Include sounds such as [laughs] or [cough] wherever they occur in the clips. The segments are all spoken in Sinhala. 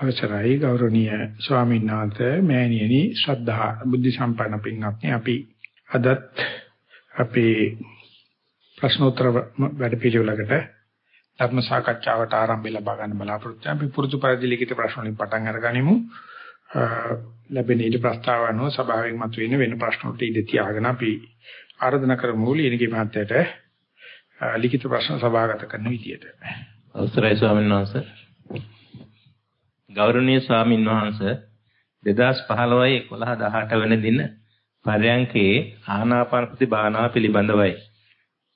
අවසරයි ගෞරවනීය ස්වාමීන් වහන්සේ මෑණියනි ශ්‍රද්ධා බුද්ධ සම්පන්න පින්වත්නි අපි අදත් අපේ ප්‍රශ්නෝත්තර වැඩපිළිවෙලකට ධර්ම සාකච්ඡාවට ආරම්භය ලබා ගන්න බලාපොරොත්තු වෙනවා. අපි පුරුදු පරිදි ලිඛිත ප්‍රශ්න වලින් පටන් අරගනිමු. ලැබෙන ඊට ප්‍රස්තාව අනුව සභාවෙන් මතුවෙන වෙන ප්‍රශ්න වලට ඉඳ තියාගෙන අපි ආරාධනා කරමු ලියනගේ මහත්තයට ලිඛිත ප්‍රශ්න සභාගත කරන විදියට. අවසරයි ස්වාමීන් වහන්සේ. ගෞරවනීය ස්වාමින් වහන්සේ 2015 11 18 වෙනි දින පරයන්කේ ආනාපානසති භාවනාව පිළිබඳවයි.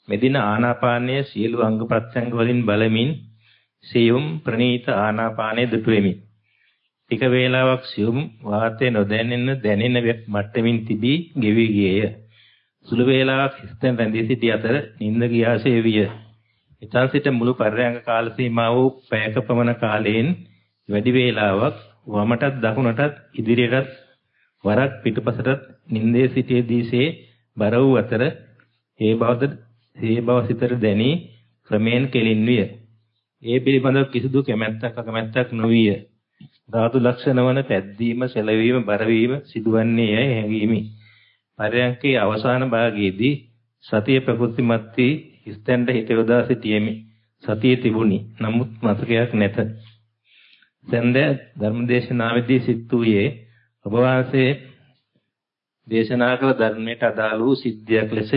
මෙදින ආනාපානයේ සියලු අංග ප්‍රත්‍යංග වලින් බලමින් සියුම් ප්‍රනීත ආනාපානයේ දුටුවෙමි. ටික වේලාවක් සියුම් වාතය නොදැනෙන දැනෙන මට්ටමින් තිබී ගෙවි ගියේය. සුළු වේලාවක් හිස්තෙන් රැඳී සිටි අතර නිින්ද ගියාසේ විය. එතන සිට මුළු පරයන්ක කාල සීමාව වූ පැයක පමණ කාලයෙන් වැඩි වේලාවක් වමටත් දකුණටත් ඉදිරියටත් වරක් පිටුපසටත් නින්දේ සිටියේදීසේ බර වූ අතර ඒ බවද ඒ බව සිතට දැනි ක්‍රමෙන් කෙලින් විය. ඒ පිළිබඳව කිසිදු කැමැත්තක් අකමැත්තක් නොවිය. ධාතු ලක්ෂණ වන පැද්දීම, සැලවීම, බරවීම සිදුවන්නේ යයි හැඟීමි. පරයන්කේ අවසාන භාගයේදී සතිය ප්‍රකෘතිමත් වී හිස්තැන්ට හිත යොදා සිටියෙමි. සතිය තිබුණි. නමුත් මතකයක් නැත. සඳ ධර්මදේශනාවේදී සිත් වූයේ ඔබ වහන්සේ දේශනා කළ ධර්මයට අදාළ වූ සිද්ධියක් ලෙස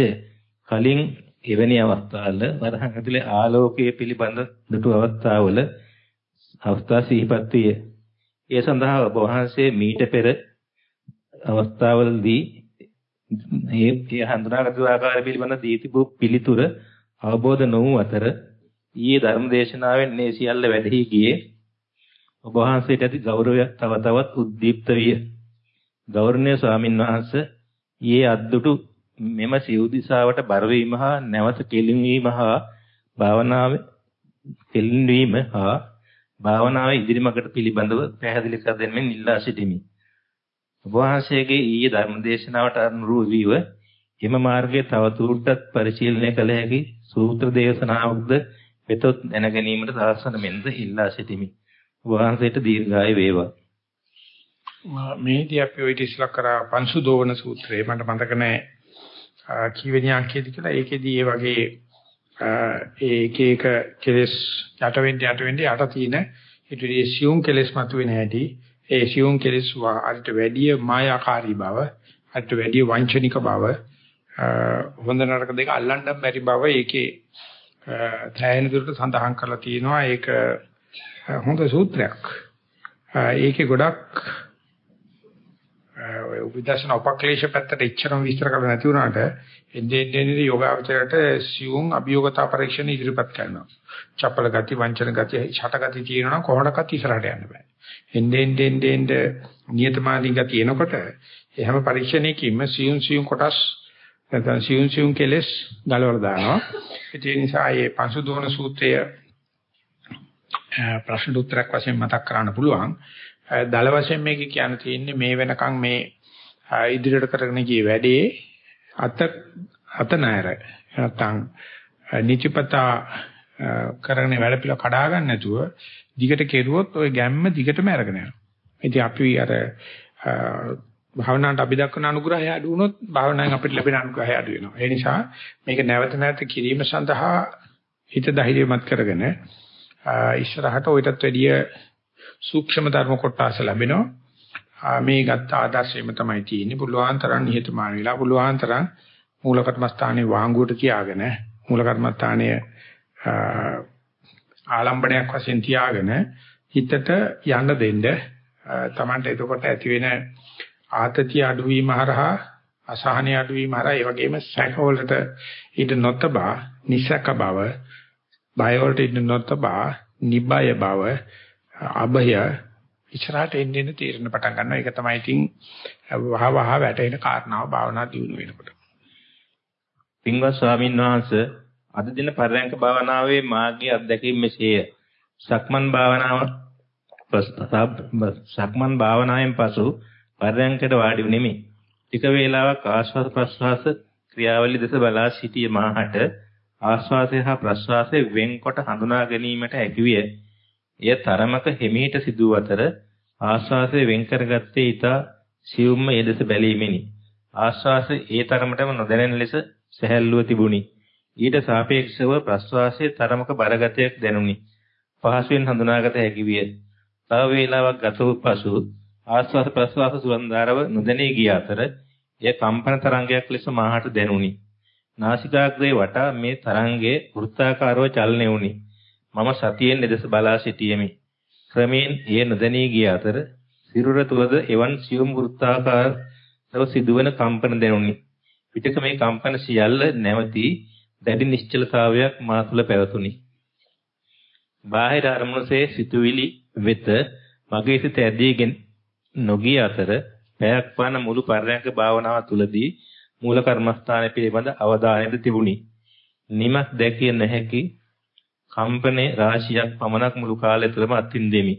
කලින් එවැනි අවස්ථාවල වරහන් ඇතුලේ ආලෝකයේ පිළිබඳ දුටු අවස්ථාවල අවස්ථා සිහිපත් විය. ඒ සඳහා ඔබ වහන්සේ මීට පෙර අවස්ථාවලදී මේ හඳුනාගත් ආකාරය පිළිබඳ දී තිබූ පිළිතුර අවබෝධ නොවු අතර ඊයේ ධර්ම දේශනාවෙන් මේ සියල්ල වැඩි ගියේ ඔබ වහන්සේට ඇති ගෞරවය තව තවත් උද්දීප්ත විය. ගෞරවනීය ස්වාමින් වහන්සේ ඊයේ අද්දුටු මෙම සිව් දිසාවට බර වීම හා නැවත කෙලින් වීම හා භාවනාවේ කෙලින් වීම හා භාවනාවේ ඉදිරිමකට පිළිබඳව පැහැදිලි කර දෙන්නෙන් ඉල්ලා සිටිමි. ඔබ වහන්සේගේ ඊයේ ධර්ම දේශනාවට අනුරූප වීව එම මාර්ගයේ තවදුරටත් පරිශීලනය කළ හැකි සූත්‍ර දේශනාවක්ද වෙතොත් දැන ගැනීමට සාසන මෙන්ද ඉල්ලා සිටිමි. වහන්සේට දීර්ඝාය වේවා. මේදී අපි ඔය ඉතිස්ලා කරා පංසු දෝවන සූත්‍රය මට මතක නැහැ. කීවෙනි අංකයේද කියලා ඒකෙදී ඒ වගේ ඒ එක එක කෙලස් යට වෙන්න යට වෙන්න යට තියෙන ඊට වඩා සියුම් කෙලස් මතුවෙන හැටි. ඒ සියුම් කෙලස් වලට වැඩිය මායාකාරී බව අට වැඩිය වංචනික බව හොඳ නරක දෙක අල්ලන්න බැරි බව ඒකේ තැහෙන දුරට සඳහන් කරලා තියෙනවා. ඒක හොඳ සූත්‍රයක්. ඒකේ ගොඩක් ඔය විදර්ශන උපක්ලේශ පැත්තට එච්චරම විස්තර කරලා නැති වුණාට එන්නේ එන්නේ යෝගාවචරයට සියුම් අභියෝගතා පරීක්ෂණ ඉදිරිපත් කරනවා. චපල ගති, වංචන ගති, ඡට ගති තියෙනවා කොහොමඩක්වත් ඉස්සරහට යන්න බෑ. එන්නේ එන්නේ එන්නේ නියතමානී ගති එනකොට එහෙම පරීක්ෂණයකින්ම සියුම් සියුම් කොටස් නැත්නම් සියුම් සියුම් කෙලස් ගලවලා දානවා. ඒ නිසා මේ පංසු දෝන සූත්‍රය ප්‍රශ්න උත්තරයක් වශයෙන් මතක් කරන්න පුළුවන්. දල වශයෙන් මේක කියන්න තියෙන්නේ මේ වෙනකන් මේ ඉදිරියට කරගෙන ගිය වැඩේ අත අත නැර නැත්නම් නිචිපතා කරගෙන වැඩ පිළ කඩා ගන්න නැතුව දිගට කෙරුවොත් ওই ගැම්ම දිගටම අරගෙන යනවා. ඉතින් අපි අර භාවනාවට අපි දක්වන අනුග්‍රහය අඩු වුණොත් භාවනාවෙන් අපිට ලැබෙන අනුග්‍රහය අඩු වෙනවා. ඒ නිසා මේක නැවත නැවත කිරීම සඳහා හිත ධෛර්යමත් කරගෙන ඉස්සරහට ඔයිටත් වැඩිය සූක්ෂම ධර්ම කොටස ලැබෙනවා. මේ ගත්ත ආදර්ශයම තමයි තියෙන්නේ. පුළුවන් තරම් නිහතමානී වෙලා පුළුවන් තරම් මූල කර්මස්ථානයේ වාංගුවට තියාගෙන මූල කර්මස්ථානයේ ආලම්බණයක් වශයෙන් තියාගෙන හිතට යන්න දෙන්න තමන්ට එතකොට ඇති වෙන ආතතිය අඩුවීම හරහා අසහනය අඩුවීම හරහා ඒ වගේම සැකවලට ඊට නොතබා නිසක බව බය වලට ඉන්න නොතබා නිබය බව අභය ඉස්සරහට එන්න එන්න තීරණ පටන් ගන්නවා. ඒක තමයි ඉතින් වහ වහ වැටෙන කාරණාව භාවනා දියුණු වෙනකොට. පින්වත් ස්වාමීන් වහන්සේ අද දින පරයන්ක භාවනාවේ මාගේ අත්දැකීම් මෙසේය. සක්මන් භාවනාව සක්මන් භාවනාවෙන් පසු පරයන්කට වාඩි වුනිමි. ටික වේලාවක් ආශ්වාස ප්‍රශ්වාස ක්‍රියාවලිය දෙස බලා සිටිය මාහට ආශ්වාසය හා ප්‍රශ්වාසය වෙන්කොට හඳුනා ගැනීමට හැකියිය. එය තරමක හිමීට සිදු අතර ආශ්වාසය වෙන් කරගත්තේ ඊට සියුම්ම එදෙස බැලීමෙනි. ආශ්වාසය ඒ තරමටම නොදැනෙන ලෙස සැහැල්ලුව තිබුණි. ඊට සාපේක්ෂව ප්‍රශ්වාසයේ තරමක බරගතියක් දැනුනි. පහසුවෙන් හඳුනාගත හැකි විය. තව වේලාවක් ගත වූ පසු ආශ්වාස ප්‍රශ්වාස සුවඳාරව නොදැනී ගිය අතර එය කම්පන තරංගයක් ලෙස මාහට දැනුනි. නාසිකාග්‍රේ වටා මේ තරංගයේ වෘත්තාකාරව චලනය වුනි. මම සතියෙන් එදෙස බලා සිටියෙමි. ක්‍රමයෙන් එය නොදැනී ගිය අතර සිරුර තුලද එවන් සියුම් වෘත්තාකාරව සිදුවන කම්පන දැනුනි. පිටක මේ කම්පන සියල්ල නැවතී දැඩි නිශ්චලතාවයක් මා තුළ පැවතුණි. බාහිර අරමුණසේ සිතුවිලි වෙත මගේ සිත ඇදීගෙන නොගිය අතර පැයක් පමණ මුළු පරයන්ක භාවනාව තුළදී මූල කර්මස්ථානය පිළිබඳ අවධානයද තිබුණි. නිමක් දැකිය නොහැකි කම්පනේ රාශියක් පමණක් මුළු කාලය තුළම අත්විඳෙමි.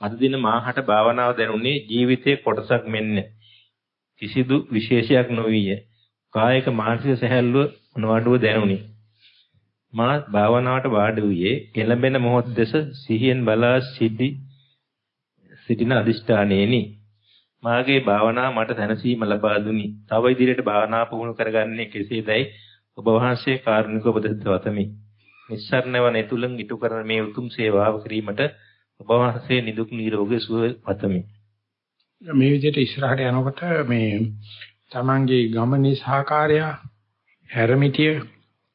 අද දින මාහට භාවනාව දැනුනේ ජීවිතයේ කොටසක් මෙන්න. කිසිදු විශේෂයක් නොවිය. කායික මානසික සැහැල්ලුව නොඅඩුව දැනුනි. මා භාවනාවට වාඩි වූයේ එළඹෙන මොහොත දෙස සිහියෙන් බලා සිටි සිටින අදිෂ්ඨානයේනි. මාගේ භාවනාව මට දැනසීම ලබා දුනි. තව ඉදිරියට භාවනා පුහුණු කරගන්නේ කෙසේදයි ඔබ වහන්සේ කාරුණික උපදෙස් දවතමි. නිස්සරණව නෙතුලන් ඉටු කරන මේ උතුම් සේවාව කිරීමට ඔබ වහන්සේ නිදුක් නිරෝගී සුව පතමි. මේ විදිහට ඉස්සරහට යනකොට මේ තමන්ගේ ගමනේ සහකාරය හැරමිටිය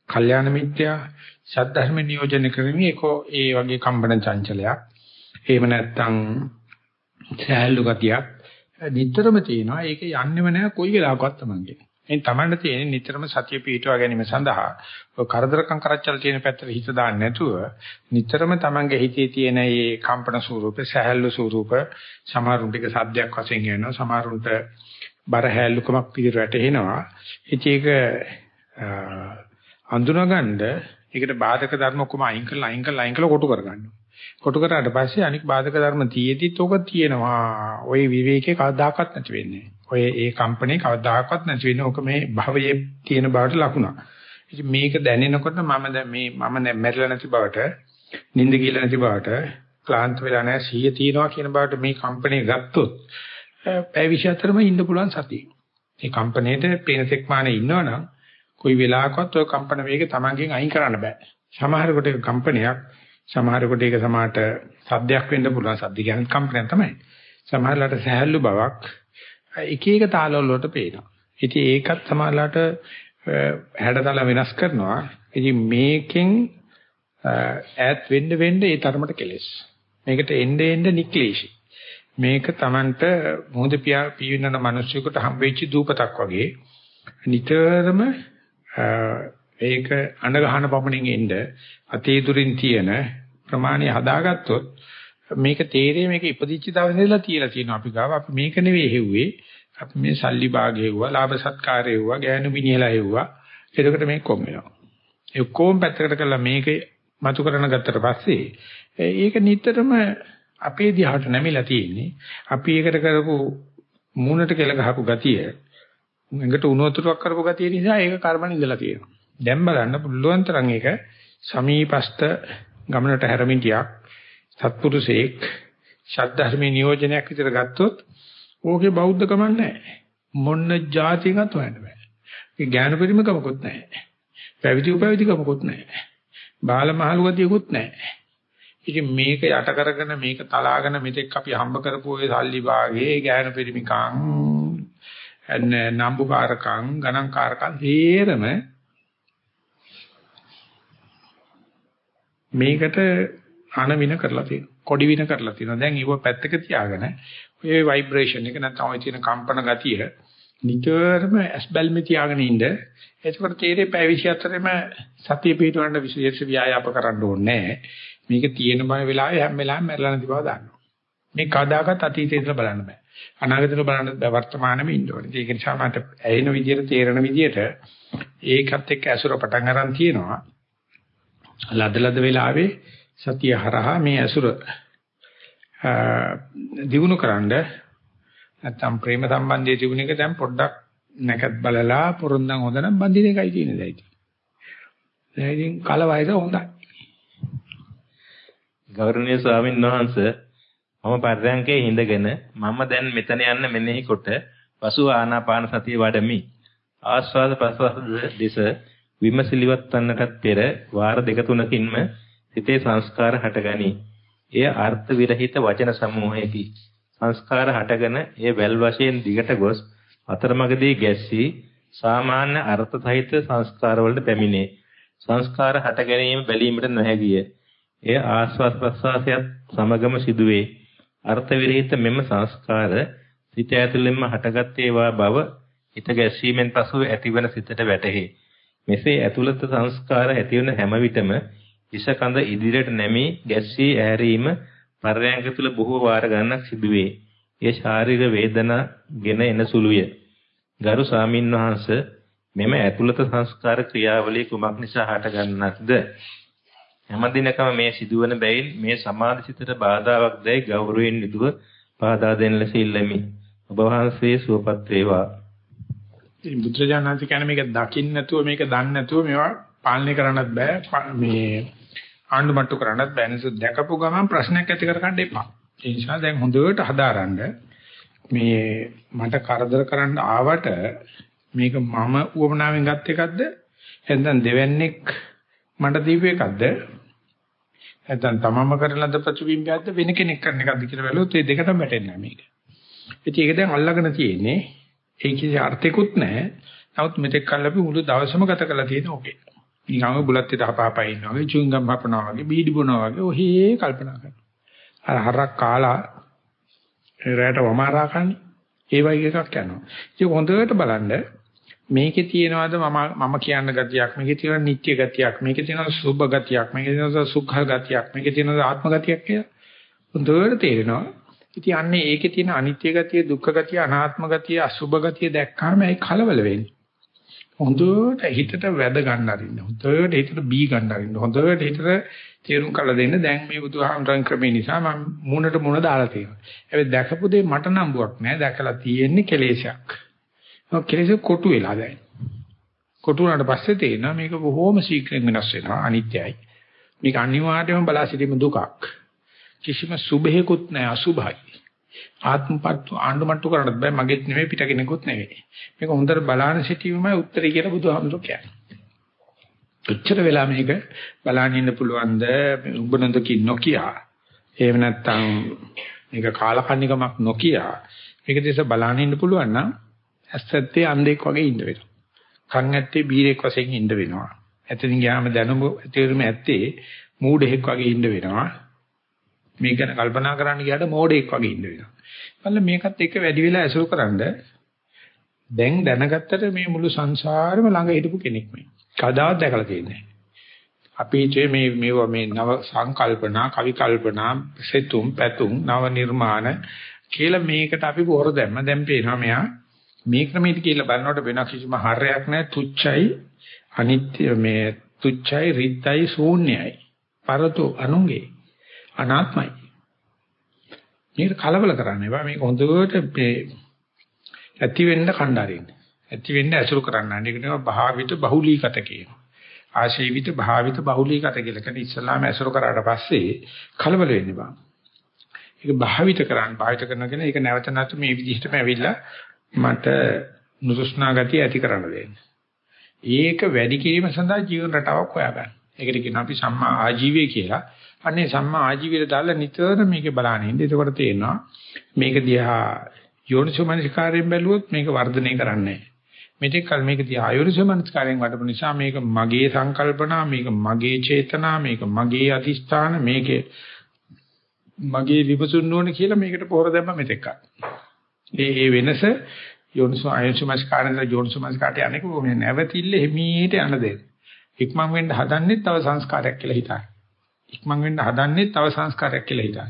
කල්යාණ මිත්‍යා සද්ධර්ම නියෝජනය කරමින් ඒකෝ ඒ වගේ කම්පන චංචලයක් එහෙම නැත්නම් සෑහළු ගතියක් නිතරම තියෙනවා. ඒක යන්නෙම නෑ කොයි වෙලාවකවත් තමන්ගේ එන් තමන්ට තියෙන නිතරම සතිය පිටවා ගැනීම සඳහා. ඔය කරදරකම් කරච්චල් තියෙන පැත්තට හිත දාන්න නැතුව නිතරම තමන්ගේ හිතේ තියෙන මේ කම්පන ස්වරූපේ සහැල්ලු ස්වරූප සමහරුන්ට එක සද්දයක් වශයෙන් එනවා. සමහරුන්ට බර හැල්ලුකමක් පිළිර වැටෙනවා ඉතින් ඒක අඳුනගන්න ඒකට බාධක ධර්ම ඔක්කොම අයින් කරලා අයින් කරලා අයින් කරලා කොටු කරගන්නවා. කොටු කරාට පස්සේ අනික් බාධක ධර්ම තියෙදිත් ඔක තියෙනවා. ওই විවේකේ කවදාකවත් නැති වෙන්නේ. ඔය ඒ කම්පැනි කවදාකවත් නැති වෙන්නේ. ඔක මේ භවයේ තියෙන බවට ලකුණක්. ඉතින් මේක දැනෙනකොට මම දැන් මේ මම මැරිලා නැති බවට, නිින්ද ගිහලා නැති බවට, ක්ලාන්ත වෙලා නැහැ, සිහිය තියනවා කියන බවට මේ කම්පැනි ගත්තොත් පැය 24ම ඉන්න පුළුවන් සතිය. මේ කම්පැනිට පේන තෙක් මානේ ඉන්නවනම් කොයි වෙලාවකවත් ඔය කම්පන වේගය Tamanගෙන් අයින් කරන්න බෑ. සමහරකට කම්පැනියක් සමහරකට ඒක සමාට සද්දයක් වෙන්න පුළුවන් සද්ද කියන්නේ කම්පනයක් තමයි. සමහරලාට සහැල්ලු බවක් එක එක තාලවල වලට පේනවා. ඉතින් ඒකත් සමහරලාට හැඩතල වෙනස් කරනවා. ඉතින් මේකෙන් ඈත් වෙන්න වෙන්න ඒ තරමට කෙලෙස්. මේකට එnde එnde නික්ලේශි. මේක Tamanට මොහොත පියා පීවිනන මිනිස්සුෙකුට හම්බෙච්ච දූපතක් වගේ නිතරම ඒක අඬ ගහන පමණින් එන්න අතේ දුරින් තියෙන ප්‍රමාණය හදාගත්තොත් මේක තේරෙයි මේක ඉපදිච්ච දවසේ ඉඳලා තියලා තියෙනවා. අපි ගාව අපි මේක නෙවෙයි හෙව්වේ. අපි මේ සල්ලි භාගය හෙව්වා ලාභ සත්කාරය හෙව්වා ගෑනු මිනිහලා හෙව්වා. එතකොට මේක කොම් වෙනවා. ඒ ඔක්කොම පැත්තකට කරලා මේක මතු කරන ගත්තට පස්සේ ඒක නිතරම අපේ දිහාට නැමිලා තියෙන්නේ. අපි ඒකට කරපු මූණට කෙල ගහපු ගතිය එඟට උණු වතුරක් කරපු ගතිය නිසා ඒක කර්මණ ඉඳලා තියෙනවා. දැන් බලන්න පුළුවන් තරම් ඒක සමීපස්ත ගමනට හැරමිටියක් සත්පුරුෂයෙක් ශාද්ධර්මයේ නියෝජනයක් විතර ගත්තොත් ඕකේ බෞද්ධකම නැහැ. මොන්න જાතියකට හොයන්න බෑ. ඒ ඥාන පරිමකමකුත් නැහැ. පැවිදි උපවිදිකමකුත් නැහැ. බාල මහලුගතියකුත් නැහැ. ඉතින් මේක යට කරගෙන මේක තලාගෙන මෙතෙක් අපි හම්බ කරපු ওই සල්ලි භාගේ ඥාන පරිමිකං නම්බුකාරකං ගණන්කාරකං හේරම මේකට අන වින කරලා තියෙනවා. කොඩි වින කරලා තියෙනවා. දැන් ඊව පැත්තක තියාගෙන ඔය ভাইබ්‍රේෂන් එක නැත්නම් ඔය තියෙන කම්පන ගතිය නිතරම ඇස්බල්මේ තියාගෙන ඉන්න. එතකොට තේරෙයි පැය 24ෙම සතිය පිටවන්න විශේෂ ව්‍යායාම කරන්න ඕනේ මේක තියෙන බය වෙලාවේ හැම වෙලාවෙම මැරලා නැති බව දන්නවා. මේ කදාකත් අතීතේ ඉඳලා බලන්න බෑ. අනාගතේ බලන්න වර්තමානෙම ඉන්න ඕනේ. ඒක නිසා මට ඇහෙන විදිහට තේරෙන විදිහට ඒකත් එක්ක ඇසුර පටන් අරන් තියෙනවා. ලදලද වෙලාවේ සතිය හරහා මේ අසුර දිනු කරන්න නැත්තම් ප්‍රේම සම්බන්ධයේ තිබුණ එක දැන් පොඩ්ඩක් නැකත් බලලා පොරොන්දන් හොඳ නම් බඳින එකයි තියෙන්නේ දැන් ඉතින්. දැන් ඉතින් කල වයස හොඳයි. ගෞරවනීය ස්වාමීන් වහන්සේ මම පර්යංකේ හිඳගෙන මම දැන් මෙතන යන්න මෙනෙහි කොට පසුව ආනාපාන සතිය වඩමි. ආස්වාද ප්‍රසවාස දෙස විමසිලිවත් වන්නටත් පෙර වාර දෙක තුනකින්ම සිතේ සංස්කාර හටගනී. එය අර්ථ විරහිත වචන සමූහයකි. සංස්කාර හටගෙන එය වැල් වශයෙන් දිගට ගොස් අතරමඟදී ගැස්සී සාමාන්‍ය අර්ථ සහිත සංස්කාර වලට පැමිණේ. සංස්කාර හට ගැනීම බැලීමට නොහැකිය. එය ආස්වාස් ප්‍රස්වාසයත් සමගම සිදුවේ. අර්ථ විරහිත මෙම සංස්කාර සිත ඇතුළෙන්ම හටගත් ඒවා බව හිත ගැස්සීමෙන් පසු ඇතිවන සිතට වැටහේ. මෙසේ ඇතුළත සංස්කාර ඇතිවන හැම විටම ඉස කඳ ඉදිරියට නැමී ගැස්සී ඇරීම පරයන්ක තුල බොහෝ වාර ගණනක් සිදුවේ. ඒ ශාරීරික වේදනා ගෙන එන සුළුය. ගරු සාමින් වහන්සේ මෙම ඇතුළත සංස්කාර ක්‍රියාවලිය කුමක් නිසා හටගන්නක්ද? හැම දිනකම මේ සිදුවන බැවින් මේ සමාධිසිතට බාධාවක් දැයි ගෞරවයෙන් යුතුව පාදා දෙන ලෙස ඉල්ලමි. ඔබ වහන්සේ සුවපත් වේවා. ඉතින් බුද්ධජානනාති කියන්නේ මේක දකින්න නැතුව මේක දන්නේ නැතුව මේවා පාලනය කරන්නත් බෑ. මේ ආණ්ඩුමට්ටු කරන්නත් බෑ. නිසා දැකපු ගමන් ප්‍රශ්නයක් ඇති කරගන්න එපා. ඒ නිසා දැන් හොඳට හදාරන්න. මේ මට කරදර කරන්න ආවට මේක මම උවමනාවෙන් ගත් එකක්ද? නැත්නම් දෙවන්නේක් මට දීපු එකක්ද? නැත්නම් තමම කරලද ප්‍රතිබිම්බයක්ද? වෙන කෙනෙක් කරන එකක්ද කියලා බැලුවොත් ඒ දෙකටම වැටෙන්නේ නැහැ මේක. ඉතින් ඒක දැන් අල්ලගෙන තියෙන්නේ ඒකේ අර්ථිකුත් නැහැ. නමුත් මෙතෙක් කල් අපි මුළු දවසම ගත කරලා තියෙන ඕකේ. නිකන් බුලත් පිට හපාපා ඉන්නවා වගේ චුංගම් හපනවා වගේ බීඩි බොනවා වගේ ඔහේ කල්පනා කරනවා. අර හරක් කාලා රැට වමාරා කන්නේ. ඒ වගේ එකක් යනවා. ඉතින් හොඳට බලන්න මේකේ තියෙනවද මම මම කියන්න ගතියක් මේකේ තියෙන නිත්‍ය ගතියක් මේකේ තියෙන සුභ ගතියක් මේකේ තියෙන සුඛ ගතියක් මේකේ තියෙන ආත්ම ගතියක් කියලා හොඳට තේරෙනවා ඉතින් අන්නේ ඒකේ තියෙන අනිත්‍ය ගතිය දුක්ඛ ගතිය අනාත්ම ගතිය අසුභ ගතිය දැක්කාම ඒ කලබල වෙන්නේ හොඳට හිතට වැද ගන්න අරින්න හොඳට හිතට බී ගන්න අරින්න හොඳට හිතට තේරුම් කරලා දෙන්න දැන් මේ බුදුහාමරන් ක්‍රමේ නිසා මම මුණට මුණ දාලා තියෙනවා හැබැයි දැකපු දේ මට නම්බුවක් නෑ දැකලා තියෙන්නේ කෙලෙසයක් කෙලෙස කොටු වෙලා දැන්. කොටු වුණාට පස්සේ තේරෙනවා මේක බොහොම ශීඝ්‍රයෙන් වෙනස් වෙනවා අනිත්‍යයි. මේක අනිවාර්යයෙන්ම බලා සිටීම දුකක්. කිසිම සුභයකුත් නැහැ අසුභයි. ආත්මපත් ආණ්ඩුමට්ටු කරන්නත් බෑ මගෙත් නෙමෙයි පිට කෙනෙකුත් නෙමෙයි. මේක හොඳට බලාන සිටීමයි උත්තරය කියලා බුදුහාමුදුරුවෝ කියන්නේ. කොච්චර වෙලා මේක බලන්න ඉන්න පුළුවන්ද උඹ නන්දකින් නොකිය. එහෙම නැත්නම් මේක කාලකන්නිකමක් නොකිය. මේක දිහා බලන්න ඉන්න පුළුවන් නම් ඇස්සත්තේ අන්ධෙක් වගේ ඉන්න වෙනවා. කන් ඇත්තේ බීරෙක් වශයෙන් ඉන්න වෙනවා. එතනින් ගියාම දැනුම තේරුම ඇත්තේ මූඩෙක් වගේ ඉන්න වෙනවා. මේක ගැන කල්පනා කරන්න ගියාට මෝඩෙක් වගේ ඉන්න වෙනවා. බලන්න මේකත් එක්ක වැඩි වෙලා ඇසුරු කරන්ද දැන් දැනගත්තට මේ මුළු සංසාරෙම ළඟ හිටපු කෙනෙක් මේ. කවදාවත් දැකලා තියෙන්නේ නැහැ. අපි හිතුවේ මේ මේවා මේ නව සංකල්පනා, කවි කල්පනා, සෙතුම්, පැතුම්, නව නිර්මාණ කියලා මේකට අපි පොර දැම්ම. දැන් පේනවා මෙයා මේ ක්‍රමයට කියලා බලනකොට වෙන කිසිම හරයක් නැහැ තුච්චයි අනිත්‍ය මේ තුච්චයි රිද්දයි ශූන්‍යයි පරතු අනුංගේ අනාත්මයි. මේක කලබල කරන්න එපා. මේක හොඳට මේ ඇති වෙන්න කණ්ඩාරින්න ඇති වෙන්න ඇසුරු කරන්න. ඒකට භාවිත බහුලීගත කියනවා ආශීවිත භාවිත බහුලීගත කියලා කියන්නේ ඉස්ලාම ඇසුරු කරාට පස්සේ කලබල වෙන්න බෑ ඒක භාවිත කරන්න. භාවිත කරනවා කියන්නේ ඒක නැවත නැවත මේ විදිහටම ඇවිල්ලා මට නුසුස්නා ගතිය ඇති කරන්න දෙන්න. ඒක වැඩි කිරීම සඳහා ජීවන රටාවක් හොයාගන්න. ඒකට කියනවා අපි සම්මා ආජීවය කියලා. අනේ සම්මා ආජීවයට දාලා නිතර මේක බලන්න ඉන්න. එතකොට තේරෙනවා මේක දිහා යෝනිසෝමනසිකාරයෙන් බැලුවොත් මේක වර්ධනය කරන්නේ නැහැ. මෙතෙක් කල මේක දිහා ආයුර්සමනස්කාරයෙන් වඩපු නිසා මේක මගේ සංකල්පනා මේක මගේ චේතනා මේක මගේ අදිස්ථාන මේකේ මගේ විපසුන් නොවන කියලා මේකට පොහොර දැම්ම මෙතෙක් කල. ඒ ඒ වෙනස යෝනිසෝ ආයෝනිසමස් කාරණා යෝනිසමස් කාට යන්නේ කොහොමද නැවතිල්ල හිමීට යන දෙන්න. ඉක්මන් වෙන්න හදන්නේ තව සංස්කාරයක් කියලා හිතයි. ඉක්මන් වෙන්න හදන්නේ තව සංස්කාරයක් කියලා හිතයි.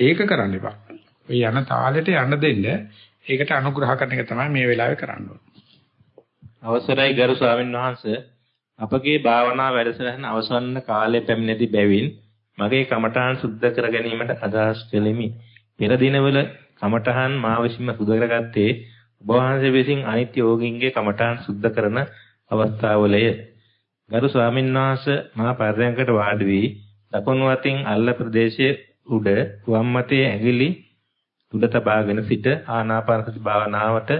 ඒක කරන්න එපා. ඔය යන තාලෙට යන්න දෙන්න ඒකට අනුග්‍රහ කරන එක තමයි මේ වෙලාවේ කරන්න අවසරයි ගරු ස්වාමීන් වහන්සේ අපගේ භාවනා වැඩසටහන අවසන් කාලය පැමිණෙති බැවින් මගේ කමඨාන් සුද්ධ කර ගැනීමට අදහස් කෙලිමි. පෙර දිනවල කමඨහන් මා විසින්ම සුද්ධ කරගත්තේ ඔබ වහන්සේ විසින් අනිත්‍ය යෝගින්ගේ කමඨහන් සුද්ධ කරන අවස්ථාවලය. ගරු ස්වාමීන් වහන්සේ මා පරයන්කට වාඩි වී දකුණු අතින් අල්ල ප්‍රදේශයේ උඩ වම් අතේ ඇඟිලි උඩ තබාගෙන සිට ආනාපානසති භාවනාවට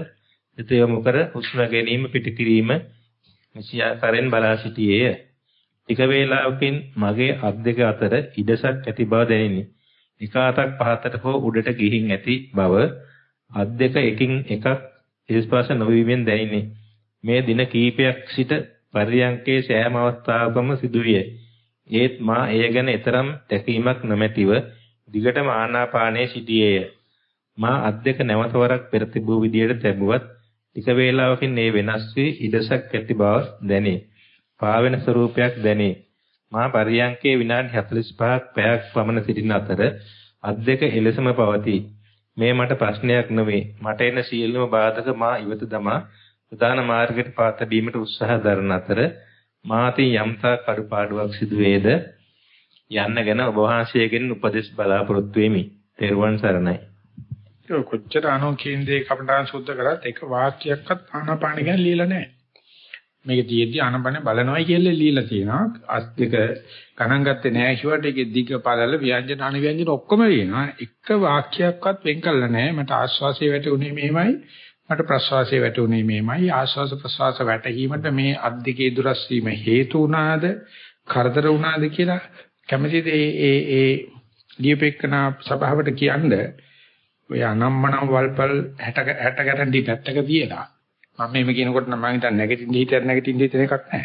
සිත යොමු කර හුස්ම ගැනීම පිටකිරීම නිසියාකාරයෙන් බලා සිටියේය. ටික වේලාවකින් මගේ අත් දෙක අතර ඉඩසක් ඇති බව දැනිනි. එක අතක් පහතට හෝ උඩට ගිහින් ඇති බව අත් දෙක එකින් එකක් ස්පර්ශ නොවීමෙන් දැනිනි. මේ දින කීපයක් සිට පරියංකේ සෑම අවස්ථාවකම සිදුවිය. ඒත් මා එය ගැන තරම් තැකීමක් නොමැතිව දිගටම ආනාපානයේ සිටියේය. මා අත් දෙක නැවත වරක් පෙර තිබූ විදියට තැබුවත් ටික වේලාවකින් මේ වෙනස් වී ඉඩසක් ඇති බව දැනේ. පාවෙන ස්වරූපයක් දැනේ. මා පරියංකේ විනාඩි 45ක් පැයක් පමණ සිටින අතර අත් දෙක එලෙසම පවතී. මේ මට ප්‍රශ්නයක් නොවේ. මට එන සියලුම බාධක මා ඉවත දමා ප්‍රධාන මාර්ගයට පාත බීමට උත්සාහ දරන අතර මාතින් යම්තා කඩපාඩුවක් සිදු වේද යන්න ගැන ඔබ වහන්සේගෙන් උපදෙස් බලාපොරොත්තු වෙමි. තෙරුවන් සරණයි. කොච්චර අනෝ කේන්දේ කපටාන් සුද්ධ කරත් එක වාක්‍යයක්වත් ආනාපාන ගැන ලියලා නැහැ. මේක තියෙද්දි ආනාපාන බලනවයි කියලා ලියලා තියෙනවා. අස් දෙක ගණන් ගත්තේ නැහැ කිව්වට ඒකේ දිග පළල ව්‍යංජන අනුව්‍යංජන ඔක්කොම වෙනවා. එක වාක්‍යයක්වත් වෙන් කළා නැහැ. මට ආශ්වාසය වැටුනේ මෙහෙමයි. මට ප්‍රශ්වාසය වැටුනේ මෙහෙමයි. ආශ්වාස ප්‍රශ්වාස වැටීමට මේ අත් දෙකේ දුරස් වීම හේතු වුණාද? කරදර වුණාද කියලා කැමතිද ඒ ඒ ඒ ලියපෙකනා සභාවට කියන්නේ ඔය අනම්මනම් වල්පල් 60 60 ගැටන්ටි පැත්තක තියලා මම මේක කියනකොට නම් මම හිතන්නේ නැගිටින්න හිතර නැගිටින්න හිතන එකක් නැහැ.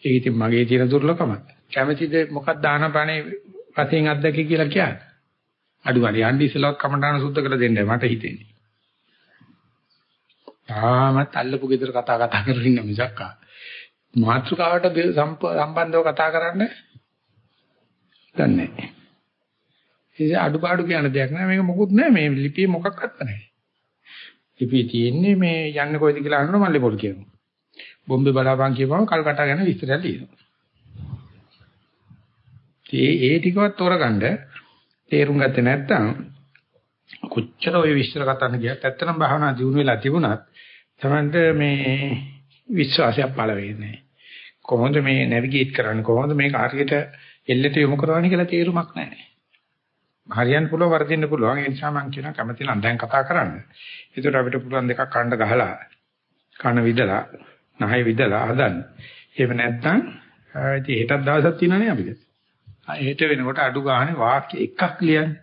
ඒක ඉතින් මගේ තියෙන දුර්ලභකම. කැමැතිද මොකක්ද දානපණේ වශයෙන් අත්දැකී කියලා කියන්නේ? අඩු ගානේ යන්දි ඉස්සලවත් කමඩාන සුද්ධ කරලා දෙන්න මට හිතෙන්නේ. තාමත් අල්ලපු ගෙදර කතා කතා කරගෙන ඉන්න මිසක් මාත්‍රකාවට සම්බන්ධව කතා කරන්න දන්නේ නැහැ. ඒ අඩුපාඩු කියන දෙයක් නෑ මේක මොකුත් නෑ මේ ලිපියේ මොකක්වත් නැහැ. ලිපියේ තියෙන්නේ මේ යන්නේ කොයිද කියලා අහනවා මල්ලේ පොල් කියනවා. බොම්බේ බලාපන් කියපුවම කල්කටා ගැන විස්තරය ලියනවා. ඒ ඒ ටිකවත් තෝරගන්න තේරුම් ගත්තේ නැත්නම් කොච්චර ඔය විස්තර කතාන්න ගියත් ඇත්තටම භාවනා දිනු වෙලා තිබුණත් තමන්ට මේ විශ්වාසයක් පළ වෙන්නේ කොහොමද මේ නැවිගේට් කරන්නේ කොහොමද මේක හරියට එල්ලට යොමු කරවන්නේ කියලා තේරුමක් නැහැ. හරියන්න පුළුවන් වර්ධින්න පුළුවන් ඒ නිසා මම කියනවා කැමති නම් දැන් කතා කරන්න. ඒකට අපිට පුළුවන් දෙකක් කන්න ගහලා කන විදලා නහය විදලා හදන්න. එහෙම නැත්නම් ඉතින් හෙටක් දවසක් තියෙනවනේ අපිට. හෙට වෙනකොට අඩු ගානේ වාක්‍ය එකක් ලියන්න.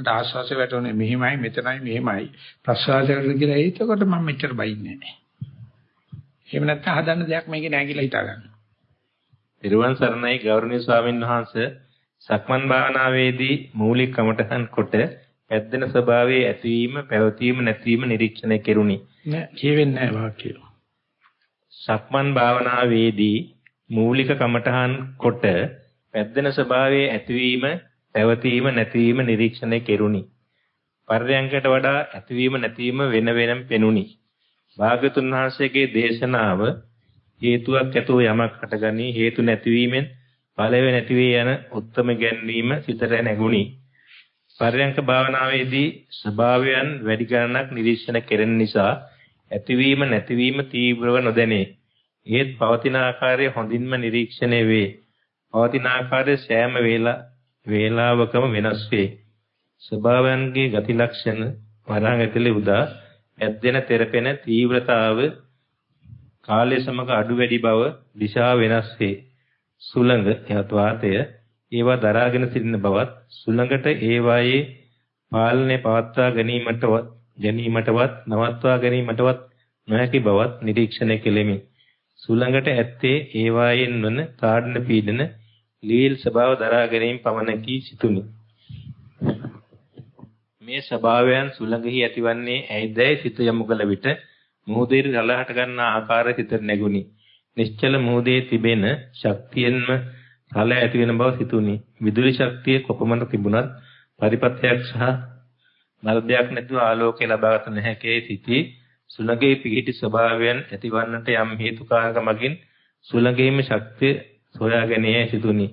මට ආශ්වාසය වැටුනේ මෙහිමයි මෙතනයි මෙහිමයි ප්‍රශ්වාසය කරලා කියලා ඒකකොට මම මෙච්චර බයින්නේ නැහැ. එහෙම නැත්නම් හදන්න දෙයක් මේකේ නැහැ කියලා හිතා ගන්න. පිරුවන් සරණයි ගෞරවනීය ස්වාමීන් වහන්සේ සක්මන් භාවනාවේදී මූලික කමඨහන් කොට පැද්දෙන ස්වභාවයේ ඇතිවීම පැවතීම නැතිවීම නිරීක්ෂණය කෙරුණි. නෑ කියවෙන්නේ නැහැ වාක්‍යය. සක්මන් භාවනාවේදී මූලික කමඨහන් කොට පැද්දෙන ස්වභාවයේ ඇතිවීම පැවතීම නැතිවීම නිරීක්ෂණය කෙරුණි. පර්යංකයට වඩා ඇතිවීම නැතිවීම වෙන වෙනම පෙනුනි. භාගතුන් වහන්සේගේ දේශනාව හේතුවක් ඇතුව යමක් හටගනී හේතු නැතිවීමෙන් ඵලෙ නැති වී යන උත්තම ගැන්වීම සිතට නැගුණි. පරයන්ක භාවනාවේදී ස්වභාවයන් වැඩි ගණනක් නිරීක්ෂණය කෙරෙන නිසා ඇතිවීම නැතිවීම තීව්‍රව නොදැනේ. ඒත් පවතින ආකාරය හොඳින්ම නිරීක්ෂණය වේ. පවතින ආකාරය සෑම වේලා වේලාවකම වෙනස් වේ. ස්වභාවයන්ගේ ගති ලක්ෂණ වරහන් ඇතුලේ උදා ඇද්දෙන තෙරපෙන තීව්‍රතාව කාලය සමග අඩු වැඩි බව දිශා වෙනස් වේ. සුළඟ එහත් වාතය ඒවා දරාගෙන සිටින බවත් සුළඟට ඒවායේ පාලනය පවත්වා ගැනීමටවත් ගැනීමටවත් නවත්වා ගැනීමටවත් නොහැකි බවත් නිරීක්ෂණය කෙලෙමි. සුළඟට ඇත්තේ ඒවායෙන් වන තාඩන පීඩන ලීල් ස්වභාව දරා ගැනීම පමණකී සිතුනි. මේ ස්වභාවයන් සුළඟෙහි ඇතිවන්නේ ඇයිදැයි සිත යොමු කළ විට මුහුදේ රළහට ගන්නා ආකාරය සිතට නැගුණි. නිශ්චල මුහුදේ තිබෙන ශක්තියෙන්ම රළ ඇති වෙන බව සිතුනි. විදුලි ශක්තිය කොපමණ තිබුණත් පරිපත්‍යයක් සහ නරදයක් නැතුව ආලෝකය ලබාගත නොහැකේ සිටී සුළඟේ පිහිටි ස්වභාවයන් ඇතිවන්නට යම් හේතුකාරක මගින් සුළඟේම ශක්තිය සොයාගැනීමේ සිටුනි.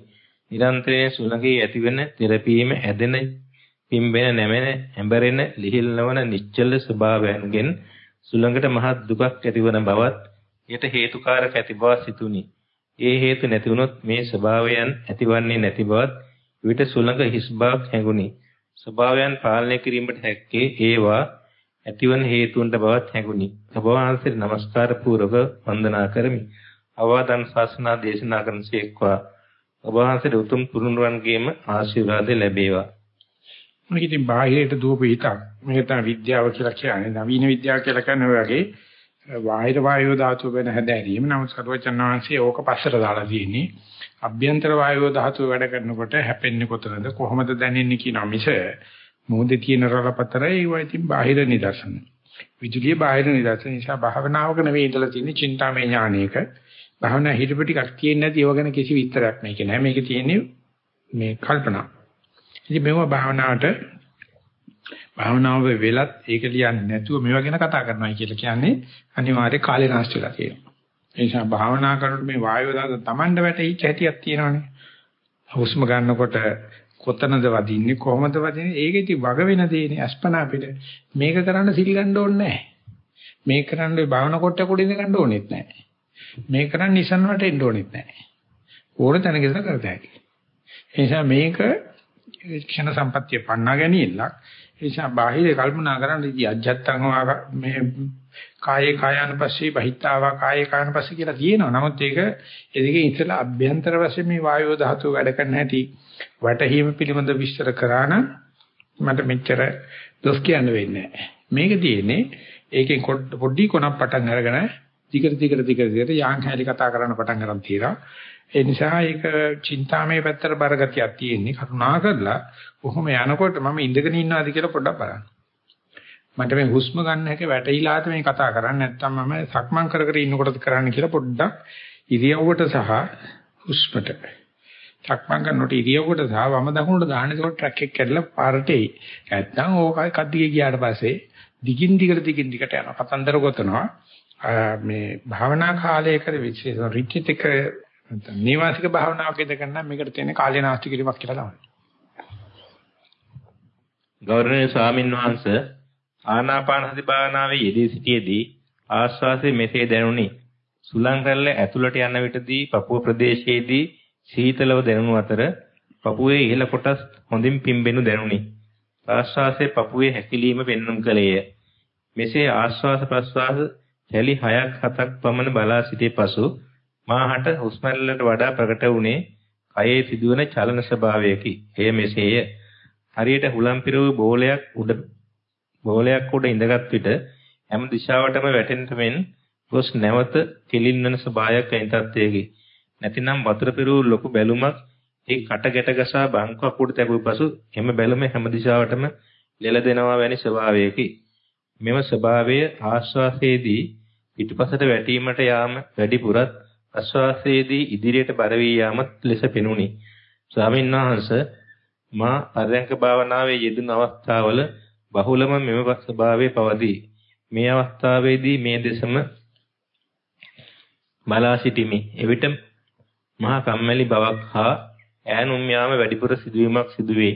නිරන්තරයෙන් සුළඟේ ඇතිවෙන තෙරපීම ඇදෙන පිම්බෙන නැමෙන හැඹරෙන ලිහිල් නොවන නිශ්චල ස්වභාවයන්ගෙන් සුළඟට මහත් දුකක් ඇතිවන බවත් යට හේතුකාරක ඇති බව සිතුනි. ඒ හේතු නැති වුනොත් මේ ස්වභාවයන් ඇතිවන්නේ නැති බවත් විට සුළඟ හිස් බවක් හැඟුනි. ස්වභාවයන් පාලනය කිරීමට හැක්කේ ඒවා ඇතිවන හේතුන්ට බවත් හැඟුනි. ඔබ වහන්සේට নমස්කාර පූර්වක වන්දනා කරමි. අවවාදන් ශාසනා දේශනා කරන සේක්වා ඔබ වහන්සේට උතුම් තුරුණුවන්ගේම ආශිර්වාද ලැබේවා. මේක ඉතින් බාහිරයට දුවපු හිතක්. මේක තමයි විද්‍යාව කියලා කියන්නේ. නවීන විද්‍යාව කියලා කියන්නේ ඔය වගේ බාහිර වායෝ ධාතුව වෙන හැදෑරීම. නමුත් සරුවචන් වහන්සේ ඕක පස්සට දාලා තියෙන්නේ. අභ්‍යන්තර වායෝ ධාතුව වැඩ කරනකොට හැපෙන්නේ කොතනද කොහොමද දැනෙන්නේ කියන මිස මොහොතේ තියෙන රළපතරයි ඒවා ඉතින් බාහිර නිදර්ශන. විදුලිය බාහිර නිදර්ශන නිසා භාවනාවක නෙවෙයි ඉඳලා තියෙන්නේ චින්තාමය ඥානයක. භාවනා හිතපු ටිකක් තියෙන්නේ නැති ඒව ගැන කිසි විස්තරයක් මේක නෑ. මේක තියෙන්නේ මේ කල්පනා. ඉතින් මේව භාවනාවට භාවනාව වෙලත් ඒක ලියන්නේ නැතුව මේවා ගැන කතා කරනවා කියලා කියන්නේ අනිවාර්ය කාලේ නාස්ති වෙලා තියෙනවා. ඒ නිසා භාවනා කරනකොට මේ වායුව දාන තමන්ට වැටෙච්ච හැටියක් තියෙනවානේ. හුස්ම ගන්නකොට කොතනද වදින්නේ කොහොමද වදින්නේ ඒක ඉතින් වග වෙන දෙන්නේ අස්පනා පිට මේක කරන්න සිල් ගන්න ඕනේ නැහැ. මේක කරන්න භාවනා කොට කුඩින් ගන්න ඕනෙත් නැහැ. මේක කරන්න නිසන් වලට එන්න ඕනෙත් නැහැ. ඕන තැනක ඉඳලා කරත හැකියි. ඒ නිසා මේක ක්ෂණ සම්පත්තිය පන්නා ගැනීමලක් ඒ නිසා බාහිර කල්පනා කරන්න ඉති අජත්තං මේ කායේ කායानुපස්සී බහිත්තාවා කායේ කායानुපස්සී කියලා තියෙනවා. නමුත් ඒක එදිගේ ඉතලා අභ්‍යන්තර වශයෙන් මේ වායෝ ධාතුව වැඩ කරන හැටි වැටහීම පිළිබඳ විස්තර කරා නම් මට මෙච්චර දොස් කියන්න වෙන්නේ නැහැ. මේක තියෙන්නේ ඒකෙන් පොඩි කොනක් පටන් අරගෙන දිගට දිගට දිගට දිගට යාන් හැලි කතා කරන්න පටන් ගන්න තියෙනවා. ඒ නිසා ඒක චින්තාමේ පැත්තට බරගතියක් තියෙන්නේ කරුණා කරලා කොහොම යනකොට මම ඉඳගෙන ඉන්නවාද කියලා පොඩ්ඩක් බලන්න. මට මේ හුස්ම ගන්න හැක වැටහිලාද මේ කතා කරන්නේ නැත්නම් මම සක්මන් කර කර ඉන්නකොටද කරන්න කියලා පොඩ්ඩක් ඉරියව්වට සහ හුස්මට සක්මන් කරනකොට ඉරියව්වට සහ වම දකුණට දාන්න ඒකට ට්‍රැක් එක කැඩලා පාරට එයි. නැත්නම් ඕකයි කද්දිගේ ගියාට පස්සේ දිගින් දිගට දිගින් දිගට යනවා. කතන්දර ගොතනවා. මේ භාවනා කාලයේ කර විශේෂ රිට්‍රීට් එක නේවාසික භාවනාවක ඉඳගෙන මේකට තියෙන කාලේ නාස්ති කිරීමක් කියලා තමයි. ගෞරවනීය ස්වාමින් වහන්සේ ආනාපාන සති භාවනාවේ යෙදී සිටියේදී ආශ්වාසයේ මෙසේ දැනුනි. සුලං රැල්ල ඇතුළට යන විටදී පපුව ප්‍රදේශයේදී සීතලව දැනුණු අතර පපුවේ ඉහළ කොටස් හොඳින් පිම්බෙනු දැනුනි. ආශ්වාසයේ පපුවේ හැකිලිම පෙන්වුම් කලේය. මෙසේ ආශ්වාස ප්‍රශ්වාස සැලි 6ක් 7ක් පමණ බලා සිටි පසු මාහට හුස්ම වඩා ප්‍රකට වුණේ කයේ සිදුවන චලන ස්වභාවයකි. එය මෙසේය. හරියට හුලම් පිරවූ බෝලයක් උඩ බෝලයක් උඩ ඉඳගත් විට හැම දිශාවටම වැටෙන්න මෙන් ගොස් නැවත කෙලින් වෙන ස්වභාවයක් එන තත්ත්වයකි. නැතිනම් වතුර පිරූ ලොකු බැලුමක් ඒ කට ගැට ගසා බංකුවක් උඩ තැබූ පසු එම බැලුම හැම දිශාවටම ලෙල දෙනවා වැනි ස්වභාවයකි. මෙම ස්වභාවය ආශ්වාසයේදී පිටුපසට වැටීමට යාම වැඩිපුරත් ආශ්වාසයේදී ඉදිරියට බර වී යාමත් ලෙස පෙනුනි. ස්වාමීන් වහන්සේ මා පරයන්ක භාවනාවේ යෙදුණු අවස්ථාවල බහුලම මෙම ස්වභාවයේ පවතී. මේ අවස්ථාවේදී මේ දෙසම බලා සිටිමි. එවිට මහා කම්මැලි බවක් හා ඈනුම් යාම වැඩිපුර සිදුවීමක් සිදුවේ.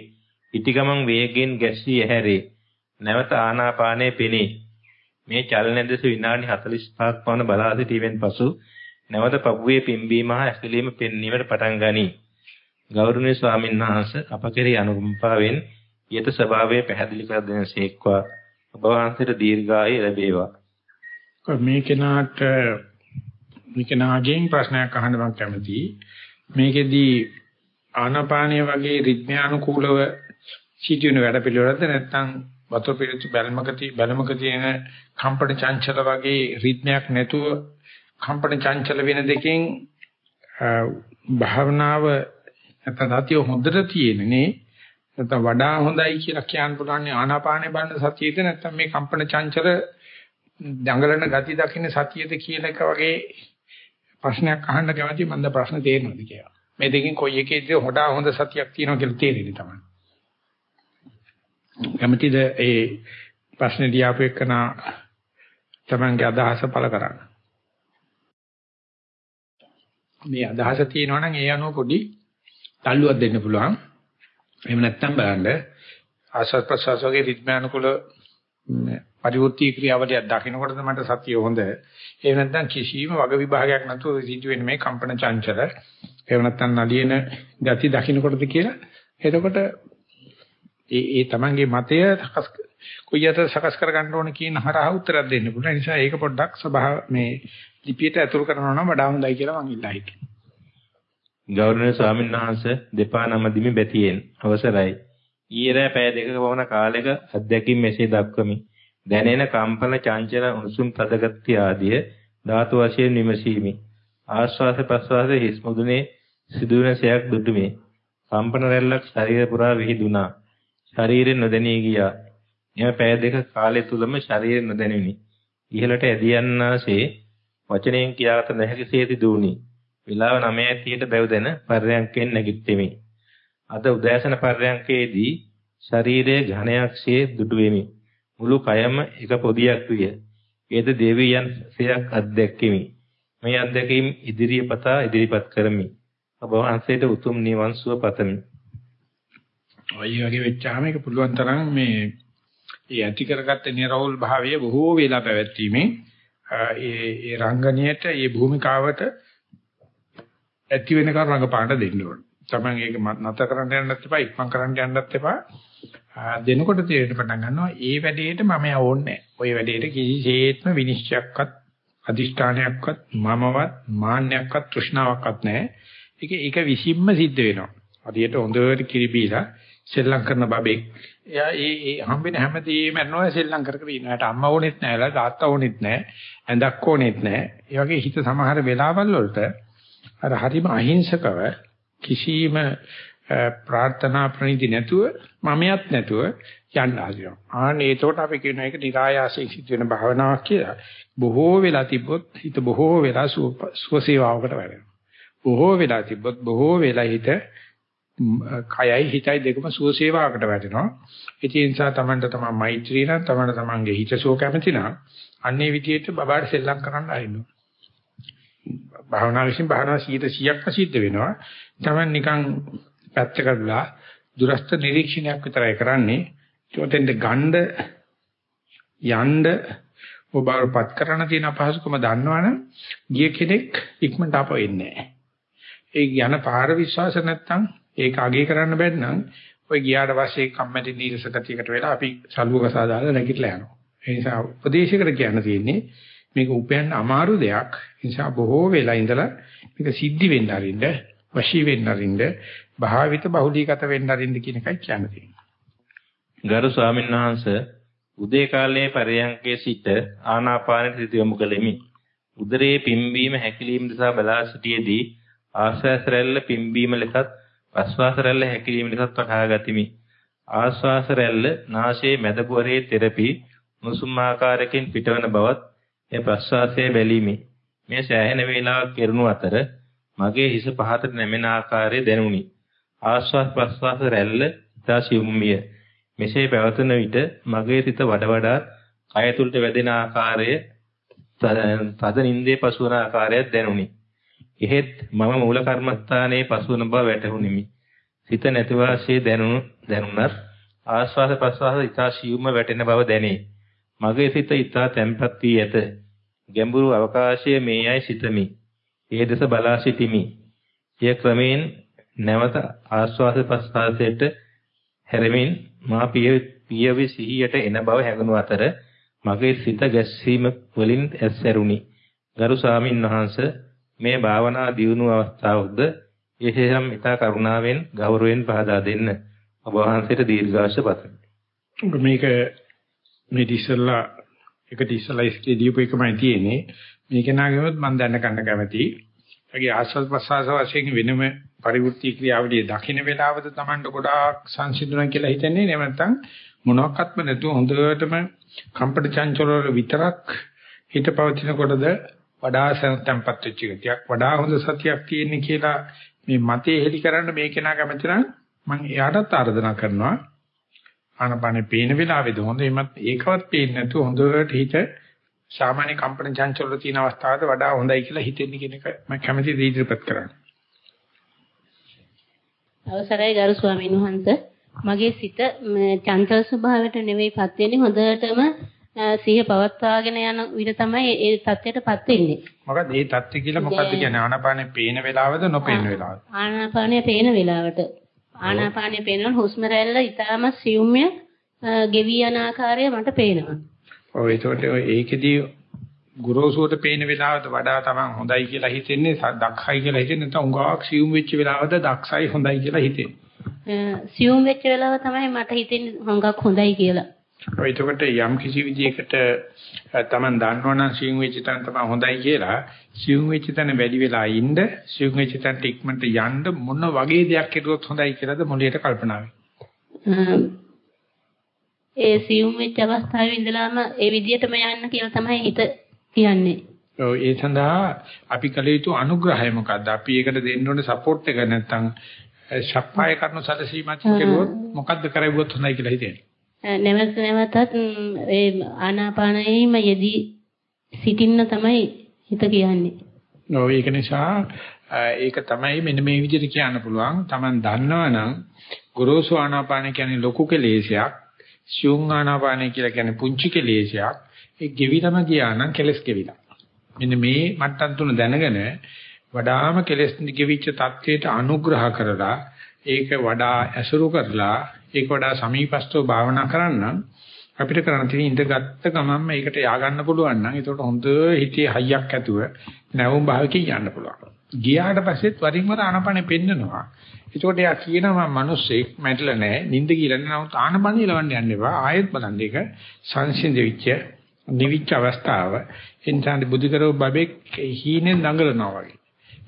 ඉටිගමන් වේගෙන් ගැස්සී ඇහැරේ. නැවත ආනාපානයේ පෙනේ. මේ චලන දෙස විනාඩි 45ක් පමණ බලා සිටීමෙන් පසු නැවත පපුවේ පිම්බීම හා ඇකිලීම පෙන්වීමට පටන් ගනී. ගෞරවනීය ස්වාමීන් වහන්සේ අප කෙරෙහි අනුකම්පාවෙන් ඊට ස්වභාවය පැහැදිලි කර දෙනසේක්වා ඔබ වහන්සේට දීර්ඝායු ලැබේවා. මේ කෙනාට මේ කෙනාගෙන් ප්‍රශ්නයක් අහන්න මම කැමතියි. මේකෙදී ආනාපානිය වගේ රිද්මයානුකූලව සිටින වැඩ පිළිවෙලද නැත්නම් වතුර පිළිතු බැලමකති බැලමක තියෙන කම්පන චංචල වගේ රිද්මයක් නැතුව කම්පන චංචල වෙන දෙකෙන් භාවනාව නැත්නම් සතිය හොඳට තියෙනනේ නැත්නම් වඩා හොඳයි කියලා කියන්න පුළුවන් ආනාපානේ බලන සතියේද නැත්නම් මේ කම්පන චංචල දඟලන ගති දකින්න සතියේද කියන එක වගේ ප්‍රශ්නයක් අහන්න කැමතියි මන්ද ප්‍රශ්න තේරෙනවද කියලා. මේ දෙකෙන් කොයි එකේද වඩා හොඳ සතියක් තියෙනවා කියලා තේරෙන්නේ තමයි. කැමතිද ඒ ප්‍රශ්නේ දිහාපු එකන තමන්ගේ අදහස පළ කරන්න. මේ අදහස තියෙනවා නම් ඒ අනුව පොඩි තල්ලුවක් දෙන්න පුළුවන්. එහෙම නැත්නම් බලන්න ආස්වාද ප්‍රසවාස වගේ රිද්මයානුකූල පරිවෘත්ති ක්‍රියාවලියක් දකින්නකොටද මට සතිය හොඳ. එහෙම නැත්නම් කිසිම වග විභාගයක් නැතුව සිදුවෙන මේ කම්පන චංචල. එහෙම නැත්නම් නලියන ගති දකින්නකොටද කියලා එතකොට ඒ ඒ තමන්ගේ මතය සකස් කොයියට සකස් කර ගන්න ඕන කියන හරහා උත්තරයක් දෙන්න පුළුවන්. ඒ නිසා ඒක පොඩ්ඩක් සභාව මේ ලිපියට ඇතුල් කරනවා නම් වඩා හොඳයි කියලා මම ඉල්ලා හිටියා. ගෞරවනීය ස්වාමීන් වහන්සේ දෙපා නම දිමි බැතියෙන් අවසරයි. ඊයේ පැය දෙකක පමණ කාලයක අධ්‍යක්ෂින් මෙසේ දක්වමි. දැනෙන කම්පන චංචල උණුසුම් තදගති ආදිය ධාතු වශයෙන් විමසීමි. ආශ්වාස ප්‍රශ්වාස හිස් මුදුනේ සිදුවන සයක් දුටුමි. කම්පන රැල්ලක් ශරීර පුරා විහිදුනා. ශරීරෙ නොදැනී ගියා. එම පැය දෙක කාලය තුලම ශරීරෙ නොදැනුනි. ඉහළට ඇදී යන්නාසේ වචනයෙන් කියාගත නොහැකි සේති දුණි. විලාව 9:30ට බැවදෙන පර්යංකෙන් නැගිට්ටෙමි. අද උදෑසන පර්යංකයේදී ශරීරයේ ඝනයක්සේ දුටු වෙමි. මුළු කයම එක පොදියක් විය. ඒද දෙවියන් සයක් අත්දැක්කෙමි. මේ අත්දැකීම් ඉදිරිය පතා ඉදිරිපත් කරමි. ඔබ වහන්සේට උතුම් නිවන් සුව පතමි. ඔය වගේ වෙච්චාම ඒක පුළුවන් තරම් මේ ඒ ඇති කරගත්ත නිර්වෝල් භාවය බොහෝ වෙලා පැවැත්වීමෙන් ඒ ඒ රංගනියට ඒ භූමිකාවට ඇති වෙනකන් රංගපාන්න දෙන්න ඕනේ. Taman ඒක නතර කරන්න යන්නත් එපා, ඉක්මන් කරන්න යන්නත් එපා. දෙනකොට තේරෙන්න පටන් ගන්නවා ඒ වැඩේට මම යවන්නේ ඔය වැඩේට කිසිසේත්ම විනිශ්චයක්වත් අදිෂ්ඨානයක්වත් මමවත් මාන්නයක්වත් තෘෂ්ණාවක්වත් නැහැ. ඒක ඒක විසින්ම සිද්ධ වෙනවා. හරියට හොඳට කිරිබීලා සෙල්ලම් කරන බබෙක්. එයා ඒ ඒ හම්බෙන හැමදේම යනවා සෙල්ලම් කර කර ඉන්නවා. ඒට අම්මා ඕනෙත් නැහැ, තාත්තා ඕනෙත් නැහැ, ඇඳක් ඕනෙත් නැහැ. ඒ වගේ හිත සමහර වෙලාවල් වලට අර හරිම අහිංසකව කිසිම ප්‍රාර්ථනා ප්‍රණීති නැතුව මමයක් නැතුව යන්න හදනවා. ආන්නේ ඒකට අපි කියන එක નિરાයාසයෙන් සිද්ධ වෙන භාවනාවක් කියලා. බොහෝ වෙලා තිබ්බොත් හිත බොහෝ වෙලා සුවසේවාවකට වැඩෙනවා. බොහෝ වෙලා තිබ්බොත් බොහෝ වෙලා හිත කයයි හිතයි දෙකම සුවසේවාවකට වැඩෙනවා. ඒ නිසා තමන්ට තමන් මෛත්‍රී නම් තමන්ට තමන්ගේ හිතසෝ කැමති නම් අන්නේ විදිහට බබාට සෙල්ලම් කරන්න ආරිනවා. භාවනා විශ්ින් භාවනා 100%ක්ම සිද්ධ වෙනවා. තමන් නිකන් පැත්තකටලා දුරස්ත නිරීක්ෂණයක් විතරයි කරන්නේ. චෝතෙන්ද ගණ්ඩ යන්න ඔබවපත් කරන තියෙන අපහසුකම දන්නවනම් ගිය කෙනෙක් ඉක්මනට ආපහු එන්නේ නැහැ. ඒ යන පාර විශ්වාස නැත්තම් ඒක අගේ කරන්න බැන්නම් ඔය ගියාට පස්සේ කම්මැටි නීරස ගතියකට වෙලා අපි සලුවක සාදාලා නැගිටලා යනවා. ඒ නිසා උපදේශයකට කියන්න තියෙන්නේ මේක උපයන්න අමාරු දෙයක්. ඒ නිසා බොහෝ වෙලා ඉඳලා මේක සිද්ධි වෙන්න අරින්න, වශී වෙන්න අරින්න, භාවිත බහුලීගත වෙන්න අරින්න කියන එකයි කියන්න තියෙන්නේ. ගරු ස්වාමීන් වහන්සේ උදේ කාලයේ පරයන්කේ සිට ආනාපාන සිත යොමු කළෙමි. උදරයේ පිම්බීම හැකිලිම දිසා බලා සිටියේදී ආශ්වාස රැල්ල පිම්බීම ලෙසත් ප්‍රශ්වාස රැල්ල හැකිලිම ලෙසත් වටහා ගතිමි. ආශ්වාස රැල්ල නාසයේ මැද කුහරයේ තෙරපි මුසුම් ආකාරයකින් පිටවන බවත් ඒ ප්‍රශ්වාසයේ බැලීමි. මේ සෑහෙන වේලාවක් කෙරුණු අතර මගේ හිස පහතට නැමෙන ආකාරය දැනුනි. ආශ්වාස ප්‍රශ්වාස රැල්ල ඉතා සියුම්මිය. මෙසේ පැවතුන විට මගේ සිත වඩ වඩාත් කය තුලට වැදෙන ආකාරය තද නින්දේ පසුවන ආකාරයක් දැනුනි. එහෙත් මම මූල කර්මස්ථානයේ පසුවන බව වැටහුණිමි. සිත නැති වාසියේ දැනුණු දැනුණත් ආශ්වාස ප්‍රශ්වාස ඉතා සියුම්ව වැටෙන බව දැනේ. මගේ සිත ඉතා තැම්පත් වී ඇත. ගැඹුරු අවකාශයේ මේයයි සිතමි. ඒ දෙස බලා සිටිමි. එය ක්‍රමයෙන් නැවත ආශ්වාස ප්‍රශ්වාසයට හැරෙමින් මා පියවි සිහියට එන බව හැඟුණු අතර මගේ සිත ගැස්සීම වලින් ඇස්සැරුණි. ගරු ස්වාමින් වහන්සේ මේ භාවනා දියුණු අවස්ථාවක්ද විශේෂයෙන් ඊතා කරුණාවෙන් ගෞරවයෙන් පහදා දෙන්න. ඔබ වහන්සේට දීර්ඝාෂ පතමි. මේක මේ ඉස්සල්ලා එකට ඉස්සල්ලා ඉස්කේ දීපු එකමයි තියෙන්නේ. මේක නාගෙමත් මම දැන ගන්න කැමතියි. ඒගේ ආස්වාද ප්‍රසආස වශයෙන් වෙනම පරිවෘත්ති ක්‍රියාවලිය දකින්න වෙලාවද Tamanට ගොඩාක් සංසිඳුණා කියලා හිතන්නේ නේ නැත්නම් මොනවාක්වත්ම නැතුව හොඳටම කම්පට චංචල විතරක් හිත පවතිනකොටද වඩා සංතම්පත් වෙච්ච ගතියක් වඩා හොඳ සතියක් තියෙන්නේ කියලා මේ මතේ හෙලි කරන්න මේ කෙනා කැමති නම් මම එයාටත් ආරාධනා කරනවා. ආනපානේ පේන වෙලාවේද? හොඳ එමත් ඒකවත් පේන්නේ නැතුව හොඳට හිත සාමාන්‍ය කම්පන චංචල තියෙන අවස්ථාවද වඩා හොඳයි කියලා හිතෙන්නේ කියන එක මම කැමති දීර්ඝපත් කරන්න. අවසරයි ගරු ස්වාමීන් වහන්සේ. මගේ සිත චංචල ස්වභාවයට නෙවෙයිපත් වෙන්නේ හොඳටම සිහිය පවත්වාගෙන යන විට තමයි ඒ தත්ත්වයටපත් වෙන්නේ. මොකද මේ தත්ත්වය කියලා මොකද්ද කියන්නේ? ආනාපානේ පේන වෙලාවද නොපේන වෙලාවද? ආනාපානේ පේන වෙලාවට. ආනාපානෙ පේනවනේ හුස්ම රැල්ල ඊටාම සියුම්ය ගෙවි යන ආකාරය මට පේනවා. ඔව් ඒකට ඒකෙදී ගුරුසුවට පේන වෙලාවට වඩා තමයි හොඳයි කියලා හිතෙන්නේ දක්ෂයි කියලා හිතෙන්නේ නැත්නම් උඟාවක් සියුම් වෙච්ච වෙලාවද දක්ෂයි හොඳයි කියලා හිතෙන්නේ. සියුම් වෙච්ච වෙලාව තමයි මට හිතෙන්නේ හොඟක් හොඳයි කියලා. එතකොට යම් කිසි විදියකට Taman දන්නවනම් සියුම් වෙච්ච තැන තමයි හොඳයි කියලා සියුම් වෙච්ච තැන වැඩි වෙලා ඉන්න සියුම් වෙච්ච තැනට ඉක්මනට යන්න මොන වගේ දෙයක් කෙරුවොත් හොඳයි කියලාද මොළයට කල්පනා ඒ සියුම් වෙච්ච අවස්ථාවේ ඉඳලාම ඒ විදියටම යන්න කියලා තමයි හිත කියන්නේ. ඔව් ඒ සඳහා අපි කල යුතු අනුග්‍රහය මොකද්ද? අපි ඒකට දෙන්න ඕනේ සපෝට් එක නැත්නම් ශප්පාය කරන සැලසීමක් කෙරුවොත් මොකද්ද කරගුවොත් හොඳයි කියලා හිතෙන්නේ. නැවත නැවතත් ඒ ආනාපානයේම යෙදී සිටින්න තමයි හිත කියන්නේ. ඔව් ඒක නිසා ඒක තමයි මෙන්න මේ විදිහට කියන්න පුළුවන්. Taman දන්නවනම් ගොරෝසු ආනාපාන කියන්නේ ලොකු කෙලෙසයක්, සියුම් ආනාපාන කියලා කියන්නේ පුංචි කෙලෙසයක්. ඒ ගෙවිලම ගියා නම් කෙලස් ගෙවිලා. මෙන්න මේ මට්ටම් තුන දැනගෙන වඩාම කෙලස් ගෙවිච්ච தത്വයට අනුග්‍රහ කරලා ඒක වඩා ඇසුරු කරලා ඒක වඩා සමීපස්තව භාවනා කරන්න අපිට කරන්න තියෙන ඉඳගත්ත ගමන්ම ඒකට ය아가න්න පුළුවන් නම් ඒකට හොඳ හිතේ හයියක් ඇතුව නැවුම් භාවකේ යන්න පුළුවන්. ගියාට පස්සෙත් වරින් වර ආනපනේ පෙන්නනවා. ඒකට එයා කියනවා මම මිනිස්සෙක් මැරිලා නැහැ, නිින්ද කියලා නෑ. නමුත් ආනපනේ ලවන්න යන්න එපා. ආයෙත් බලන්න ඒක සංසිඳෙවිච්ච නිවිච්ච අවස්ථාව. එන්ටාන්දි බුද්ධ කරව බබෙක් හීනෙන් දඟලනවා වගේ.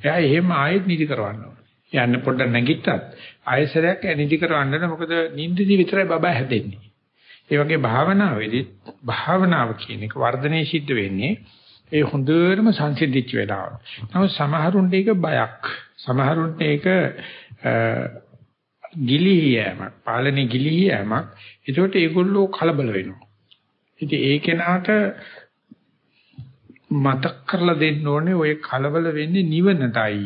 එයා එහෙම ආයෙත් නිදි කරවන්නවා. යන්න පොඩ්ඩක් නැගිට්ටත් ආයසරයක් නිදි කරවන්න මොකද නිින්දදී විතරයි බබා හැදෙන්නේ. ඒ වගේ භාවනාවේදී භාවනාව කියන එක වර්ධනයේ සිද්ධ වෙන්නේ ඒ හොඳටම සංසිද්ධිච්ච වෙලාව. නමුත් සමහරුන්ට ඒක බයක්. සමහරුන්ට ඒක ගිලිහියමක්, පාලනේ ගිලිහියමක්. ඒකට ඒගොල්ලෝ කලබල වෙනවා. ඉතින් ඒ කෙනාට මතක් කරලා දෙන්න ඕනේ ඔය කලබල වෙන්නේ නිවනටයි.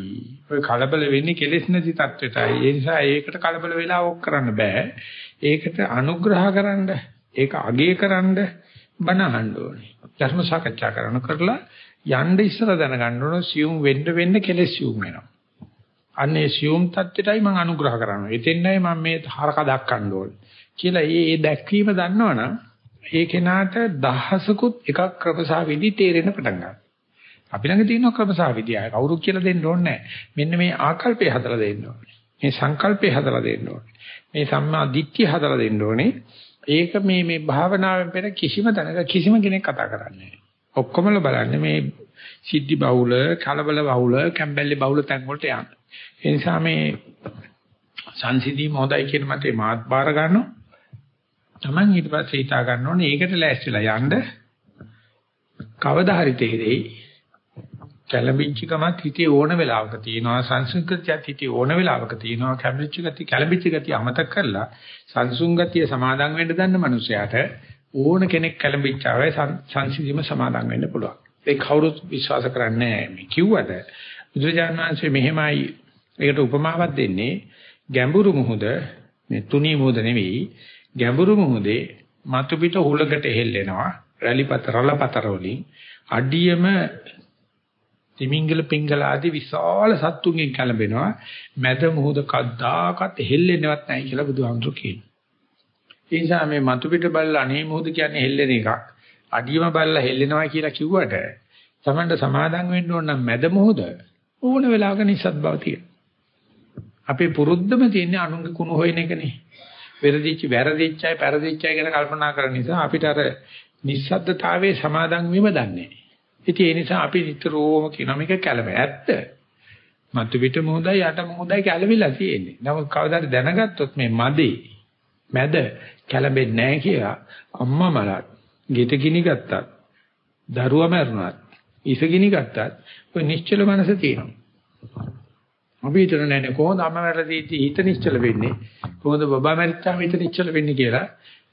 ඔය කලබල වෙන්නේ කෙලෙස් නැති තත්වෙටයි. ඒ නිසා ඒකට කලබල වෙලා ඕක කරන්න බෑ. ඒකට අනුග්‍රහ කරන්න, ඒක අගය කරන්න බණ අහන්න ඕනේ. ධර්ම සාකච්ඡා කරන කරලා යන්න ඉස්සර දැනගන්න ඕන සියුම් වෙන්න වෙන්න කෙලෙස් සියුම් වෙනවා. අන්නේ සියුම් තත්වෙටයි මම අනුග්‍රහ කරනවා. එතෙන්යි මම මේ හරක දක්වන්න ඕනේ. කියලා ඒ දැක්වීම දන්නවනම් ඒ කෙනාට දහසකුත් එකක් ක්‍රමසා විදි තේරෙන්න පටන් ගන්නවා. අපි ළඟ තියෙන ක්‍රමසා විදි ආය කවුරු කියලා දෙන්න ඕනේ මෙන්න මේ ආකල්පය හදලා දෙන්න ඕනේ. මේ සංකල්පය හදලා දෙන්න ඕනේ. මේ සම්මා දිට්ඨිය හදලා දෙන්න ඕනේ. ඒක මේ මේ භාවනාවෙන් පෙර කිසිම තැනක කිසිම කෙනෙක් කතා කරන්නේ නැහැ. ඔක්කොමල බලන්නේ මේ සිද්ධි බහුල, කලබල බහුල, කැම්බැල්ලේ බහුල තැන් වලට යන්න. ඒ නිසා මේ සංසිද්ධි මොහොතයි කියන මතේ මාත් බාර ගන්නවා. Taman ඊට පස්සේ හිතා ගන්න ඕනේ ඒකට ලෑස්තිලා යන්න. කවදා හරි තේරෙයි. කැළඹිච්ච ගමත් හිතේ ඕන වෙලාවක තියෙනවා. සංසුන්ගතියත් හිතේ ඕන වෙලාවක තියෙනවා. කැළඹිච්ච ගතිය කැළඹිච්ච ගතිය අමතක කරලා සංසුන්ගතිය සමාදන් වෙන්න දන්න මනුස්සයාට ඕන කෙනෙක් කැළඹිච්චාවේ සංසිඳීම සමාදන් වෙන්න පුළුවන්. ඒ කවුරුත් විශ්වාස කරන්නේ නැහැ. මේ කිව්වට බුදුරජාණන් වහන්සේ මෙහෙමයි ඒකට උපමාවක් දෙන්නේ. ගැඹුරු මුහුද මේ තුනී මුහුද නෙවෙයි. ගැඹුරු මුහුදේ මතු පිට හුලකට හෙල්ලෙනවා රැලිපත රළපතර වලින් අඩියම තිමිංගල පිංගල ආදී විශාල සත්තුන්ගෙන් කැළඹෙනවා මැද මුහුද කද්දාකත් හෙල්ලෙන්නවත් නැහැ කියලා බුදුහාමුදුරු කියනවා. ඒ නිසා මේ මතු පිට බල්ලා අනේ මුහුද කියන්නේ හෙල්ලෙන එකක්. අඩියම බල්ලා හෙල්ලෙනවා කියලා කිව්වට Tamanda සමාදම් වෙන්න ඕන නම් මැද මුහුද ඕන වෙලාවක නිසත් බව තියෙනවා. අපේ පුරුද්දම තියෙන්නේ අනුන්ගේ කුණු හොයන එකනේ. වෙරදිච්ච වැරදිච්චයි පෙරදිච්චයි ගැන කල්පනා කරන නිසා අපිට අර නිස්සද්දතාවයේ සමාදන් වීම දන්නේ නැහැ. ඉතින් ඒ නිසා අපි නිතරම කියන මේක කැළඹ ඇත්ත. මතු පිට මොහොතයි යට මොහොතයි කැළඹිලා තියෙන්නේ. නමුත් කවදාද දැනගත්තොත් මේ මදේ මැද කැළඹෙන්නේ නැහැ කියලා අම්මා මලත් ගෙට ගිනි ගත්තත් දරුවා මැරුණත් ඉස ගිනි ගත්තත් ඔය නිශ්චල මනස තියෙනවා. අපි හිතන නෑනේ කොහොමද අම්මා මැරලා හිත නිශ්චල වෙන්නේ? කොහොමද බබා මැරිච්චාම හිත නිශ්චල වෙන්නේ කියලා?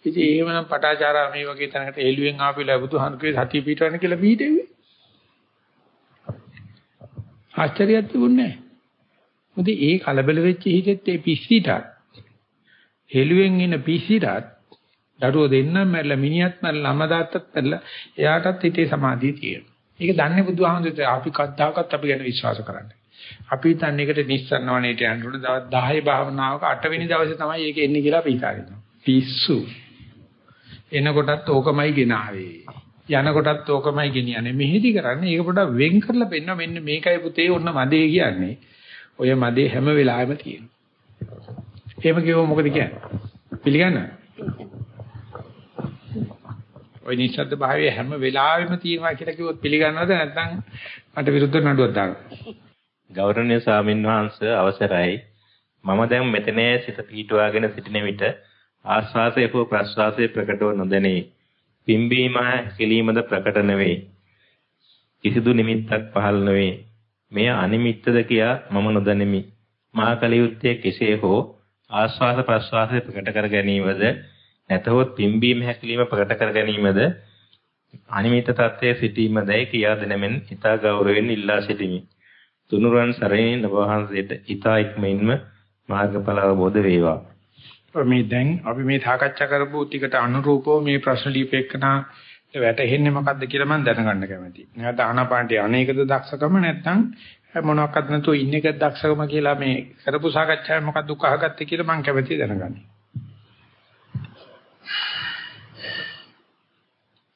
ඉතින් එහෙමනම් පටාචාරා මේ වගේ තැනකට එළුවෙන් ආපිලා බුදුහාමුදුරේ සතිය පිටවන්න කියලා පිටෙව්වේ ආශ්චර්යයක් තිබුණේ නෑ. මොකද ඒ කලබල වෙච්ච හිතෙත් ඒ පිස්සිටත් හෙළුවෙන් එන පිස්සිටත් දරුවෝ දෙන්නම මැරලා මිනිහත් මැරලා අම්මා තාත්තත් මැරලා එයාටත් හිතේ සමාධිය තියෙනවා. ඒක දන්නේ බුදුහාමුදුරේ අපි කද්දාකත් අපි ගැන විශ්වාස කරන්නේ. අපි හිතන්නේ එකට නිස්සරණවණේට යන්න උන දවස් 10 භාවනාවක 8 වෙනි දවසේ තමයි ඒක එන්නේ කියලා අපි හිතාගෙන පිස්සු. එනකොටත් ඕකමයි ගෙනාවේ. යනකොටත් ඕකමයි ගෙනියන්නේ. මෙහෙදි කරන්නේ ඒක පොඩ්ඩක් වෙන් කරලා පෙන්න මෙන්න මේකයි පුතේ ඔන්න මදේ කියන්නේ. ඔය මදේ හැම වෙලාවෙම තියෙනවා. එහෙම කිව්වොත් මොකද කියන්නේ? පිළිගන්නවද? ওই නිශ්ශබ්ද භාවය හැම වෙලාවෙම තියෙනවා කියලා කිව්වොත් පිළිගන්නවද නැත්නම් මට විරුද්ධ නඩුවක් දානවා ගෞරවනීය ස්වාමින් වහන්සේ අවසරයි. මම දැන් මෙතනේ සිත පීඨවාගෙන සිටින විට ආස්වාසය හෝ ප්‍රස්වාසය ප්‍රකටව නොදැනේ. පිම්බීම කෙලීමද ප්‍රකට නෙවේ. කිසිදු නිමිත්තක් පහළ නොවේ. මෙය අනිමිත්තද කියා මම නොදනිමි. මා කලියුත්තේ කෙසේ හෝ ආස්වාද ප්‍රස්වාසය ප්‍රකට කර ගැනීමද නැතහොත් පිම්බීම හැකිලිම ප්‍රකට කර ගැනීමද අනිමිත තත්ත්වයේ සිටීමදයි කියා දෙනමෙන් ඊතා ගෞරවයෙන් ඉල්ලා සිටිමි. තුනුරුවන් සරණින් ඔබ වහන්සේට ඊතා ඉක්මනින්ම මාර්ගඵල අවබෝධ වේවා. මේ දැන් අපි මේ සාකච්ඡා කරපු ටිකට අනුරූපව මේ ප්‍රශ්න ලියපෙකනා වැටෙන්නේ මොකද්ද කියලා මම දැනගන්න කැමතියි. නැත්නම් ආනාපානට අනේකද දක්ෂකම නැත්නම් මොනවාක්වත් නැතුව ඉන්න එක දක්ෂකම කියලා මේ කරපු සාකච්ඡාවේ මොකක්ද උකහාගත්තේ කියලා මම කැමතියි දැනගන්න.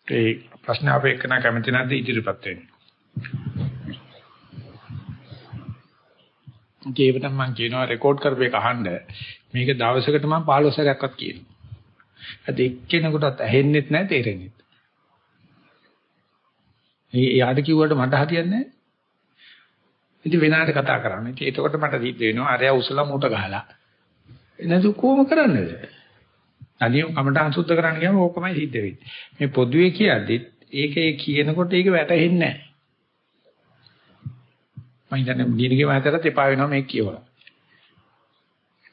ඒ ප්‍රශ්න අපේකන කැමති නැද්ද ඉදිරිපත් වෙන්න. ඒකට මම කියනවා රෙකෝඩ් කරපු එක අහන්න මේක දවසකට මම 15 සැරයක්වත් කියනවා. අද එක්කෙනෙකුටත් ඇහෙන්නෙත් නැහැ තේරෙන්නෙත්. මේ යාට කිව්වට මට හරියන්නේ නැහැ. ඉතින් වෙනාට කතා කරන්නේ. ඉතින් එතකොට මට සිද්ධ වෙනවා අරයා උසලා මූට ගහලා. එනසු කොහොම කරන්නේද? අනියම කමටහන් සුද්ධ කරන්න ගියාම ඕකමයි සිද්ධ වෙන්නේ. මේ පොදුවේ කියද්දි ඒකේ කියනකොට ඒක වැටහෙන්නේ නැහැ. මම හිතන්නේ දිනගේ මහතරත් එපා වෙනවා මේක කියවලා.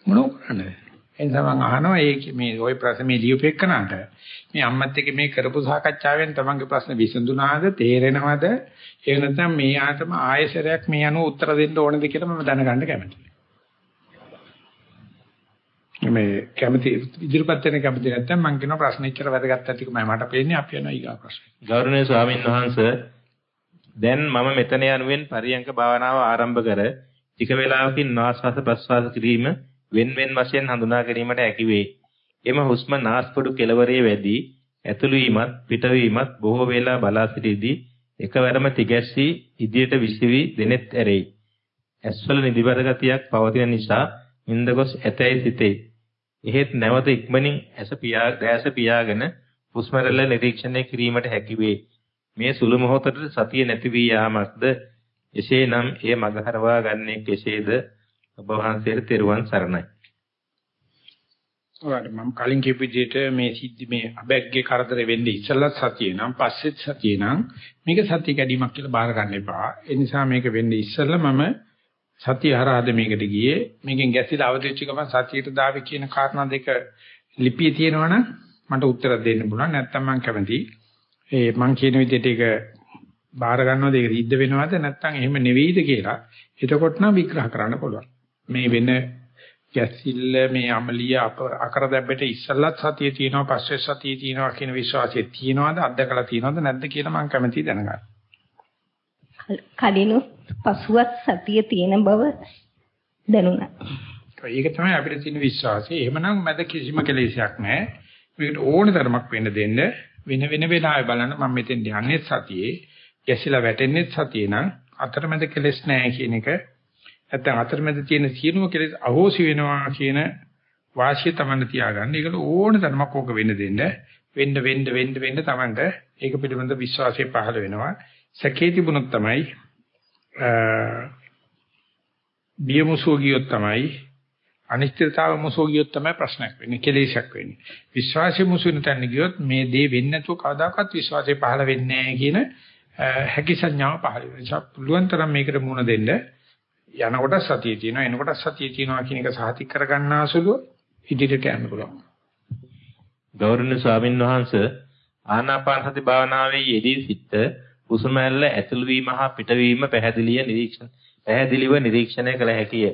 මොනෝ කරන්නේ? එනිසා මම අහනවා ඒ මේ ওই ප්‍රශ්න මේ ලියුපෙක්කනට මේ අම්මත් එක්ක මේ කරපු සාකච්ඡාවෙන් තමන්ගේ ප්‍රශ්න විසඳුනාද තේරෙනවද? එහෙම නැත්නම් මේ ආතම ආයෙසරයක් මේ අනුව උත්තර දෙන්න ඕනද කියලා මම දැනගන්න කැමතියි. මේ කැමති ඉදිරිපත් වෙන කැමති නැත්නම් මම කියන ප්‍රශ්න ඉච්චර වැදගත් නැති කමයි මට පේන්නේ අපි යනවා ඊගා ප්‍රශ්න. ගෞරවනීය ස්වාමීන් වහන්සේ දැන් මම මෙතන යනුවෙන් පරියංක භාවනාව ආරම්භ කර ටික වේලාවකින් නාස්වාස ප්‍රස්වාස කිරීම wen wen වශයෙන් හඳුනා ගැනීමට හැකි වේ. එම හුස්ම නාස්පුඩු කෙළවරේ වැඩි ඇතුළු වීමත් පිටවීමත් බොහෝ වේලා බලා සිටීදී එකවරම තිගැස්සී ඉදිරියට විසිවි දෙනෙත් ඇරෙයි. ඇස්වල නිදිබර ගතියක් පවතින නිසා නින්දගොස් ඇතැයි සිතේ. එහෙත් නැවත ඉක්මනින් ඇස පියා දැස පියාගෙන හුස්ම රැල්ල නිරීක්ෂණය කිරීමට හැකි වේ. මේ සුළු මොහොතට සතිය නැති වී යාමක්ද? එසේනම් එය මගහරවා ගන්නේ කෙසේද? ඔබ වහන්සේට තෙරුවන් සරණයි. ඔයාලට මම කලින් කියපු විදිහට මේ සිද්ධි මේ අබැග්ගේ කරදර වෙන්නේ ඉස්සෙල්ලා සතිය නම් පස්සෙත් සතිය නම් මේක සතිය කැඩීමක් කියලා බාර ගන්න එපා. ඒ නිසා මේක වෙන්නේ ඉස්සෙල්ලා මම සතිය හරහාද මේකට ගියේ. මේකෙන් ගැසිලා අවදිච්ච ගමන් සතියට දාවේ කියන කාරණා දෙක ලිපියේ තියෙනවනම් මට උත්තර දෙන්න පුළුවන්. නැත්නම් මම කැමතියි. ඒ මං කියන විදිහට ඒක බාර ගන්නවද ඒක රිද්ද වෙනවද නැත්නම් එහෙම නෙවෙයිද කියලා එතකොට නම් විග්‍රහ කරන්න පුළුවන් මේ වෙන ගැසිල්ල මේ අමලිය අකර දැබ්බට ඉස්සල්ලත් සතිය තියෙනවා පස්සේ සතිය තියෙනවා කියන විශ්වාසය තියෙනවද අත්දකලා තියෙනවද නැද්ද කියලා මම කැමතියි දැනගන්න. කලිනුත් පසුවත් සතිය තියෙන බව දැනුණා. ඒක තමයි අපිට තියෙන විශ්වාසය. එහෙමනම් මැද කිසිම කෙලෙසයක් නැහැ. මේකට ඕන තරමක් වෙන්න දෙන්න වෙන වෙන වෙලාවෙ බලන්න මම මෙතෙන් යන්නේ සතියේ. ගැසිලා වැටෙන්නේ සතියේ නම් අතරමැද කෙලෙස් නැහැ කියන එක නැත්නම් අතරමැද තියෙන සියලුම කෙලෙස් අහෝසි වෙනවා කියන වාසිය තමයි තියාගන්න. ඒකට ඕන තරමක් ඕක වෙන්න දෙන්න. වෙන්න වෙන්න වෙන්න වෙන්න තමන්ට ඒක පිළිබඳ විශ්වාසය පහළ වෙනවා. සැකේ තිබුණොත් තමයි බියමුසෝ ගියොත් තමයි අනිශ්චිතතාව මුසෝ ගියොත් තමයි ප්‍රශ්නයක් වෙන්නේ කෙලෙසක් වෙන්නේ. විශ්වාසය මුසුන තැන ගියොත් මේ දේ වෙන්නේ නැතුව කවදාකවත් විශ්වාසය පහළ වෙන්නේ නැහැ කියන හැකි සංඥාව පහළ වෙනවා. පුළුවන් තරම් මේකට මුණ දෙන්න. යනකොට සතිය තියෙනවා එනකොට සතිය තියෙනවා කියන එක සාතික කරගන්නාසුළු ඉදිරියට යන්න පුළුවන්. ගෞරවනීය ස්වාමින් වහන්සේ ආනාපාන සති භාවනාවේ යෙදී සිට හුස්ම රැල්ල ඇතුළු වීම හා පිටවීම පැහැදිලිව නිරීක්ෂණ පැහැදිලිව නිරීක්ෂණය කළ හැකිය.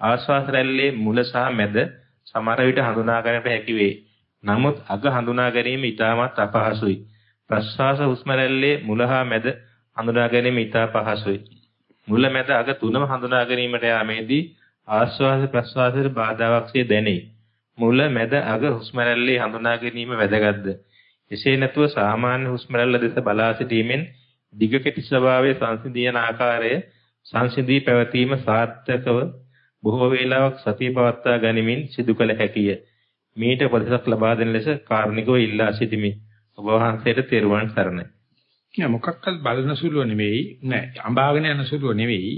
ආශ්වාස රැල්ලේ මුල සහ මැද සමහර විට හඳුනා ගන්නට හැකි වේ. නමුත් අග හඳුනා ගැනීම ඉතාමත් අපහසුයි. ප්‍රශ්වාස හුස්ම රැල්ලේ මුල හා මැද හඳුනා ගැනීම ඉතා පහසුයි. මුල මැද අග තුනම හඳුනා ගැනීමට යාමේදී ආශ්වාස ප්‍රශ්වාසයේ බාධාවක්සේ දැනේ. මුල මැද අග හුස්ම රැල්ලේ හඳුනා ගැනීම වැදගත්ද? එසේ නැතුව සාමාන්‍ය හුස්ම රැල්ල දෙස බලා සිටීමෙන් දිග කෙටි ස්වභාවයේ සංසිඳියන ආකාරය සංසිඳී පැවතීම සාර්ථකව බොහෝ වේලාවක් සතිය පවත්වා ගනිමින් සිදු කළ හැකිය. මීට උපදෙසක් ලබා දෙන ලෙස කාරුණිකව ඉල්ලා සිටිමි. ඔබ වහන්සේට තෙරුවන් සරණයි. නෑ මොකක්වත් බලන සුළුව නෙවෙයි නෑ අඹාගෙන යන සුළුව නෙවෙයි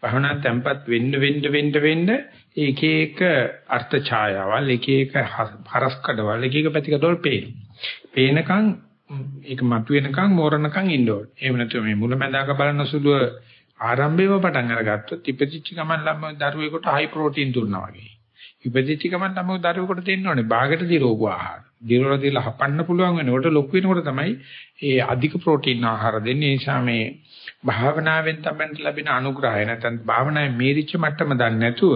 භවනා tempat වෙන්න වෙන්න වෙන්න වෙන්න එක එක අර්ථ ඡායාවල් එක එක හරස්කඩවල් එක එක පැතිකඩවල් පේන. පේනකන් ඒක මතුවෙනකන් මෝරණකන් ඉන්න ඕනේ. එහෙම නැත්නම් මේ මුලැමැදාක බලන සුළුව ආරම්භයේම පටන් අරගත්තොත් ඉපදිච්ච ගමන් ළම දරුවෙකුට හයි ප්‍රෝටීන් දුන්නා වගේ. ඉපදිච්ච ගමන් ළම දරුවෙකුට දෙන්න ඕනේ බාගට දිරෝගු ආහාර. දිරවල දීලා හපන්න පුළුවන් වෙනකොට ලොකු වෙනකොට තමයි ඒ අධික ප්‍රෝටීන් ආහාර දෙන්නේ. ඒ නිසා මේ භාවනාවෙන් තමයි ලැබෙන අනුග්‍රහය නැත්නම් භාවනාවේ මේරිච්ච මට්ටම දන්නේ නැතුව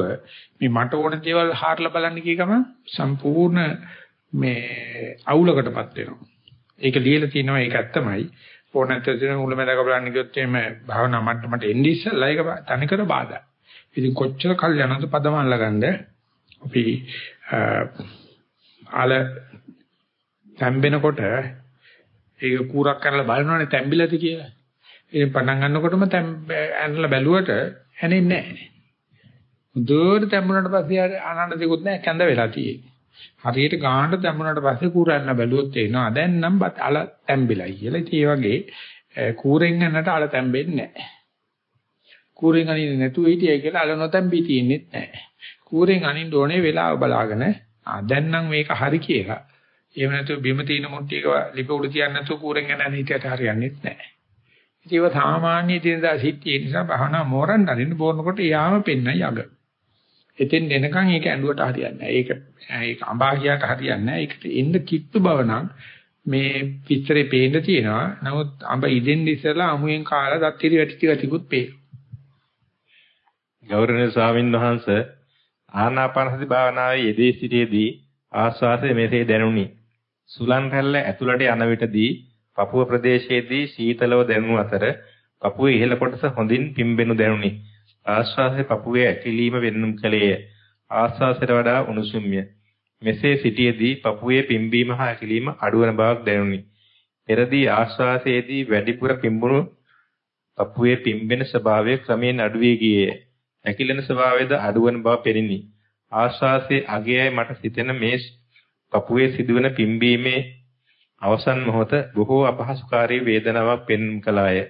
මේ මට ඕන දේවල් හාරලා බලන්න කිය ගමන් සම්පූර්ණ මේ අවුලකටපත් වෙනවා. ඒක ලියලා තියෙනවා ඒක ඇත්තමයි. ඕනෑතර මුලමෙදාක බලන්න ගියොත් එimhe භාවනා මට්ටමට එන්නේ ඉස්සෙල්ලා ඒක තනිකර බාධා. ඉතින් කොච්චර කල් යනවද පදමල්ලා ගන්න අපි ආල තැම්බෙනකොට ඒක කූරක් කරලා බලනවනේ තැම්බිලාද කියලා. ඉතින් පටන් ගන්නකොටම ඇනලා බැලුවට ඇනෙන්නේ නැහැ. දුර තැම්බුණාට පස්සේ ආනන්ද දෙකුත් නැහැ කැඳ වෙලා තියෙන්නේ. හරියට ගානට තැම්බුණාට පස්සේ කූරන්න බැලුවොත් තේනවා දැන් නම් අල තැම්බිලයි කියලා. ඉතින් ඒ වගේ කූරෙන් යනට අල තැම්බෙන්නේ නැහැ. කූරෙන් අනින්නේ නැතුව හිටියයි කියලා අල නොතැම්බී තියෙන්නේ නැහැ. කූරෙන් අනින්න ඕනේ වෙලාව බලාගෙන ආ දැන් නම් මේක හරි කියලා. එහෙම නැතුව බිම තියෙන මුට්ටියක ලිප උඩ තියන්න නැතුව කූරෙන් යන හිටියට හරියන්නේ නැහැ. ඉතින් ඒක සාමාන්‍ය දිනදා සිද්ධිය නිසා බහනා මෝරන් අරින්න බොනකොට යාම පෙන්නයි අග. එතෙන් එනකන් ඒක ඇඬුවට හරියන්නේ නැහැ. ඒක ඒක අඹා ගියාට හරියන්නේ නැහැ. ඒකට එන්න කිට්ටු බව නම් මේ පිටරේ පේන්න තියෙනවා. නමුත් අඹ ඉදෙන්න ඉස්සලා අමුයෙන් කාලා දත්තිරි වැටිච්ච ගතිකුත් පේනවා. ගෞරවනීය ස්වාමින් වහන්සේ ආනාපානසති භාවනාවේ යෙදී සිටියේදී ආස්වාසය මෙසේ දැනුනි. සුලන් රැල්ල ඇතුළට යන විටදී පපුව ප්‍රදේශයේදී සීතලව දැනුණු අතර පපුවේ ඉහළ කොටස හොඳින් පිම්බෙනු දැනුනි. ආශ්වාසයේ පපුවේ ඇකිලීම වෙන්නුම් කලේය. ආශ්වාසයට වඩා උණුසුම්ය. මෙසේ සිටියේදී පපුවේ පිම්බීම හා ඇකිලීම අඩුවන බවක් දැනුනි. පෙරදී ආශ්වාසයේදී වැඩිපුර පිම්බුණු පපුවේ පිම්බෙන ස්වභාවය ක්‍රමයෙන් අඩු වී ගියේය. ඇකිලෙන ස්වභාවයද අඩුවන බව පෙනිනි. ආශ්වාසයේ අගයයි මට සිතෙන මේ පපුවේ සිදුවන පිම්බීමේ අවසන් මොහොත බොහෝ අපහසුකාරී වේදනාවක් පෙන්වම් කළාය.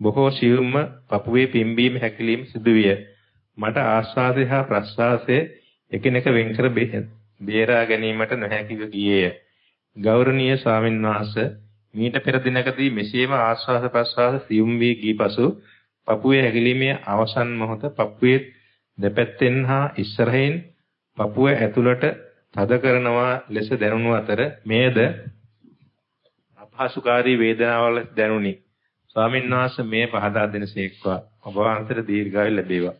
බොහෝ සියුම්ම පපුවේ පිම්බීම හැකිලිම සිදුවිය. මට ආශ්වාසය හා ප්‍රශ්වාසය එකිනෙක වෙන්කර බේරා ගැනීමට නොහැකිව ගියේය. ගෞරවනීය ස්වාමින් වහන්සේ මීට පෙර දිනකදී මෙසේම ආශ්වාස ප්‍රශ්වාස සියුම් වී ගී පසු පපුවේ හැකිලීමේ අවසන් මොහොත පපුවේ දෙපැත්තෙන් හා ඉස්සරහින් පපුව ඇතුළට තද කරනවා ලෙස දැනුණු අතර මේද අපහසුකාරී වේදනාවල දැනුනි. ස්වාමීන් වහන්සේ මේ පහදා දෙනසේක්වා ඔබ වහන්සේට දීර්ඝායු ලැබේවා.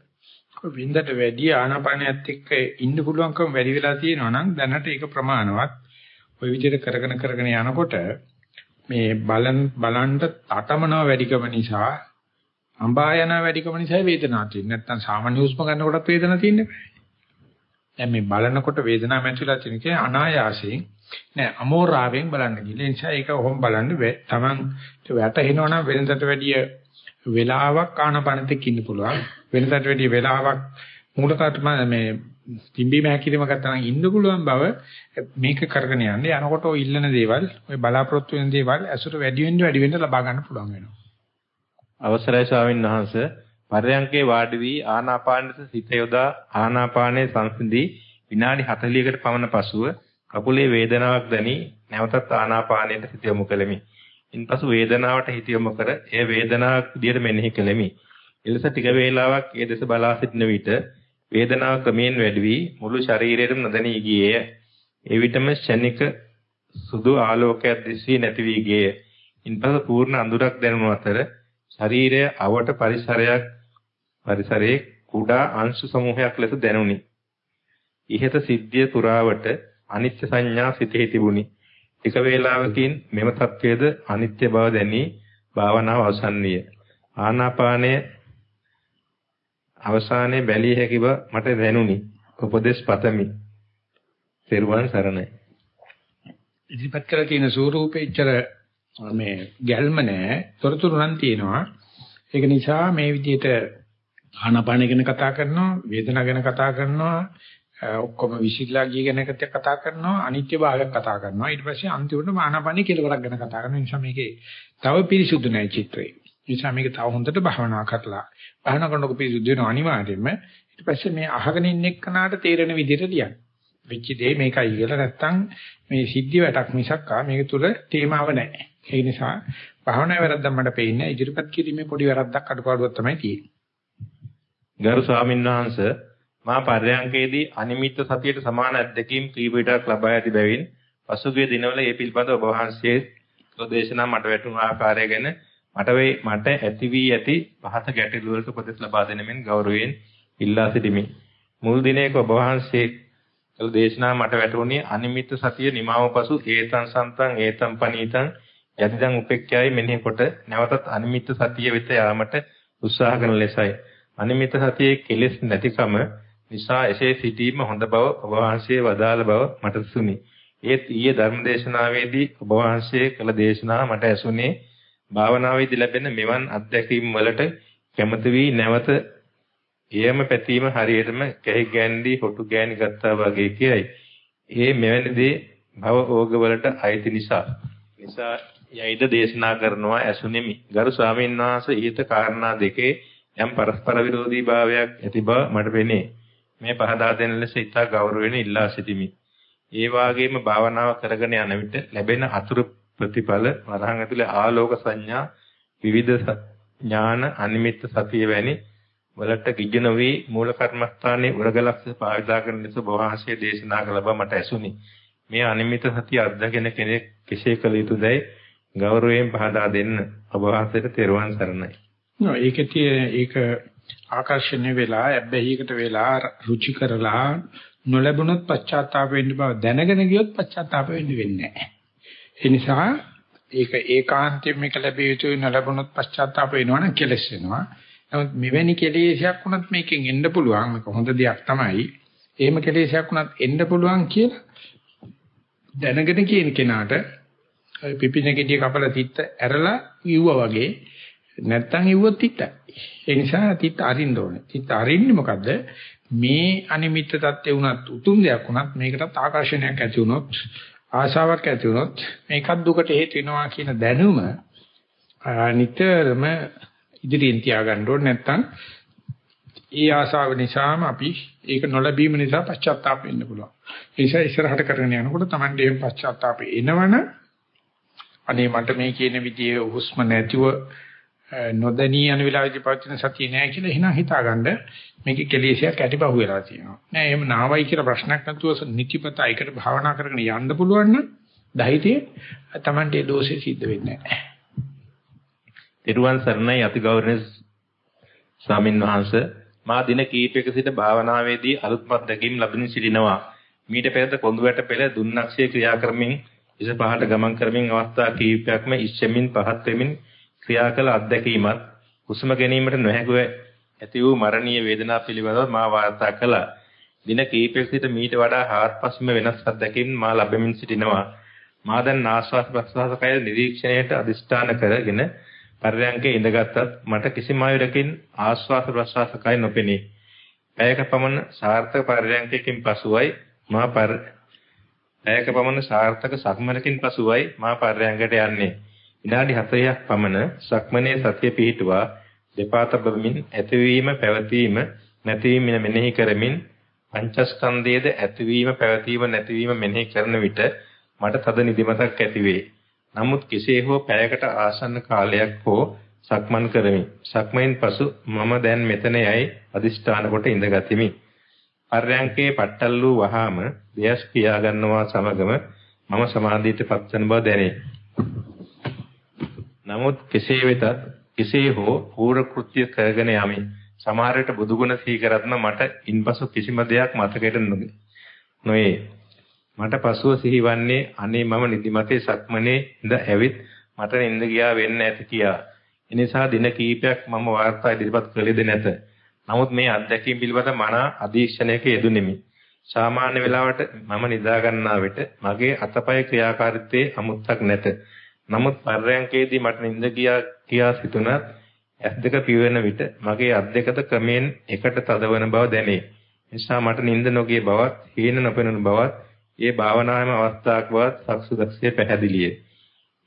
වින්දට වැඩි ආනාපානයත් එක්ක ඉන්න පුළුවන්කම වැඩි වෙලා තියෙනවා නම් දැනට ඒක ප්‍රමාණවත්. ওই විදිහට කරගෙන කරගෙන යනකොට මේ බලන් බලන්න තටමනව වැඩිකම නිසා අඹා යන වැඩිකම නිසා වේදනාවක් තියෙනවා. නැත්තම් සාමාන්‍ය හුස්ම ගන්නකොටත් වේදනාවක් තියෙන්නේ නැහැ. දැන් මේ බලනකොට වේදනාවක් මැචුලා තියෙන කේ අනායාසයෙන් නෑ අමෝරාවෙන් බලන්න කිව්ල. ඒ නිසා ඒක ඔහොම බලන්න තමන් වැටෙනවා නම් වෙනදට වැඩිය වෙලාවක් ආනපනතෙක් ඉන්න පුළුවන්. වෙනදට වැඩිය වෙලාවක් මූලකර්ම මේ තිම්බීම හැකිරීම ගත්තා නම් ඉන්න පුළුවන් බව මේක කරගෙන යන්නේ. යනකොට ඔය ඉල්ලන දේවල්, ඔය බලාපොරොත්තු වෙන දේවල් ඇසුර වැඩි වෙන්න වැඩි වෙන්න ලබා ගන්න පුළුවන් වෙනවා. අවසරයි ස්වාමීන් වහන්සේ පරයන්කේ වාඩි වී ආනාපානෙට සිත යොදා ආනාපානයේ සංසිඳී විනාඩි 40කට පමණ පසුව කකුලේ වේදනාවක් දැනි නැවතත් ආනාපානයට සිත යොමු කෙලෙමි. ඉන්පසු වේදනාවට හිත යොමු කර එය වේදනාවක් විදියට මෙනෙහි කෙලෙමි. එලෙස ටික වේලාවක් ඒ දෙස බලා සිටින විට වේදනාව ක්‍රමයෙන් වැඩි වී මුළු ශරීරයටම නොදැනී ගියේය. ඒ විටම ෂණික සුදු ආලෝකයක් දිස්වී නැති වී ගියේය. ඉන්පසු පූර්ණ අඳුරක් දැනුණු අතර ශරීරය අවට පරිසරයක් පරිසරයේ කුඩා අංශු සමූහයක් ලෙස දැනුනි. ඉහත සිද්ධිය පුරාවට අනිත්‍ය සංඥා සිතෙහි තිබුණි. එක වේලාවකින් මෙම தത്വයේද අනිත්‍ය බව දැනී භාවනාව අවසන් විය. ආනාපානය අවසානයේ බැලිය හැකිව මට දැනුනි. උපදේශ පතමි. සේරුවන් සරණයි. ඉදිරිපත් කරලා තියෙන ස්වරූපෙච්චර මේ ගැල්ම නෑ තොරතුරු නම් තියෙනවා ඒක නිසා මේ විදිහට ආනාපාන ගැන කතා කරනවා වේදනා ගැන කතා කරනවා ඔක්කොම විසිරලා ගිය ගැන කතා කරනවා, අනිත්‍ය භාවයක් කතා කරනවා. ඊට පස්සේ අන්තිමට ආනාපාන කෙලවරක් ගැන කතා කරනවා. නිසා මේකේ තව පිරිසුදු නැහැ චිත්‍රේ. නිසා මේක තව හොඳට භාවනා කරලා භාවනා කරනකොට පිරිසුදු වෙනවා අනිවාර්යයෙන්ම. ඊට පස්සේ මේ අහගෙන ඉන්න එක්කනාට තේරෙන විදිහට ලියන්න. වෙච්ච දේ මේකයි කියලා නැත්තම් මේ සිද්ධි වැටක් මිසක් ආ මේක තුල තේමාව නැහැ. ඒ නිසා භාවනා වැරද්දක් මට පේන්නේ ඉදිරිපත් කිරීමේ පොඩි වැරද්දක් අඩපාඩුවක් තමයි තියෙන්නේ. ගරු ස්වාමීන් වහන්සේ මා පර්යංකේදී අනිමිත්ත සතියට සමාන අත්දැකීම් කීපයකට ලබා ඇති බැවින් පසුගිය දිනවල ඒ පිළිබඳව ඔබ වහන්සේ ප්‍රදේශනා මට වැටුණු ආකාරය ගැන මට වේ මට ඇති වී ඇති පහත ගැටළු වලට උපදෙස් ලබා දෙන මෙන් ගෞරවයෙන් ඉල්ලා සිටිමි. මුල් දිනයක ඔබ වහන්සේ කළ දේශනා මට වැටුණේ අනිමිත්ත සතිය නිමාව පසු ඒතං සන්තං ඒතං පනීතං යතිදං උපේක්ඛයයි මෙනෙහි කොට නැවතත් අනිමිත්ත සතිය වෙත යාමට උත්සාහ කරන ලෙසයි. අනිමිත්ත සතියේ කෙලෙස් නැතිකම නිසා එසේ සිටීම හොඳ බව ඔබ වහන්සේ වදාළ බව මට සුනි. ඒත් ඊයේ ධර්මදේශනාවේදී ඔබ වහන්සේ කළ දේශනාව මට ඇසුනේ භාවනාවේදී ලැබෙන මෙවන් අත්දැකීම් වලට කැමති වී නැවත එයම පැතීම හරියටම කැහි ගෑන්ඩි හොටු ගෑනි ගත්තා වගේ කියයි. ඒ මෙවැනි දේ භව ඕග වලට අයිති නිසා. නිසා යයිද දේශනා කරනවා ඇසුනේමි. ගරු ස්වාමීන් වහන්සේ ඊට කාරණා දෙකේ යම් පරස්පර විරෝධී භාවයක් ඇති බව මට පෙනේ. මේ පහදා දෙන ලෙස ඉතා ගෞරවයෙන් ඉල්ලා සිටිමි. ඒ වාගේම භාවනාව කරගෙන යන විට ලැබෙන අතුරු ප්‍රතිඵල වරහන් ඇතුලේ ආලෝක සංඥා විවිධ ඥාන අනිමිත්ත සතිය වැනි වලට කිජ නොවි මූල කර්මස්ථානයේ උරගලක්ෂ පාවිදා කරන ලෙස බොහෝසේ දේශනා කළ බව මට ඇසුනි. මේ අනිමිත්ත සතිය අත්දගෙන කෙනෙක් කෙසේ කළ යුතුදයි ගෞරවයෙන් පහදා දෙන්න ඔබ වහන්සේට තෙරුවන් සරණයි. නෝ ඒකේ ඒක ආකර්ෂණය වෙලා ඇබ්බැහියකට වෙලා රුචි කරලා නොලැබුණොත් පශ්චාත්තාප වෙන්න බව දැනගෙන ගියොත් පශ්චාත්තාප වෙන්න වෙන්නේ නැහැ. ඒ නිසා ඒක ඒකාන්තයෙන් මේක ලැබිය යුතුයි නොලැබුණොත් පශ්චාත්තාප වෙනවනම් කෙලස් වෙනවා. නමුත් මෙවැනි කෙලෙසයක් වුණත් මේකෙන් එන්න පුළුවන්. මේක හොඳ දෙයක් තමයි. එහෙම කෙලෙසයක් වුණත් එන්න පුළුවන් කියලා දැනගෙන කියන කෙනාට පිපින ගෙඩිය කපලා තිත්ත ඇරලා ඉව්වා වගේ නැත්තම් ඉව්වොත් තිත්තයි. ඒ නිසා තිත්ත අරින්න ඕනේ. තිත්ත අරින්නේ මොකද්ද? මේ අනිමිත්ත தත්ත්වේ වුණත් උතුම් දෙයක් වුණත් මේකටත් ආකර්ෂණයක් ඇති වුණොත් ආශාවක් ඇති වුණොත් මේකත් දුකට හේතු වෙනවා කියන දැනුම නිතරම ඉදිරියෙන් තියාගන්න ඕනේ නැත්නම් ඒ ආශාව නිසාම අපි ඒක නොලැබීම නිසා පශ්චාත්තාප වෙන්න පුළුවන්. ඒ නිසා ඉස්සරහට කරගෙන යනකොට Tamande එහෙම පශ්චාත්තාප එනවන අනේ මට මේ කියන විදිහේ හුස්ම නැතිව නොදැනී යන වෙලාවේදී පවතින සතිය නෑ කියලා එහෙනම් හිතාගන්න මේකේ කෙලෙසයක් ඇතිබහුව වෙලා තියෙනවා. නෑ එහෙම නාවයි කියලා ප්‍රශ්නයක් නැතුව නිතිපත එකට භාවනා කරගෙන යන්න පුළුවන් නම් ධෛර්යය Tamande දෝෂේ සිද්ධ වෙන්නේ නෑ. තිරුවන් සරණයි අතිගෞරවනීය ස්වාමින් වහන්සේ මා දින කීපයක සිට භාවනාවේදී අලුත්මත් දැකීම් ලැබෙමින් සිටිනවා. මීට පෙරද කොඳුයට පෙළ දුන්නක්ෂයේ ක්‍රියා කරමින් ඉස පහට ගමන් කරමින් අවස්ථා කීපයක්ම ඉස්සෙමින් පහත් වෙමින් ක්‍රියා කළ අත්දැකීමත් හුස්ම ගැනීමට නොහැකුව ඇති වූ මරණීය වේදනා පිළිබඳව මා වාර්තා කළා. දින කීපයක සිට මීට වඩා හාත්පස්ම වෙනස් අත්දැකීම් මා ලැබෙමින් සිටිනවා. මා දැන් ආශ්වාස ප්‍රශ්වාස කය නිරීක්ෂණයට අදිෂ්ඨාන කරගෙන පරයන්කේ ඉඳගත්ත් මට කිසිම ආයුරකින් ආශ්වාස ප්‍රශ්වාස කය නොපෙනී. පැයක පමණ සාර්ථක පරයන්කකින් පසුවයි මා පර පැයක පමණ සාර්ථක සක්මනකින් පසුවයි මා පරයන්කට යන්නේ. විනාඩි 40ක් පමණ සක්මනේ සතිය පිහිටුවා දෙපා තබමින් ඇතිවීම පැවතීම නැතිවීම මෙනෙහි කරමින් පංචස්කන්ධයේද ඇතිවීම පැවතීම නැතිවීම මෙනෙහි කරන විට මට තද නිදිමතක් ඇතිවේ. නමුත් කෙසේ හෝ පැයකට ආසන්න කාලයක් හෝ සක්මන් කරමි. සක්මයින් පසු මම දැන් මෙතන යයි අදිෂ්ඨාන කොට ඉඳගතිමි. පර්යංකේ පට්ටල් වූ වහාම දෙයස් කියා ගන්නවා සමගම මම සමාධියට පත්වන බව දැනේ. නමුත් කෙසේ වෙතත් කෙසේ හෝ පූර්ව කෘත්‍ය කරගෙන යමි. සමහර විට බුදුගුණ සීකරත්ම මට ඉන්පසු කිසිම දෙයක් මතකයට නොවේ. මට පසුව සිහිවන්නේ අනේ මම නිදිමතේ සක්මනේ ඉඳ ඇවිත් මට නිින්ද ගියා වෙන්න ඇති කියා. එනිසා දින කීපයක් මම වාර්තා ඉදිරිපත් කළේද නැත. නමුත් මේ අත්දැකීම් පිළිබඳ මන අධීක්ෂණයක යෙදුණෙමි. සාමාන්‍ය වෙලාවට මම නිදා ගන්නා විට මගේ අතපය ක්‍රියාකාරීත්වයේ අමුත්තක් නැත. නමුත් පර්යංකේදී මට නිින්ද ගියා කියා සිතුණත් ඇස් දෙක පිවෙන විට මගේ අත් දෙකද ක්‍රමෙන් එකට තදවන බව දැනේ. නිසා මට නිින්ද නොගිය බවත්, හීන නොපෙනුන බවත්, ඒ භාවනාවේ අවස්ථාවක් බවත් සක්සුදස්සේ පැහැදිලිය.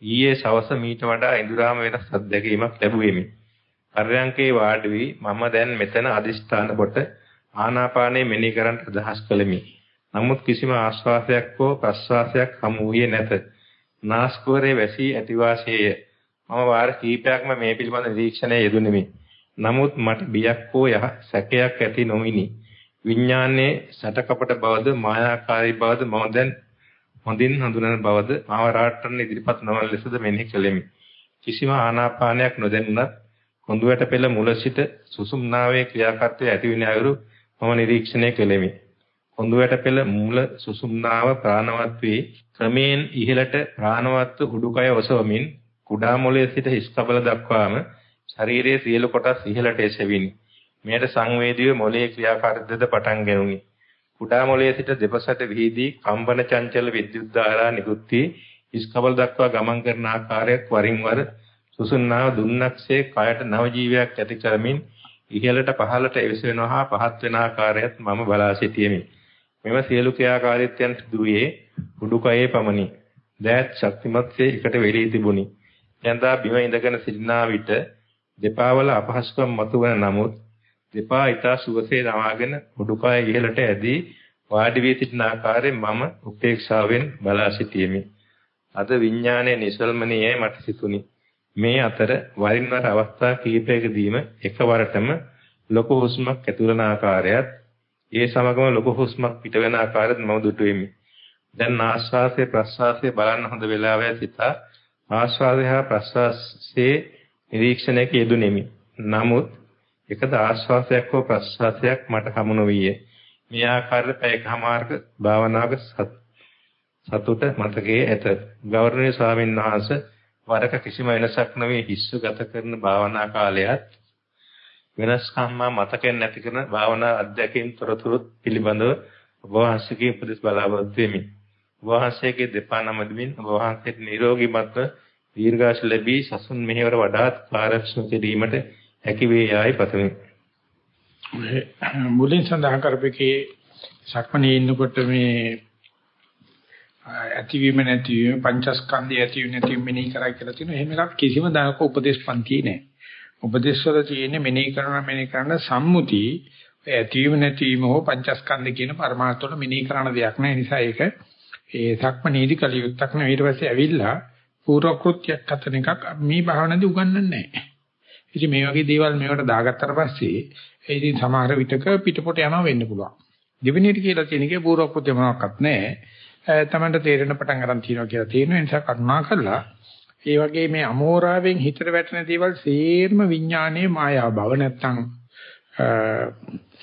ඊයේ සවස මීට වඩා ඉඳුරාම වෙනස් අත්දැකීමක් ලැබුවෙමි. පර්යංකේ වාඩි වී මම දැන් මෙතන අදිෂ්ඨාන කොට ආනාපානය මෙනෙහි කරන්න අදහස් කළෙමි. නමුත් කිසිම ආශ්වාසයක් හෝ ප්‍රශ්වාසයක් හමු වූයේ නැත. නාස්කුවරේ වැසී ඇති වාසියය. මම වාර කීපයක්ම මේ පිළිබඳ නිරීක්ෂණයේ යෙදුණෙමි. නමුත් මට බියක් හෝ යහ සැකයක් ඇති නොවිනි. විඥානයේ සටකපට බවද මායාකාරී බවද මම දැන් හොඳින් හඳුනන බවද මාව රාට්ටන්න ඉදිරිපත් නොවන ලෙසද මෙනෙහි කළෙමි. කිසිම ආනාපානයක් නොදැනුණත් කොඳුයට පෙළ මුල සිට සුසුම්නාවේ ක්‍රියාකාරීත්වය ඇති වෙන අයුරු මම නිරීක්ෂණය කළෙමි. කොඳුයට පෙළ මූල සුසුම්නාව ප්‍රාණවත් වී ක්‍රමයෙන් ඉහළට ප්‍රාණවත් උඩුකය ඔසවමින් කුඩා මොළයේ සිට හිස් කබල දක්වාම ශරීරයේ සියලු කොටස් ඉහළට එසවිනි. මෙයට සංවේදීව මොළයේ ක්‍රියාකාරීත්වද පටන් ගැනුනි. කුඩා මොළයේ සිට දෙපසට විහිදී කම්පන චංචල විද්‍යුත් ධාරා නිකුත් වී හිස් කබල දක්වා ගමන් කරන ආකාරයක් වරින් වර සුසුම්නාව දුන්නක්සේ කයට නව ජීවයක් ඇති කරමින් ඉහළට පහළට එවිසෙනවා හා පහත් වෙන ආකාරයත් මම බලා සිටියෙමි. මෙම සියලු ක්‍රියාකාරීත්වයන් සිදුවේ උඩුකයේ පමණි. දෑත් ශක්තිමත්සේ එකට වෙලී තිබුණි. යන්දා බිම ඉඳගෙන සිටිනා විට දෙපා වල අපහසුකම් මතුවන නමුත් දෙපා ඊතා සුවසේ නවාගෙන උඩුකය ඉහළට ඇදී වාඩි වී සිටින ආකාරයෙන් මම උපේක්ෂාවෙන් බලා සිටියෙමි. අද විඥානයේ නිසල්මනියයි මට සිතුනි. මේ අතර වරින් වර අවස්ථා කිහිපයකදීම එකවරටම ලොකු හුස්මක් ඇතුළන ආකාරයත් ඒ සමගම ලොකු හුස්මක් පිට වෙන ආකාරයත් මම දුටුවෙමි. දැන් ආශ්වාසයේ ප්‍රශ්වාසයේ බලන්න හොඳ වෙලාවයි සිතා ආශ්වාසය හා ප්‍රශ්වාසයේ නිරීක්ෂණයක යෙදුණෙමි. නමුත් එකද ආශ්වාසයක් හෝ ප්‍රශ්වාසයක් මට හමු නොවිය. මේ ආකාරයට පැයකමාරක භාවනාවක සතුට මතකයේ ඇත. ගෞරවනීය ස්වාමීන් වහන්සේ වරක කිසිම වෙනසක් නොවේ හිස්ස ගත කරන භාවනා කාලයත් වෙනස්කම් මතකෙන් නැති කරන භාවනා අධ්‍යක්ෂින් තොරතුරු පිළිබඳව ඔබ වහන්සේගේ උපදෙස් බලාපොරොත්තු වෙමි. ඔබ වහන්සේගේ දෙපා නමදමින් ඔබ වහන්සේට නිරෝගීමත්ව දීර්ඝාෂ ලැබී සසුන් මෙහෙවර වඩාත් කාර්යක්ෂම කිරීමට හැකි වේ යයි පතමි. මුලින් සඳහන් කරපේකේ සක්මණේ ඉන්නකොට මේ ඇතිවීම නැතිවීම පංචස්කන්ධය ඇතිවීම නැතිවීම මෙනෙහි කරයි කියලා තියෙනවා. එහෙම එකක් කිසිම දායක උපදේශ පන්තියේ නැහැ. උපදේශ වල තියෙන්නේ මෙනෙහි කරන මෙනෙහි කරන සම්මුති ඇතිවීම නැතිවීම හෝ පංචස්කන්ධ කියන පරමාර්ථ වල මෙනෙහි කරන දෙයක් නෑ. ඒ නිසා ඒක ඒ සක්මනීදි කලියුක්තක් නෙවෙයි ඊට පස්සේ ඇවිල්ලා පූර්ව කෘත්‍යයක් හතන එකක් මේ භාවනාවේදී උගන්වන්නේ නැහැ. ඉතින් මේ වගේ දේවල් මේවට දාගත්තට පස්සේ ඒ ඉතින් සමහර විටක පිටපොට යනවා වෙන්න පුළුවන්. දෙවෙනියට කියලා තියෙන එකේ පූර්ව කෘත්‍ය මොනවත් නැහැ. තමන්ට තේරෙන පටන් ගන්න තියෙනවා කියලා තියෙන නිසා කරුණා කරලා ඒ වගේ මේ අමෝරාවෙන් හිතට වැටෙන දේවල් සේර්ම විඥානයේ මායාව බව නැත්තම්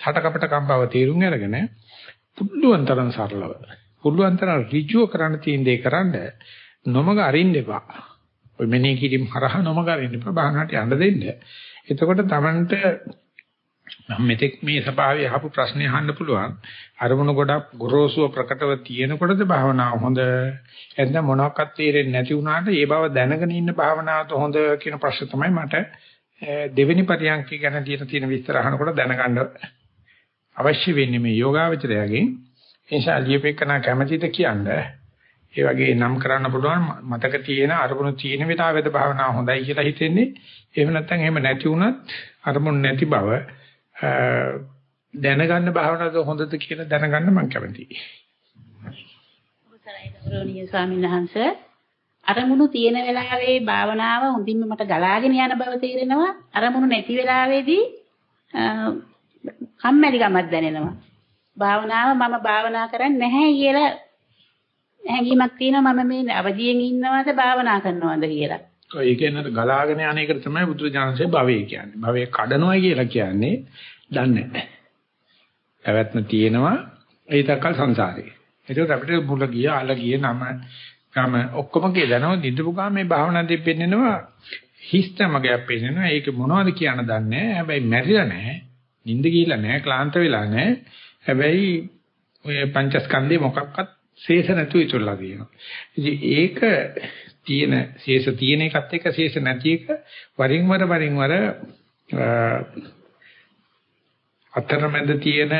හටකපට කම්බව තේරුම් අරගෙන පුදුලුවන් තරම් සරලව පුදුලුවන් තරම් ඍජුව කරන්න තියෙන දේ කරන්න නොමග අරින්න එපා. ඔය මෙනේ කිරීම හරහා නොමග අරින්න එපා. බාහනට යන්න දෙන්න. එතකොට තමන්ට මම මෙතෙක් මේ ස්වභාවය අහපු ප්‍රශ්නේ අහන්න පුළුවන්. අරමුණු ගොඩක් ගොරෝසුව ප්‍රකටව තියෙනකොටද භාවනාව හොඳ? එතන මොනවාක්වත් තේරෙන්නේ නැති වුණාට ඒ බව දැනගෙන ඉන්න භාවනාවද හොඳ කියන ප්‍රශ්න තමයි මට දෙවෙනි පරියන්ක ගැන දින තියෙන විස්තර අහනකොට දැනගන්න අවශ්‍ය වෙන්නේ මේ යෝගාවචරයගෙන්. ඒ නිසා ලියපෙකන කැමැතිද කියන්නේ ඒ වගේ නම් කරන්න පුළුවන් මතක තියෙන අරමුණු තියෙන විලාවෙද භාවනාව හොඳයි කියලා හිතෙන්නේ. එහෙම නැත්නම් එහෙම නැති වුණත් අරමුණු නැති බව දැනගන්න භාවනාවද හොඳද කියලා දැනගන්න මම කැමතියි. අවසරයි ගෞරවනීය ස්වාමීන් වහන්සේ අරමුණු තියෙන වෙලාවේ භාවනාව හොඳින්ම මට ගලාගෙන යන බව තේරෙනවා අරමුණු නැති වෙලාවේදී කම්මැලි ගමක් දැනෙනවා භාවනාව මම භාවනා කරන්නේ නැහැ කියලා හැඟීමක් තියෙනවා මම මේ අවදියෙන් ඉන්නවද භාවනා කරනවද කියලා ඒ කියන්නේ ගලාගෙන යන එකට තමයි බුදුරජාණන්සේ භවය කියන්නේ. භවය කඩනවා කියලා කියන්නේ දන්නේ නැහැ. පැවැත්ම තියෙනවා ඒ දක්කල් සංසාරේ. ඒකත් අපිට මුල ගිය අල ගිය නම ගම ඔක්කොම කියදනවා නිදපු ගාම මේ භාවනා දෙපෙන්නනවා හිස්තම ගෑප් පෙන්නනවා. ඒක මොනවද කියන දන්නේ නැහැ. හැබැයි මැරිලා නැහැ. නිින්ද ගිහිල්ලා නැහැ, ක්ලාන්ත වෙලා නැහැ. හැබැයි ඔය පංචස්කන්ධේ මොකක්වත් ශේෂ නැතුව ඉතුරුලා තියෙනවා. ඉතින් ඒක තියෙන ශේෂ තියෙන එකත් එක්ක ශේෂ නැති එක වරින් වර වරින් වර අතරමැද තියෙන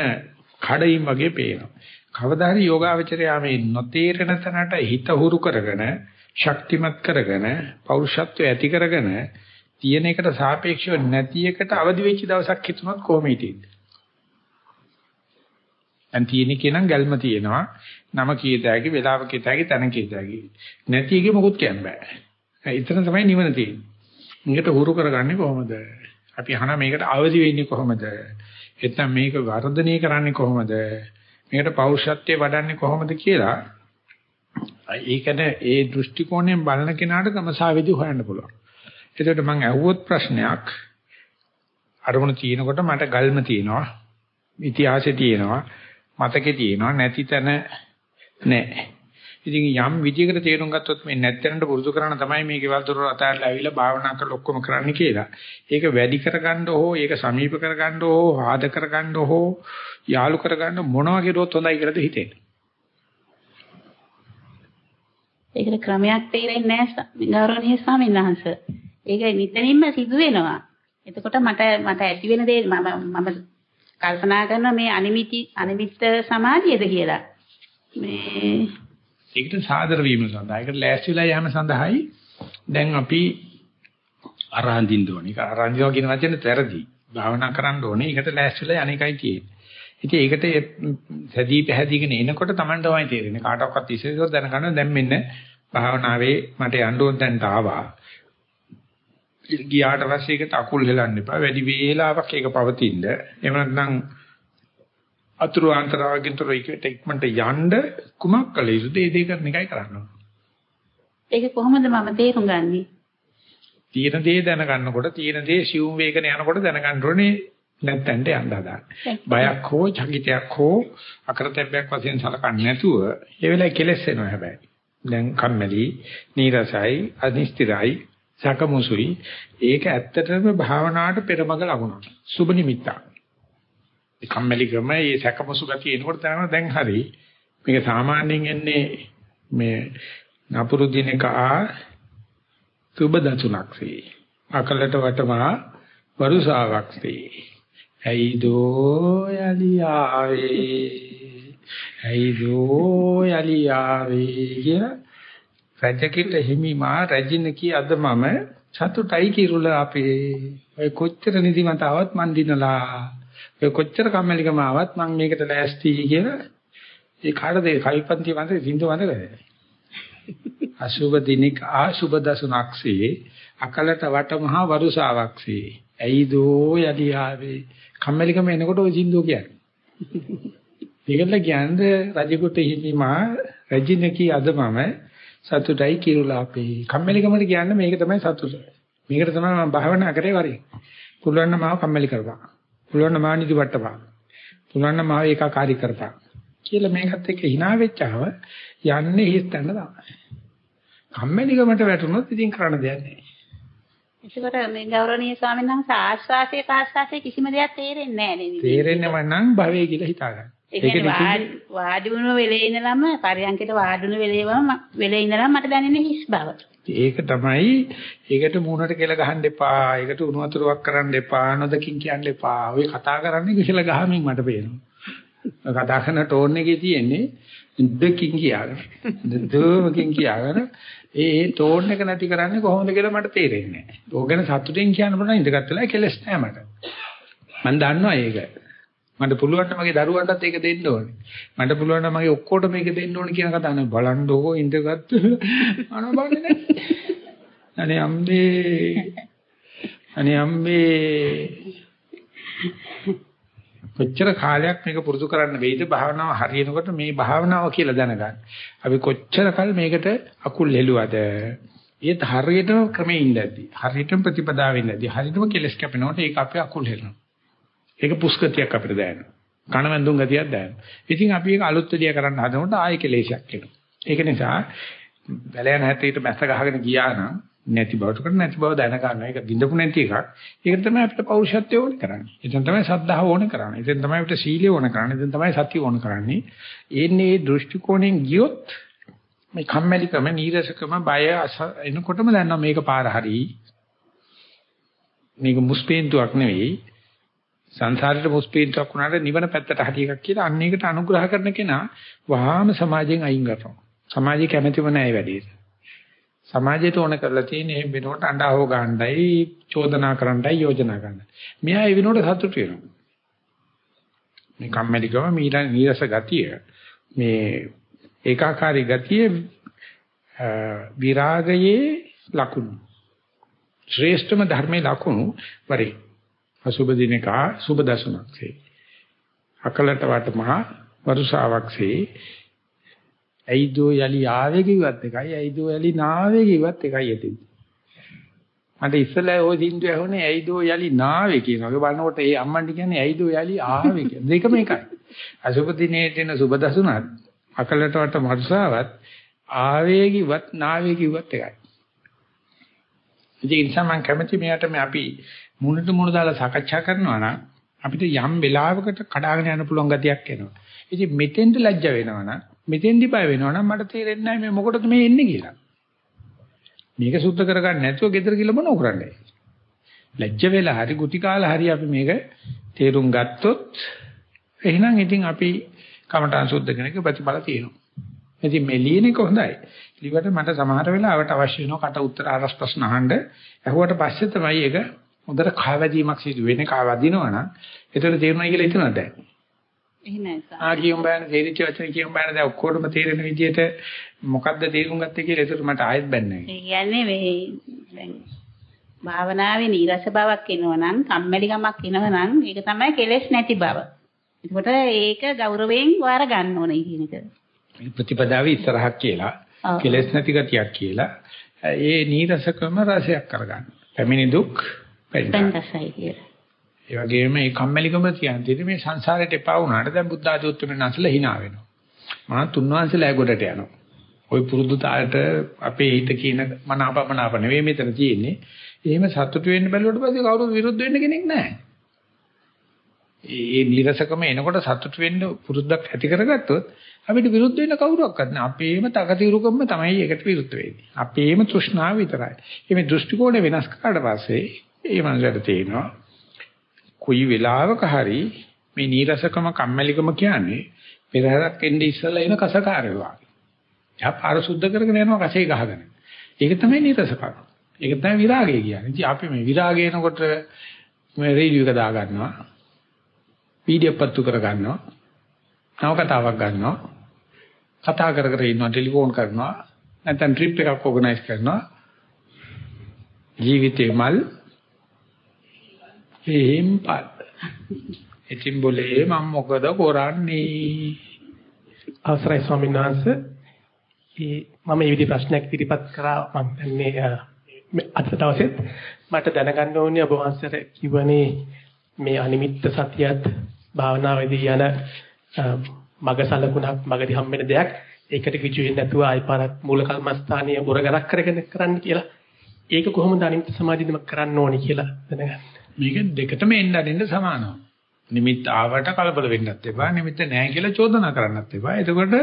කඩයින් වගේ පේනවා. කවදා හරි යෝගාවචරයා මේ නොතේරෙන තැනට හිත හුරු කරගෙන ශක්තිමත් කරගෙන පෞරුෂත්වය ඇති කරගෙන තියෙන එකට සාපේක්ෂව නැති එකට අවදි වෙච්ච දවසක් හිතුනොත් කොහොම හිටියේද? දැන් තියෙන කෙනම් ගැල්ම තියෙනවා. නම කීයදාගේ වෙලාව කීයදාගේ තැන කීයදාගේ. නැති එකේ මොකුත් කියන්න බෑ. එතන තමයි නිවන තියෙන්නේ. මේකට හුරු කරගන්නේ කොහොමද? අපි අහන මේකට අවදි වෙන්නේ කොහොමද? එතන මේක වර්ධනය කරන්නේ කොහොමද? මේකට පෞරුෂත්වයේ වඩන්නේ කොහොමද කියලා ඒකන ඒ දෘෂ්ටි කෝණයෙන් බලන කෙනාට ක්‍රමසාවේදී හොයන්න පුළුවන්. එතකොට මම අහුවොත් ප්‍රශ්නයක් අරමුණ තියෙනකොට මට ගල්ම තියෙනවා. ඉතිහාසෙ තියෙනවා. මතකේ තියෙනවා. නැති තැන නැහැ. ඉතින් යම් විදියකට තේරුම් ගත්තොත් මේ නැත්තැනට පුරුදු කරන තමයි මේ ගෙවල් දොර අතහැරලා ඇවිල්ලා භාවනා කරලා ඔක්කොම කරන්න කියලා. ඒක වැඩි කරගන්න හෝ ඒක සමීප කරගන්න හෝ ආද කරගන්න හෝ යාලු කරගන්න මොනවා කෙරුවොත් හොඳයි කියලාද හිතෙන්නේ. ඒකට ක්‍රමයක් තේරෙන්නේ නැහැ ගෞරවනීය ස්වාමීන් වහන්සේ. ඒක නිතරින්ම සිදු වෙනවා. එතකොට මට මට ඇති වෙන දේ මම මම කල්පනා කරනවා මේ අනිමිති අනිමිත්ත සමාධියද කියලා. මේ ඒකට සාදර වීම සඳහා ඒකට ලෑස්තිලා යෑම සඳහායි දැන් අපි අරහන්දින්න ඕනේ. ඒක අරහන්දිනවා කියන වචනේ වැරදි. භාවනා කරන්න ඕනේ. ඒකට ලෑස්තිලා යන්නේකයි තියෙන්නේ. ඉතින් ඒකට සැදී පැහැදීගෙන එනකොට Taman තමයි තේරෙන්නේ. කාටවත් ඉස්සෙල්ලා දැනගන්න දැන් මෙන්න භාවනාවේ මට යන්න ඕන තැනට ආවා. ගියාට පස්සේ ඒකට අකුල් හෙලන්න එපා. වැඩි වේලාවක් ඒක පවතින්න. එහෙම නැත්නම් අතුරු අන්තරාවකින්තර ඒකට ඉක්මනට යන්න කුමක් කළ යුතුද? ඒ දේ කරන එකයි කරන්න ඕන. ඒක කොහොමද මම තේරුම් ගන්නේ? තියෙන දේ දැනගන්නකොට තියෙන දේ සිවුම් වේගන යනකොට දැනගන්න ඕනේ නැත්තන්ට යන්න හදාගන්න. බයක් හෝ චකිතයක් හෝ අකරතැබ්බයක් වශයෙන් සලකන්නේ නැතුව ඒ වෙලාවේ කෙලස් වෙනවා හැබැයි. දැන් කම්මැලි, නීරසයි, අනිස්තිරයි, සකමුසුයි ඒක ඇත්තටම භාවනාවට පෙරමග ලකුණක්. සුබ නිමිත්තක්. ඒ කම්මැලිකම, මේ සකමුසු ගතිය එනකොට තමයි දැන් හරි. මේක සාමාන්‍යයෙන් එන්නේ මේ නපුරු දිනක ආ සුබ දතුණක්සේ. අකලට වටමා වරුසාවක් සේ. ඇයිදෝ යලි ආවේ ඇයිදෝ යලි ආවේ කියලා රජකිට හිමිමා රජින කී අද මම සතුටයි කිරුල අපේ. ඔය කොච්චර නිදිමත ආවත් මන් දිනලා. ඔය කොච්චර කම්මැලිකම ආවත් මම මේකට ලෑස්ති කියලා ඒ කාටද කයිපන්ති වන්දේ සින්දු වන්දේ අසුබ දිනික ආසුබ දසුනක්සේ අකලට වටමහා වරුසාවක්සේ. ඇයිදෝ යලි ආවේ කම්මැලිකම එනකොට ওই සින්දුව කියන්නේ. [laughs] ඒකල කියන්නේ රජෙකුට හිමිමා රජිනකි අද මම සතුටයි කිරුලා අපේ. කම්මැලිකමට කියන්නේ මේක තමයි සතුට. මේකට තමයි මම භාවනා කරේ වරේ. පුළුවන් නම් මාව කම්මැලි කරපන්. පුළුවන් නම් මාව නිදිවට්ටපන්. පුළුවන් නම් මාව ඒකාකාරී කරපන්. කියලා මේකත් එක්ක hina වෙච්චාම යන්නේ හිස් තැන තමයි. කම්මැලිකමට වැටුනොත් ඉතින් කරන්න දෙයක් නැහැ. ඒකට මේ ගෞරවනීය ස්වාමීන් වහන්සේ ආස්වාසයේ පාස්වාසයේ කිසිම දෙයක් තේරෙන්නේ නැහැ නේද? තේරෙන්නම නම් භවය කියලා හිතාගන්න. ඒ කියන්නේ වාඩි වුණ වෙලේ ඉඳලම පරියන්කයට වාඩි වුණ වෙලේම වෙලේ ඉඳලම මට දැනෙන්නේ හිස් බව. ඒක තමයි ඒකට මූණට කෙල ගහන්න එපා. ඒකට උණු වතුරක් කරන්න එපා. නොදකින් කියන්න එපා. ඔය කතා කරන්නේ කෙල ගහමින් මට පේනවා. කතා කරන ටෝන් එකේ තියෙන්නේ දෙකින් කියාගෙන. දෙදොමකින් කියාගෙන ඒ ඒ ටෝන් එක නැති කරන්නේ කොහොමද කියලා මට තේරෙන්නේ නැහැ. ඕක ගැන සතුටින් කියන්න පුළුවන් ඉඳගත් වෙලාව කෙලස් නැහැ මට. මම දන්නවා ඒක. මට පුළුවන් නම් මගේ දරුවන්ටත් ඒක දෙන්න ඕනේ. මට පුළුවන් නම් මගේ ඔක්කොටම මේක දෙන්න ඕනේ කියන කතාව නේ බලන්නකෝ ඉඳගත් අනෝ බලන්නේ නැහැ. අනේ අම්මේ අනේ අම්මේ කොච්චර කාලයක් මේක පුරුදු කරන්න වෙයිද භාවනාව හරියනකොට මේ භාවනාව කියලා දැනගන්න. අපි කොච්චර කල් මේකට අකුල් හෙළුවද? ඒත් හරියටම ක්‍රමේ ඉඳද්දි හරියටම ප්‍රතිපදාවෙ ඉඳද්දි හරියටම කෙලස් කැපෙනකොට ඒක අපේ අකුල් හෙලනවා. ඒක පුස්කතියක් අපිට දැනෙනවා. කණවැන්දුම් ගතියක් දැනෙනවා. ඉතින් අපි ඒක අලුත් විදිය කරන්න හදනකොට ආයෙ කෙලෙසයක් එනවා. ඒක නිසා බැලයන් හැටියට මැස්ස ගහගෙන ගියා නම් නැති බවට කරන නැති බව දැන ගන්න. ඒක බින්දපු නැති එකක්. ඒක තමයි අපිට පෞරුෂත්වය ඕනේ කරන්නේ. එතෙන් තමයි සද්ධාව ඕනේ කරන්නේ. එතෙන් තමයි අපිට සීලය ඕනේ කරන්නේ. එතෙන් තමයි සතිය ඕනේ කරන්නේ. එන්නේ මේ දෘෂ්ටි කෝණයෙන් ගියොත් මේ කම්මැලිකම, නීරසකම, බය එනකොටම දන්නවා මේක පාර හරි. මේක මුස්පේන්තුවක් නෙවෙයි. සංසාරේට මුස්පීන්තුවක් වුණාට නිවන පැත්තට හරි එකක් කියලා අන්න ඒකට අනුග්‍රහ කරන කෙනා වහාම සමාජයෙන් අයින් කරනවා. සමාජය කැමැතිම නැහැ වැඩේට. සමාජයට ඕන කරලා තියෙන එහෙම වෙනකොට අඬහව ගන්නයි, චෝදනා කරන්නයි, යෝජනා කරන්නයි. මෙයා ඒ වෙනකොට සතුටු වෙනවා. මේ කම්මැලිකම මීර නීරස ගතිය මේ ඒකාකාරී ගතිය විරාගයේ ලකුණු ශ්‍රේෂ්ඨම ධර්මයේ ලකුණු වරේ අසුබ දිනකා සුබ දසුණක්සේ අකලට වට මහා වරුසාවක්සේ ඇයිදෝ යලි ආවේ කිව්වත් එකයි ඇයිදෝ යලි නාවේ කිව්වත් එකයි ඇති. මට ඉස්සෙල්ලා ওই සින්දු ඇහුනේ ඇයිදෝ යලි නාවේ කියනවා. ඒ බලනකොට ඒ අම්මන්ට කියන්නේ ඇයිදෝ යලි ආවේ කියන දෙකම එකයි. අසුබ දිනේ දෙන සුබ දසුණත් අකලට වට වරුසාවත් ආවේ කිව්වත් නාවේ කිව්වත් එකයි. ඉතින් ඒ නිසා මම කැමති මෙයාට මේ අපි මුණට මුණ දාලා සාකච්ඡා කරනවා නම් අපිට යම් වෙලාවකට කඩාගෙන යන්න පුළුවන් ගතියක් එනවා. ඉතින් මෙතෙන්ට ලැජ්ජ වෙනවා නම් මෙතෙන්දි බය වෙනවා නම් මට තේරෙන්නේ නැහැ මේ මොකටද මේ එන්නේ කියලා. මේක සුද්ධ කරගන්න නැතුව ගෙදර ගිහලා මොනව කරන්නේ? ලැජ්ජ වෙලා හරි ගුටි කාලා හරි අපි මේක තේරුම් ගත්තොත් එහෙනම් ඉතින් අපි කමඨාන් සුද්ධ කෙනෙක් ප්‍රතිඵල තියෙනවා. ඉතින් මේ ලියන එක හොඳයි. ලිවට මට සමහර වෙලාවට අවශ්‍ය වෙනවා කට උත්තර අරස් ප්‍රශ්න අහන්න. ඇහුවට පස්සේ තමයි ඒක හොඳට කාවැදීමක් සිදු වෙන්නේ කාවදිනවා නම් ඒතර තේරුණා කියලා හිතනවා දැන්. එහෙමයි සර්. ආ කියුම් බෑන තේරිච්ච වචන කියුම් බෑන දැන් ඔක්කොටම තේරෙන විදිහට මොකද්ද තේරුම් ගත්තේ කියලා ඒතර මට ආයෙත් බැන්නේ. ඒ කියන්නේ මේ දැන් භාවනාවේ නීරස බවක් එනවා නම් කම්මැලිකමක් එනවා නම් ඒක තමයි කෙලෙස් නැති බව. එතකොට ඒක ගෞරවයෙන් වාර ගන්න ඕනේ කියන එක. ප්‍රතිපදාවේ ඉස්සරහක් කියලා කෙලෙස් නැති ගතියක් කියලා ඒ නීරසකම රසයක් කරගන්න. පැමිණි දුක් පෙන්ටසයි කියලා. ඒ වගේම මේ කම්මැලිකම කියන්නේ මේ සංසාරයට එපා වුණාට දැන් බුද්ධ උත්තරම නැසලා hina වෙනවා. මා තුන්වංශලා ගොඩට යනවා. ওই පුරුදු තාලට අපේ හිත කියන මනාපමනාප නෙවෙයි මෙතන තියෙන්නේ. එහෙම සතුටු වෙන්න බැලුවට පස්සේ කවුරුත් විරුද්ධ වෙන්න කෙනෙක් නැහැ. ඒ නිරසකම එනකොට සතුටු වෙන්න පුරුද්දක් ඇති කරගත්තොත් අපිට විරුද්ධ වෙන්න කවුරුවක්වත් නැහැ. අපේම තකතිරුකම තමයි ඒකට විරුද්ධ වෙන්නේ. අපේම තෘෂ්ණාව විතරයි. මේ දෘෂ්ටි කෝණය වෙනස් කරාට පස්සේ ඒ මනසට තේනවා කොයි වෙලාවක හරි මේ නීරසකම කම්මැලිකම කියන්නේ පෙරහැරක් එන්නේ ඉස්සලා එන කසකාරය වගේ. එයා පාර සුද්ධ කරගෙන යනවා කසේ ගහගෙන. ඒක තමයි නීරසකම. ඒක තමයි විරාගය කියන්නේ. ඉතින් අපි මේ විරාගය එනකොට මේ රේඩියෝ එක දා ගන්නවා. වීඩියෝ පත්තු කර ගන්නවා. නව කතාවක් ගන්නවා. කතා කර කර ඉන්නවා ටෙලිෆෝන් කරනවා. නැත්නම් ට්‍රිප් එකක් ඕගනයිස් කරනවා. ජීවිතේ මල් හේම්පත්. ඉතින් બોලේ මම මොකද කරන්නේ? අවසරයි ස්වාමීන් වහන්සේ. ඒ මම මේ විදිහ ප්‍රශ්නයක් ඉදිරිපත් කරා මම මේ අද දවසෙත් මට දැනගන්න ඕනේ ඔබ වහන්සේට කිව්වනේ මේ අනිමිත්ත සතියත් භාවනාවේදී යන මග සලකුණක් මගදී හම්බෙන දෙයක් ඒකට කිචු වෙන්නේ නැතුව ආයි පාරක් මූල කර්මස්ථානීය උරගරක් කරගෙන කරන්න කියලා. ඒක කොහොමද අනිමිත්ත සමාධියම කරන්න ඕනේ කියලා දැනගන්න. මේක දෙකටම එන්න අරින්න සමානව. නිමිත්ත ආවට කලබල වෙන්නත් එපා. නිමිත්ත නැහැ කියලා චෝදනා කරන්නත් එපා. එතකොට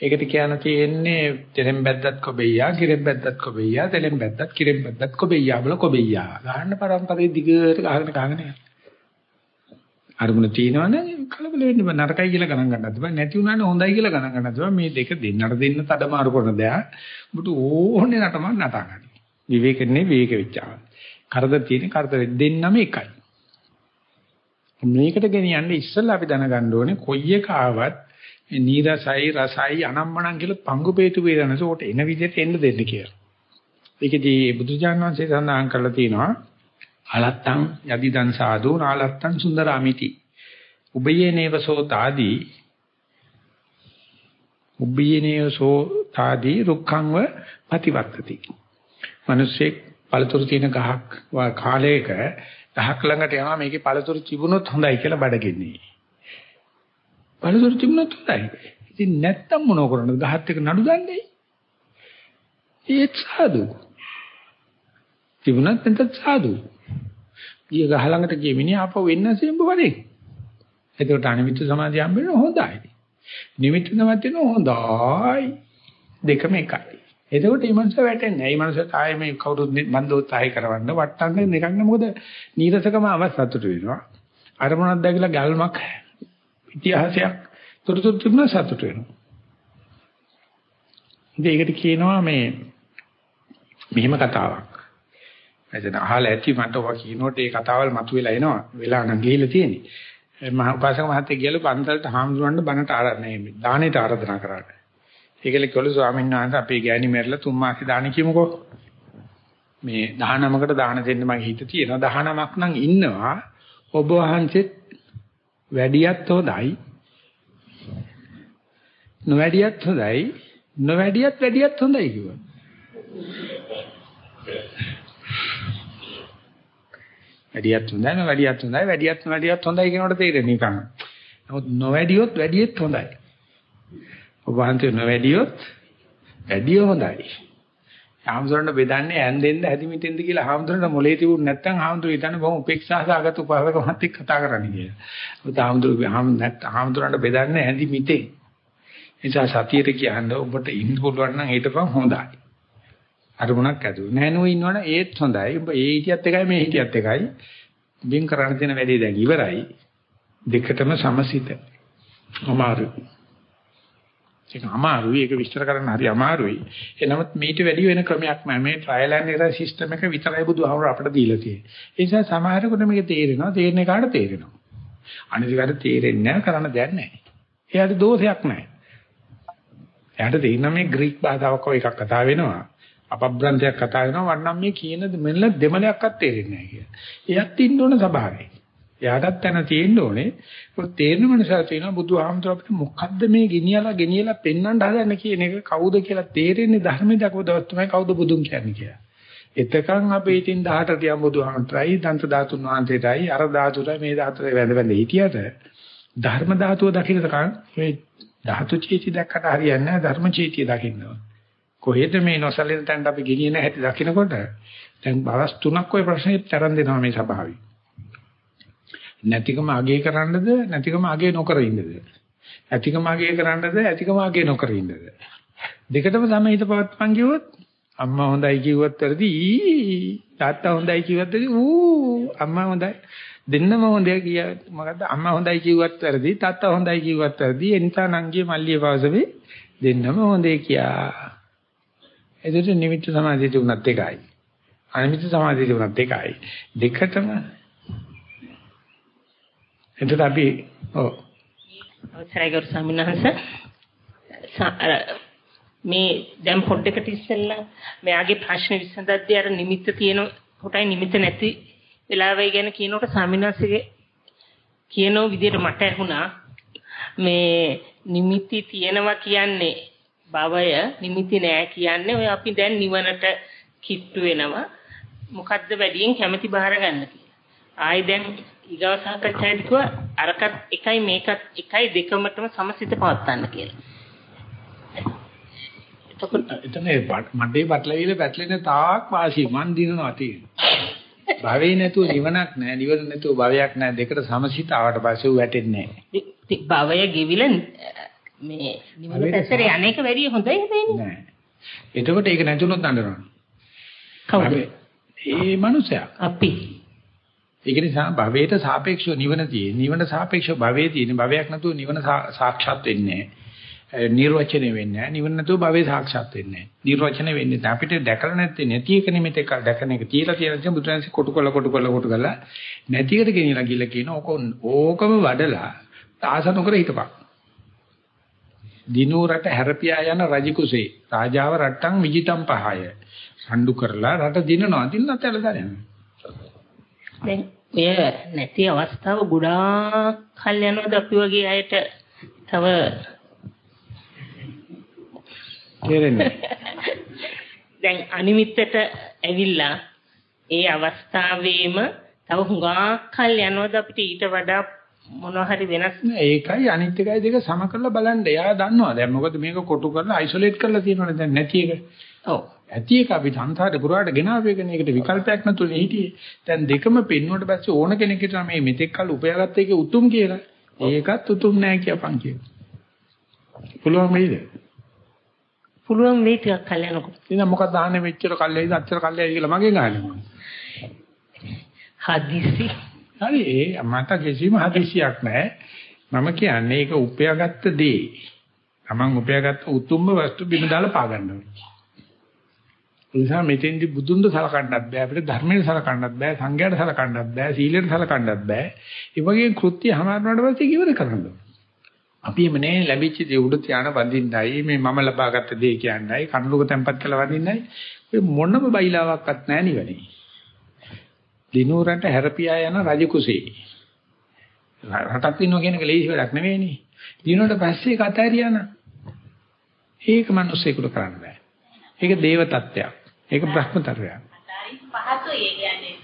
ඒකට කියන්න තියෙන්නේ තෙරෙන් බැද්දත් කොබෙයියා, කිරෙන් බැද්දත් කොබෙයියා, තෙලෙන් බැද්දත් කිරෙන් බැද්දත් කොබෙයියා බල කොබෙයියා. ගහන්න පරම්පරේ දිගට ගහගෙන ගහගෙන යන්න. අරමුණ තියෙනවනේ කලබල වෙන්න බෑ නරකයි කියලා ගණන් ගන්නත් බෑ නැති වුණානේ හොඳයි කියලා ගණන් ගන්නත් බෑ මේ දෙක දෙන්නට දෙන්න තඩමාරු කරන දෙයක් ඔබට ඕනේ නටම නටා ගන්න විවේකනේ විවේක වෙච්චා කරදර තියෙන කරදර දෙන්නම එකයි. මේකට ගෙනියන්නේ ඉස්සෙල්ලා අපි දැනගන්න ඕනේ කොයි එක ආවත් මේ නීරසයි රසයි අනම්මනම් කියලා පංගු පේතු වේදනස උට එන විදිහට එන්න දෙන්න කියලා. ඒකදී බුදුජානක වහන්සේ සඳහන් කරලා තියෙනවා අලත්තං යදිදං සාදු නාලත්තං සුන්දරාමිති. උබයේනේව සෝතාදී උබ්බයේනේව සෝතාදී රුක්ඛංව ප්‍රතිවත්තති මිනිස්සෙක් පළතුරු තියෙන ගහක් කාලයක ගහක් ළඟට යනවා මේකේ පළතුරු තිබුණොත් හොඳයි කියලා බඩගින්නේ පළතුරු තිබුණොත් හොඳයි ඉතින් නැත්තම් මොනව කරන්නද ගහත් එක නඩු දන්නේ ඒත් සාදු තිබුණත් නැත්නම් සාදු. ඊය ගහ ළඟට ගිය මිනිහා ආපහු එන්නසේ උඹ වරේ. එතකොට අනිමිත්ත සමාධිය හම්බ වෙනවා හොඳයි. නිමිත්ත සමාධිය වෙනවා හොඳයි. දෙකම එකයි. එතකොට මේ මනස වැටෙන්නේ. මේ මනසට ආයේ මේ කවුරුත් බන්දෝත් ආයේ කරවන්න වට්ටන්න දෙකක් නෑ මොකද නීරසකම අවස් සතුට වෙනවා. අරමුණක් දැකලා ගල්මක් ඉතිහාසයක් තොරතුරු තිබුණා සතුට වෙනවා. ඉතින් ඒකට කියනවා මේ මෙහෙම කතාවක්. එතන අහලා ඇති මට ඔවා කියනකොට ඒ කතාවල් මතුවෙලා එනවා. වෙලා නම් ගිහිල්ලා තියෙන්නේ. මහ උපාසක මහත්තයා කියලා පන්සලට හාමුදුරන්ට බණට ආරාධනා දානෙට ආරාධනා කරාට. ඒකල කිව්වලු ස්වාමීන් වහන්සේ අපේ ගෑණි මෙරලා තුන් මාසේ දාන කියමුකෝ. මේ 19කට දාන දෙන්න මගේ හිත තියෙනවා 19ක් නම් ඉන්නවා ඔබ වහන්සේත් වැඩියත් හොඳයි නොවැඩියත් හොඳයි නොවැඩියත් වැඩියත් හොඳයි කිව්වා. වැඩියත් හොඳයි නොවැඩියත් හොඳයි වැඩියත් නොවැඩියත් හොඳයි කියනකොට තේරෙන්නේ නිකන්. නමුත් නොවැඩියොත් වැඩියෙත් හොඳයි. ඔබ වහන්සේ නොවැඩියොත් වැඩිය හොඳයි. හාමුදුරන්ට බෙදන්නේ ඇන් දෙන්න හැදිමිටෙන්ද කියලා හාමුදුරන්ට මොලේ තිබුණ නැත්නම් හාමුදුරු හිතන්නේ බොහොම උපේක්ෂාසහගත උපාසක මහත් එක්ක කතා කරන්නේ කියලා. ඒත් හාමුදුරු හාමුදුරන්ට බෙදන්නේ හැදිමිටෙන්. නිසා සතියට කියන්නේ ඔබට ඉන්න පුළුවන් නම් හිටපන් හොඳයි. අරමුණක් ඇතුළේ. නැහැ නෝ ඉන්නවනේ ඒත් හොඳයි. ඔබ ඒ හිටියත් එකයි මේ හිටියත් එකයි. බින් කරන්න තියෙන වැඩේ දැන් ඉවරයි. දෙකටම සමසිත. අමාරුයි. ඒක අමාරුයි. ඒක විස්තර කරන්න හරි අමාරුයි. එනමුත් මීට වැඩි වෙන ක්‍රමයක් නෑ. මේ ට්‍රයිල් ඇන්ඩ් එරර් සිස්ටම් එක විතරයි බුදුහාමර අපිට දීලා තියෙන්නේ. ඒ නිසා සමහරකට මේක තේරෙනවා. තේරෙන කාට තේරෙනවා. අනිත් කාට තේරෙන්නේ නෑ කරන්න දෙයක් නෑ. එයාට දෝෂයක් නෑ. එයාට තේරෙන මේ ග්‍රීක භාෂාවක එකක් කතා වෙනවා. අපබ්‍රන්ථයක් කතා වෙනවා. වන්නම් මේ කියන මෙන්න දෙමලයක්වත් තේරෙන්නේ නැහැ කියලා. එයත් ඉන්න ඕන ස්වභාවය. එයාටත් තන තියෙන්න ඕනේ. ඒක තේරෙන මනසට තියෙනවා බුදුහාමුදුර අපිට මොකද්ද මේ ගෙනියලා ගෙනියලා පෙන්වන්න හදන්නේ කියන එක කවුද කියලා තේරෙන්නේ ධර්මයේ දක්වදවත් තමයි කවුද බුදුන් කියන්නේ කියලා. එතකන් අපි ඉතින් 18 තියම් බුදුහාමුදුරයි දන්ත ධාතුන් වහන්සේටයි අර ධාතුටයි මේ ධාතුටයි වැඳ වැඳ හිටියට ධර්ම ධාතුව දකින්න තකන් මේ ධාතු චේති දැක්කට හරියන්නේ නැහැ ධර්ම චේතිය දකින්න ඕන. කොහෙද මේ නොසලින තැනට අපි ගෙනියන හැටි දකින්නකොට දැන් බවස් තුනක් ওই ප්‍රශ්නේ තරන් දෙනවා මේ ස්වභාවය. නැතිකම අගේ කරන්නද නැතිකම අගේ නොකර ඉන්නද? ඇතිකම අගේ කරන්නද ඇතිකම අගේ නොකර ඉන්නද? දෙකටම සමහිත පවත්පන් කිව්වොත් අම්මා හොඳයි කිව්වත් වැඩි තාත්තා හොඳයි කිව්වත් වැඩි ඌ අම්මා හොඳයි. දෙන්නම හොඳයි කිය මොකද්ද? අම්මා හොඳයි කිව්වත් වැරදි තාත්තා හොඳයි කිව්වත් වැරදි ඒ නිසා නංගියේ මල්ලිය පවසමේ. දෙන්නම හොඳේ කියා. එදිට නිමිත්ත සමාධිය තිබුණත් එකයි. අනිමිත්ත සමාධිය තිබුණත් එකයි. දෙකටම එතකොට අපි ඔව්. අවසරයි ගරු ස්වාමීන් වහන්සේ. මේ දැන් පොඩ්ඩකට ඉස්සෙල්ලා මෙයාගේ ප්‍රශ්න විසඳද්දී අර නිමිත්ත තියෙන කොටයි නිමිත්ත නැති වෙලාවයි ගැන කියනකොට ස්වාමිනාසිගේ කියන විදිහට මට ඇහුණා මේ නිමිති තියෙනවා කියන්නේ භවය නිමිති නෑ කියන්නේ ඔය අපි දැන් නිවනට කිට්ටු වෙනවා. මොකද්ද වැඩියෙන් කැමැති බාර ගන්න කියලා. ආයි දැන් ඊගව සාකච්ඡාවේදී කිව්වා අරකට එකයි මේකත් එකයි දෙකමතම සමසිත පවත්වන්න කියලා. එතකොට එතන මඩේ පටලවිල පැටලෙන තාක් වාසි මන් දිනනවා තියෙනවා. භවේ නැතුව නිවනක් නැහැ. නිවන නැතුව භවයක් නැහැ. දෙකට සමසිත ආවට පස්සේ වැටෙන්නේ නැහැ. භවය ගෙවිල මේ නිවන පැත්තට යන්නේක වැඩිය හොඳයි හැබැයිනේ. නෑ. එතකොට ඒක නැතුනොත් අඬනවා. කවුද? ඒ මනුස්සයා. අපි. ඒක නිසා භවයට සාපේක්ෂව නිවන තියෙන. නිවන සාපේක්ෂව භවයේ තියෙන. භවයක් නැතුව නිවන සාක්ෂාත් වෙන්නේ නැහැ. නිර්වචනය වෙන්නේ නැහැ. නිවන නැතුව භවේ සාක්ෂාත් වෙන්නේ නැහැ. නිර්වචනය වෙන්නේ නැහැ. අපිට දැකලා නැත්තේ නැති එක නිමිත එක දැකන එක තියලා තියලා තියෙන බුදුරජාණන්සේ කොටු කළ කොටු කළ කොටු කළා නැතිකට ගෙනියලා ගිහලා කියන ඕක ඕකම වඩලා ආසන කර හිටපන්. දිනෝරට හැරපියා යන රජ කුසේ රාජාව රට්ටම් විජිතම් පහය. රණ්ඩු කරලා රට දිනනවා. දිනලා තැල දානවා. දැන් ඔය නැති අවස්ථාව ගොඩාක් කල් යනවාද අපි වගේ අයට තව තේරෙන්නේ [laughs] දැන් අනිමිත්තට ඇවිල්ලා ඒ අවස්ථාවේම තව හුඟක් කල් යනවද අපිට ඊට වඩා මොනවා හරි වෙනස් ඒකයි අනිත් එකයි දෙක සම කරලා බලන්න. එයා දන්නවා. දැන් මොකද මේක කොටු කරලා අයිසොලේට් කරලා තියෙනවනේ දැන් නැති එක. ඔව්. ඇති එක අපි සංසාරේ පුරාට ගෙනාවේකනේ. ඒකට විකල්පයක් නැතුනේ හිටියේ. දැන් දෙකම පෙන්වුවට පස්සේ ඕන කෙනෙක් හිතනවා මේ මෙතෙක් කල උපයාගත්ත එකේ උතුම් කියලා. ඒකත් උතුම් නෑ කියපන් කියලා. පුළුවන් වෙයිද? පුළුවන් වෙයි ටිකක් කල් යනකොට. ඉතින් මොකක්ද ආන්නේ මෙච්චර කල්යයිද අච්චර කල්යයි කියලා මගෙන් අහන්නේ. හදිසි. හරි ඒ මට කිසිම හදිසියක් නැහැ. මම කියන්නේ ඒක උපයාගත්ත දේ. Taman උපයාගත්ත උතුම්ම වස්තු බිම දාලා පාගන්න ඕනේ. ඒ නිසා මෙතෙන්දි බුදුන්ව සලකන්නත් බෑ අපිට ධර්මයෙන් සලකන්නත් බෑ සංඝයාට සලකන්නත් බෑ සීලයට සලකන්නත් බෑ. ඒ වගේ කෘත්‍ය හමාරනට පස්සේ ඉවර කරන්න ඕනේ. අපි එම නේ ලැබිච්ච දේ උඩ තියාන වඳින්නයි මේ මම ලබාගත්ත දේ කියන්නයි කනුලුක තැම්පත් කළ වඳින්නයි ඔය මොනම බයිලාවක්වත් නැහැ නිවනේ. දිනුරට හැරපියා යන රජ කුසේ. රටක් දිනුව කියන එක ලේසි වැඩක් නෙවෙයිනේ. දිනුවට පස්සේ ඒක අතහැරියා නම් ඒක මිනිස්සෙකුට කරන්න බෑ. ඒක දේව තත්ත්වයක්. ඒක බ්‍රහ්ම තත්ත්වයක්. පහසුයි කියන්නේ.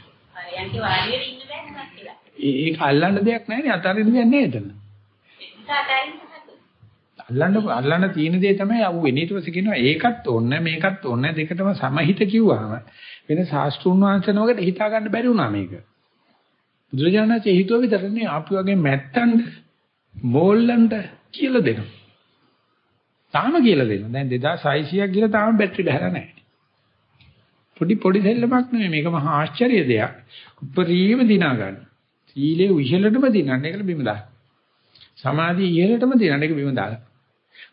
යන්ති වාඩිවෙ ඉන්න බෑ නේද කියලා. ඒක අල්ලන්න දෙයක් නැහැ නේ අතාරින්න දෙයක් නැහැ එතන. අල්ලන්න අල්ලන්න තියෙන දේ තමයි අහුවේ. ඊට පස්සේ කියනවා ඒකත් ඕනේ මේකත් ඕනේ දෙකටම සමහිත කිව්වහම වෙන ශාස්ත්‍රුන් වහන්සේනවකට හිතා ගන්න බැරි වුණා මේක. බුදුරජාණන්සේ හිතුව විතරනේ ආපු වගේ මැත්තන්ට මෝල්ලන්ට කියලා දෙනවා. තාම කියලා දෙනවා. දැන් 2600ක් ගිහලා තාම බැටරි බහලා නැහැ. පොඩි පොඩි දෙල්ලමක් නෙමෙයි මේක මහා ආශ්චර්ය දෙයක්. උපරිම දිනා ගන්න. සීලේ ඉහළටම දිනන්න ඒකල බිම දාන්න. සමාධිය ඉහළටම දිනන්න ඒක බිම දාන්න.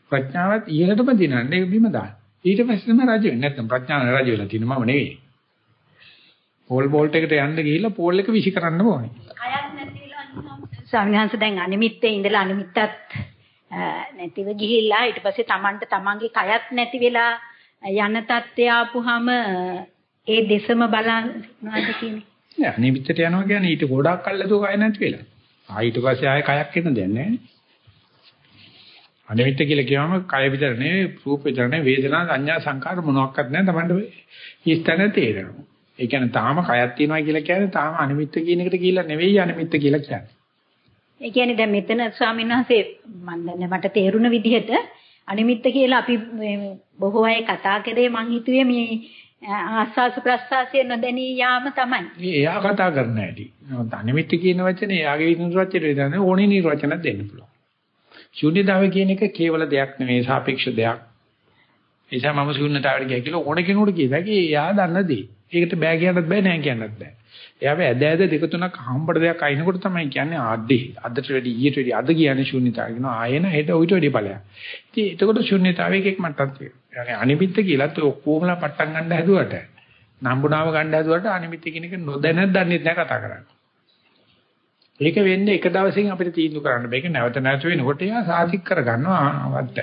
ප්‍රඥාවත් ඉහළටම දිනන්න ඒක බිම දාන්න. ඊට පස්සේ තමයි රජ වෙන්නේ. නැත්නම් ප්‍රඥාව රජ වෙලා තියෙන මම නෙවෙයි. පෝල් බෝල්ට් එකට යන්න ගිහිල්ලා පෝල් එක විසි කරන්න ඕනේ. ස්වාමීන් වහන්සේ දැන් අනිමිත්තේ ඉඳලා අනිමිත්තත් නැතිව ගිහිල්ලා ඊට පස්සේ Tamanට Tamanගේ කයත් නැති වෙලා යන තත්ත්වය ආපුහම ඒ දෙසම බලන්නවාද කියන්නේ. නෑ අනිමිත්තට යනවා කියන්නේ ඊට ගොඩක් කල්ලාතු කය නැති වෙලා. ආ ඊට පස්සේ ආයෙ කයක් එන්න දෙන්නේ නෑනේ. අනිමිත්ත කියලා කියවම කය විතර නෙවෙයි රූප විතර නෙවෙයි වේදනා සංඥා සංකාර මොනවත් නැහැ Tamanට ඉස්තන තේරෙනවා. ඒ කියන්නේ තාම කයක් තියෙනවා කියලා කියන්නේ තාම අනිමිත්ත කියන එකට කියලා නෙවෙයි අනිමිත්ත කියලා කියන්නේ. ඒ කියන්නේ දැන් මෙතන ස්වාමීන් වහන්සේ මම දන්නේ මට තේරුණ විදිහට අනිමිත්ත කියලා අපි බොහෝ අය කතා කරේ මං හිතුවේ මේ ආස්වාස ප්‍රස්වාසය නොදැනී යාම තමයි. එයා කතා කරන්න ඇති. අනිමිත්ත කියන වචනේ එයාගේ නිර්වචනය දෙන්න ඕනේ නිර්වචනයක් දෙන්න පුළුවන්. ශූන්‍යතාවය කියන එක කේවල දෙයක් නෙවෙයි සාපේක්ෂ දෙයක්. ඒ නිසා මම ශූන්‍යතාවයට ගියා කියලා ඕන කෙනෙකුට කියදකි එයා දන්න දේ. ඒකට බෑ කියන්නත් බෑ නෑ කියන්නත් බෑ. එයාව ඇද ඇද දෙක තුනක් හම්බට දෙයක් අයින්කොට තමයි කියන්නේ ආද්දේ. අදට වැඩි ඊට වැඩි අද කියන්නේ ශූන්‍යතාවය කියනවා ආයෙන හෙට ඊට වැඩි ඵලයක්. ඉතින් එතකොට ශූන්‍යතාවයක එක් මට්ටක් තියෙනවා. ඒ අනිමිත්ත කියලත් ඔය ඔක්කොමලා පට්ටම් ගන්න හැදුවට නම්බුනාව ගන්න හැදුවට අනිමිත්ත කියන එක නොදැනත් දන්නේ නැහැ කතා කරන්නේ. ඒක වෙන්නේ එක දවසකින් අපිට තීන්දුව කරන්න බෑ. ඒක නැවත නැවත වෙනකොට එයා සාතික් කරගන්නවා අවද්ද.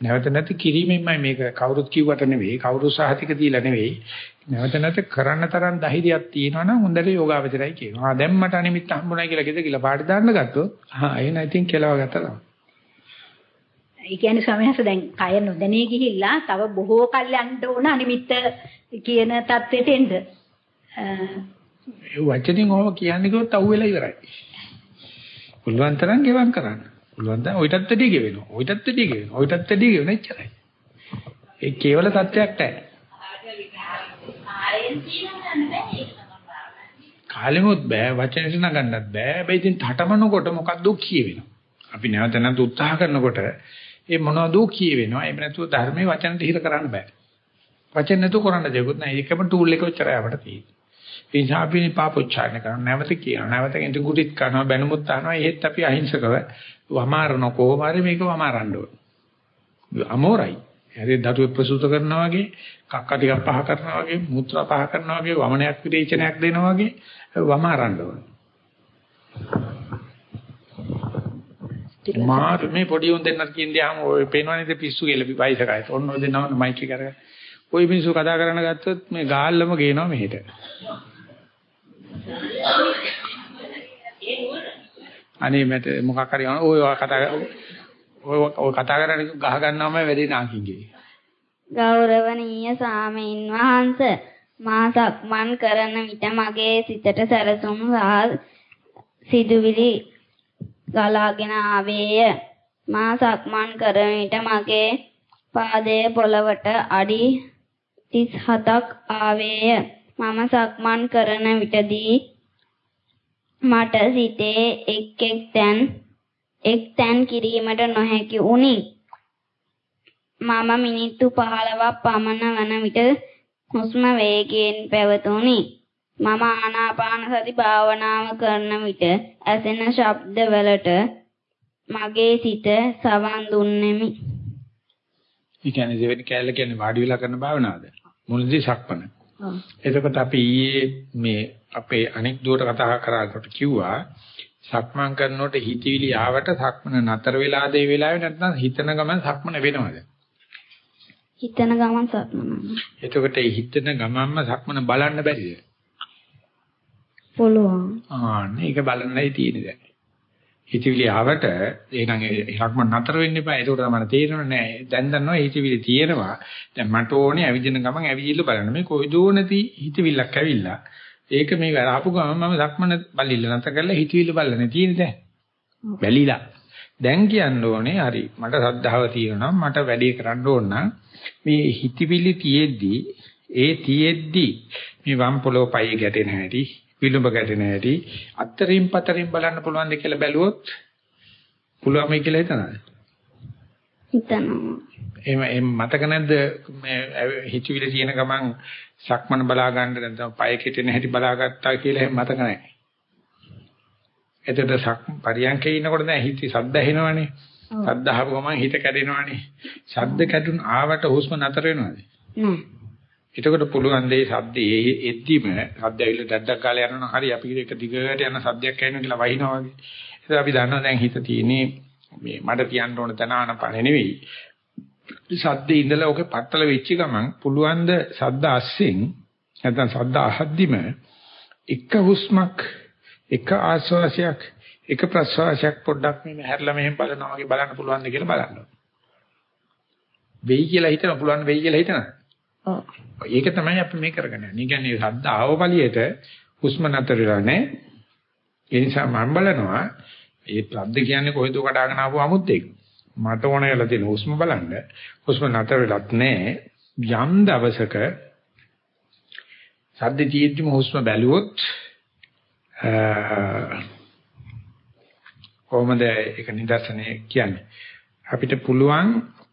නැවත නැති කිරීමෙන්මයි මේක කවුරුත් කිව්වට නෙවෙයි කවුරු සාහිතික දීලා නෙවෙයි නැවත නැති කරන්න තරම් ධෛර්යයක් තියෙනවා නම් හොඳට යෝගාවචරයි කියනවා. ආ දැන් මට අනිමිත්ත හම්බුනා කියලා කිද කියලා පාට දාන්න ගත්තොත් ආ එහෙනම් ඉතින් කෙලව ගත්තා තමයි. ඒ කියන්නේ ස්වාමීන් දැන් කය නොදැනී ගිහිල්ලා තව බොහෝ කල් යන්න ඕන අනිමිත්ත කියන தത്വෙට එන්න. ඒ වචنين ඔහොම කියන්නේ කිව්වොත් අහුවෙලා ඉවරයි. පුළුවන් තරම් ගෙවම් කරන්න. පුළුවන් තරම් ඔයිටත් දෙටි ගෙවෙනවා. ඔයිටත් දෙටි ගෙවෙනවා. ඔයිටත් දෙටි ගෙවෙනවා එච්චරයි. ඒ කේවල தත්වයක් නැහැ. කාලෙමුත් බෑ වචනෙට නගන්නත් බෑ. හැබැයි ඉතින් ඨටමනකොට මොකද්ද කියවෙනවා. අපි නැවත නැවත උත්සාහ කරනකොට ඒ මොනවද කියවෙනවා. එහෙම නැතුව ධර්මයේ වචනට හිර කරන්න බෑ. වචන නැතුව කරන්න දෙයක්වත් නැහැ. ඒකම ටූල් එක උච්චරය අපිට තියෙන්නේ. ඒ නිසා අපි පාපොච්චාරණ කරනවා. නැවත කියනවා. නැවත ඉඳ ගුටිත් කරනවා. බැනුමුත් අහනවා. ඒත් අපි අහිංසකව වමාරන කොහොම හරි මේක වමාරන්න ඕන. අමෝරයි. හරි දරුවෙක් ප්‍රසූත කරනවා වගේ, කක්ක ටිකක් පහ කරනවා වගේ, මුත්‍රා පහ කරනවා වගේ, වමනයක් විරේචනයක් දෙනවා වගේ වමාරන්න ඕන. මාර් මේ පොඩි උන් දෙන්නත් කියන්දියාම ඔය පේනවනේ පිස්සු කියලා වයසකයි. ඔන්න ඔය දෙන්නම මයික් එක අරගෙන. ওই මිනිස්සු කතා කරන ගත්තොත් මේ ගාල්ලම ගේනවා මෙහෙට. අනේ මට මොකක් හරි ඔය කතා ඔය ඔය කතා කරන්නේ ගහ ගන්නවම වැඩි නාකින්ගේ. ගෞරවනීය සාමීන් වහන්ස මා සක්මන් කරන විට මගේ සිතට සැරසුම් සහ සිදුවිලි ගලාගෙන ආවේය. මා සක්මන් කරන විට මගේ පාදයේ පොළවට අඩි 37ක් ආවේය. මම සක්මන් කරන විටදී මට සිතේ එක් එක් තැන් එක් තැන් කිරීමට නොහැකි වුනි. මම මිනිත්තු 15ක් පමණ වන විට හුස්ම වේගයෙන් පැවතුණි. මම ආනාපාන සති භාවනාව කරන විට ඇසෙන ශබ්ද වලට මගේ සිත සවන් දුන්නෙමි. ඒ කියන්නේ දෙවෙනි කැලේ කියන්නේ වාඩි වෙලා කරන භාවනාවද? මුලදී සක්මන. එතකොට අපි ඊයේ මේ අපේ අනෙක් දුවට කතා කරාකොට කිව්වා සක්මන් කරනකොට හිතවිලි ආවට සක්මන නතර වෙලාද ඒ වෙලාවේ නැත්නම් හිතන ගමන් සක්මන වෙනවද? හිතන ගමන් සක්මන. එතකොට ඒ හිතන ගමන්ම සක්මන බලන්න බැරිද? පුළුවන්. ආන්න ඒක බලන්නයි තියෙන්නේ දැන්. හිතවිලි ආවට එහෙනම් ඒක්ම නතර වෙන්න එපා. ඒක තමයි තේරෙන්නේ නැහැ. දැන් දන්නවා හිතවිලි තියෙනවා. දැන් මට ඕනේ ඇවිදින ගමන් ඇවිදින්න බලන්න. මේ කොයිදෝ නැති හිතවිල්ලක් ඇවිල්ලා. ඒක මේ ආපු ගමන් මම සක්මන බල්ලිල්ල නැත කරලා හිතවිලි බලන්නේ තියෙන්නේ දැන්. බැලිලා. දැන් කියන්න ඕනේ හරි මට සද්ධාව තියෙනවා මට වැඩේ කරන්න ඕන නම් මේ හිතවිලි තියෙද්දි ඒ තියෙද්දි මේ වම් පොළොව පයේ ගැටෙන හැටි විලුඹ ගැටෙන හැටි අත්තරින් පතරින් බලන්න පුළුවන් ද කියලා බැලුවොත් පුළුවන් මේ කියලා හිතනවාද? හිතනවා. එහෙම එහෙම මතක නැද්ද මේ හිතවිලි තියෙන ගමන් සක්මන බලා ගන්න නැත්නම් පය කෙටෙන හැටි බලාගත්තා කියලා එහෙම මතක නැහැ. එතකොට සක් පරියන්කේ ඉන්නකොට දැන් හිත සද්ද ඇහෙනවනේ. සද්ද අහපු ගමන් හිත කැඩෙනවනේ. සද්ද කැඩුන ආවට හුස්ම නතර වෙනවද? නෑ. එතකොට පුළුවන් දේ සද්දේ එද්දිම සද්ද ඇවිල්ලා දැද්දක් ගාලා යනවා හරි අපි එක දිගට යන සද්දයක් ඇහෙනවා කියලා වහිනවා වගේ. ඒක අපි දන්නවා දැන් හිත තියෙන්නේ මේ මඩ තියන්න ඕන තැන ආනපන නෙවෙයි. සද්දේ ඉඳලා ඔකේ පట్టල වෙච්ච ගමන් පුළුවන් ද සද්ද අස්සෙන් නැත්නම් සද්ද අහද්දිම එක හුස්මක් එක ආශ්වාසයක් එක ප්‍රශ්වාසයක් පොඩ්ඩක් මේ හැරලා මෙහෙම බලනවා වගේ බලන්න පුළුවන් ද කියලා බලන්න. වෙයි කියලා හිතන පුළුවන් වෙයි කියලා හිතනවා. ඔව්. ඒක තමයි අපි මේ කරගෙන යන්නේ. කියන්නේ ශබ්ද ආවපලියට හුස්ම නතර වෙලා නැහැ. ඒ නිසා මම බලනවා මේ ශබ්ද කියන්නේ කොහෙද කඩාගෙන ආපු අමුද්දෙක්. මට ඕන වෙලා තියෙන හුස්ම බලන්න. හුස්ම නතර වෙලත් නැහැ. යම් දවසක ශබ්ද තියෙද්දිම හුස්ම බැලුවොත් කොහොමද ඒක නිදර්ශනය කියන්නේ? අපිට පුළුවන්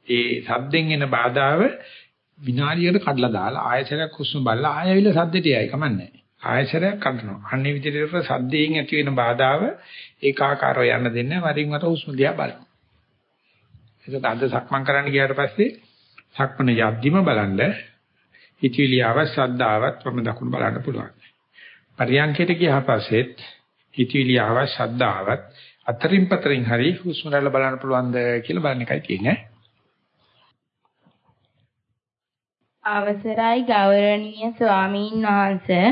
ඒ ශබ්දෙන් එන බාධාව විනාඩියකට කඩලා දාලා ආයතනයක් හුස්ම බලලා ආයෙවිල සද්දට යයි කමන්නේ. ආයතනයක් කඩනවා. අන්නේ විදිහට සද්දයෙන් ඇති වෙන බාධාව ඒකාකාරව යන්න දෙන්නේ වරින් වර හුස්ම දිහා බලනවා. ඒක අද සක්මන් කරන්න ගියාට පස්සේ සක්මන යද්දිම බලන්න හිතවිලියාව සද්දාවත් වම දකුණු බලන්න පුළුවන්. පරියන්කයට ගියා පස්සෙත් හිතවිලියාව සද්දාවත් අතරින් පතරින් හරි හුස්ම රැල්ල බලන්න පුළුවන්ද කියලා බලන එකයි තියෙන්නේ. අවසරයි ගෞරවනීය ස්වාමීන් වහන්සේ.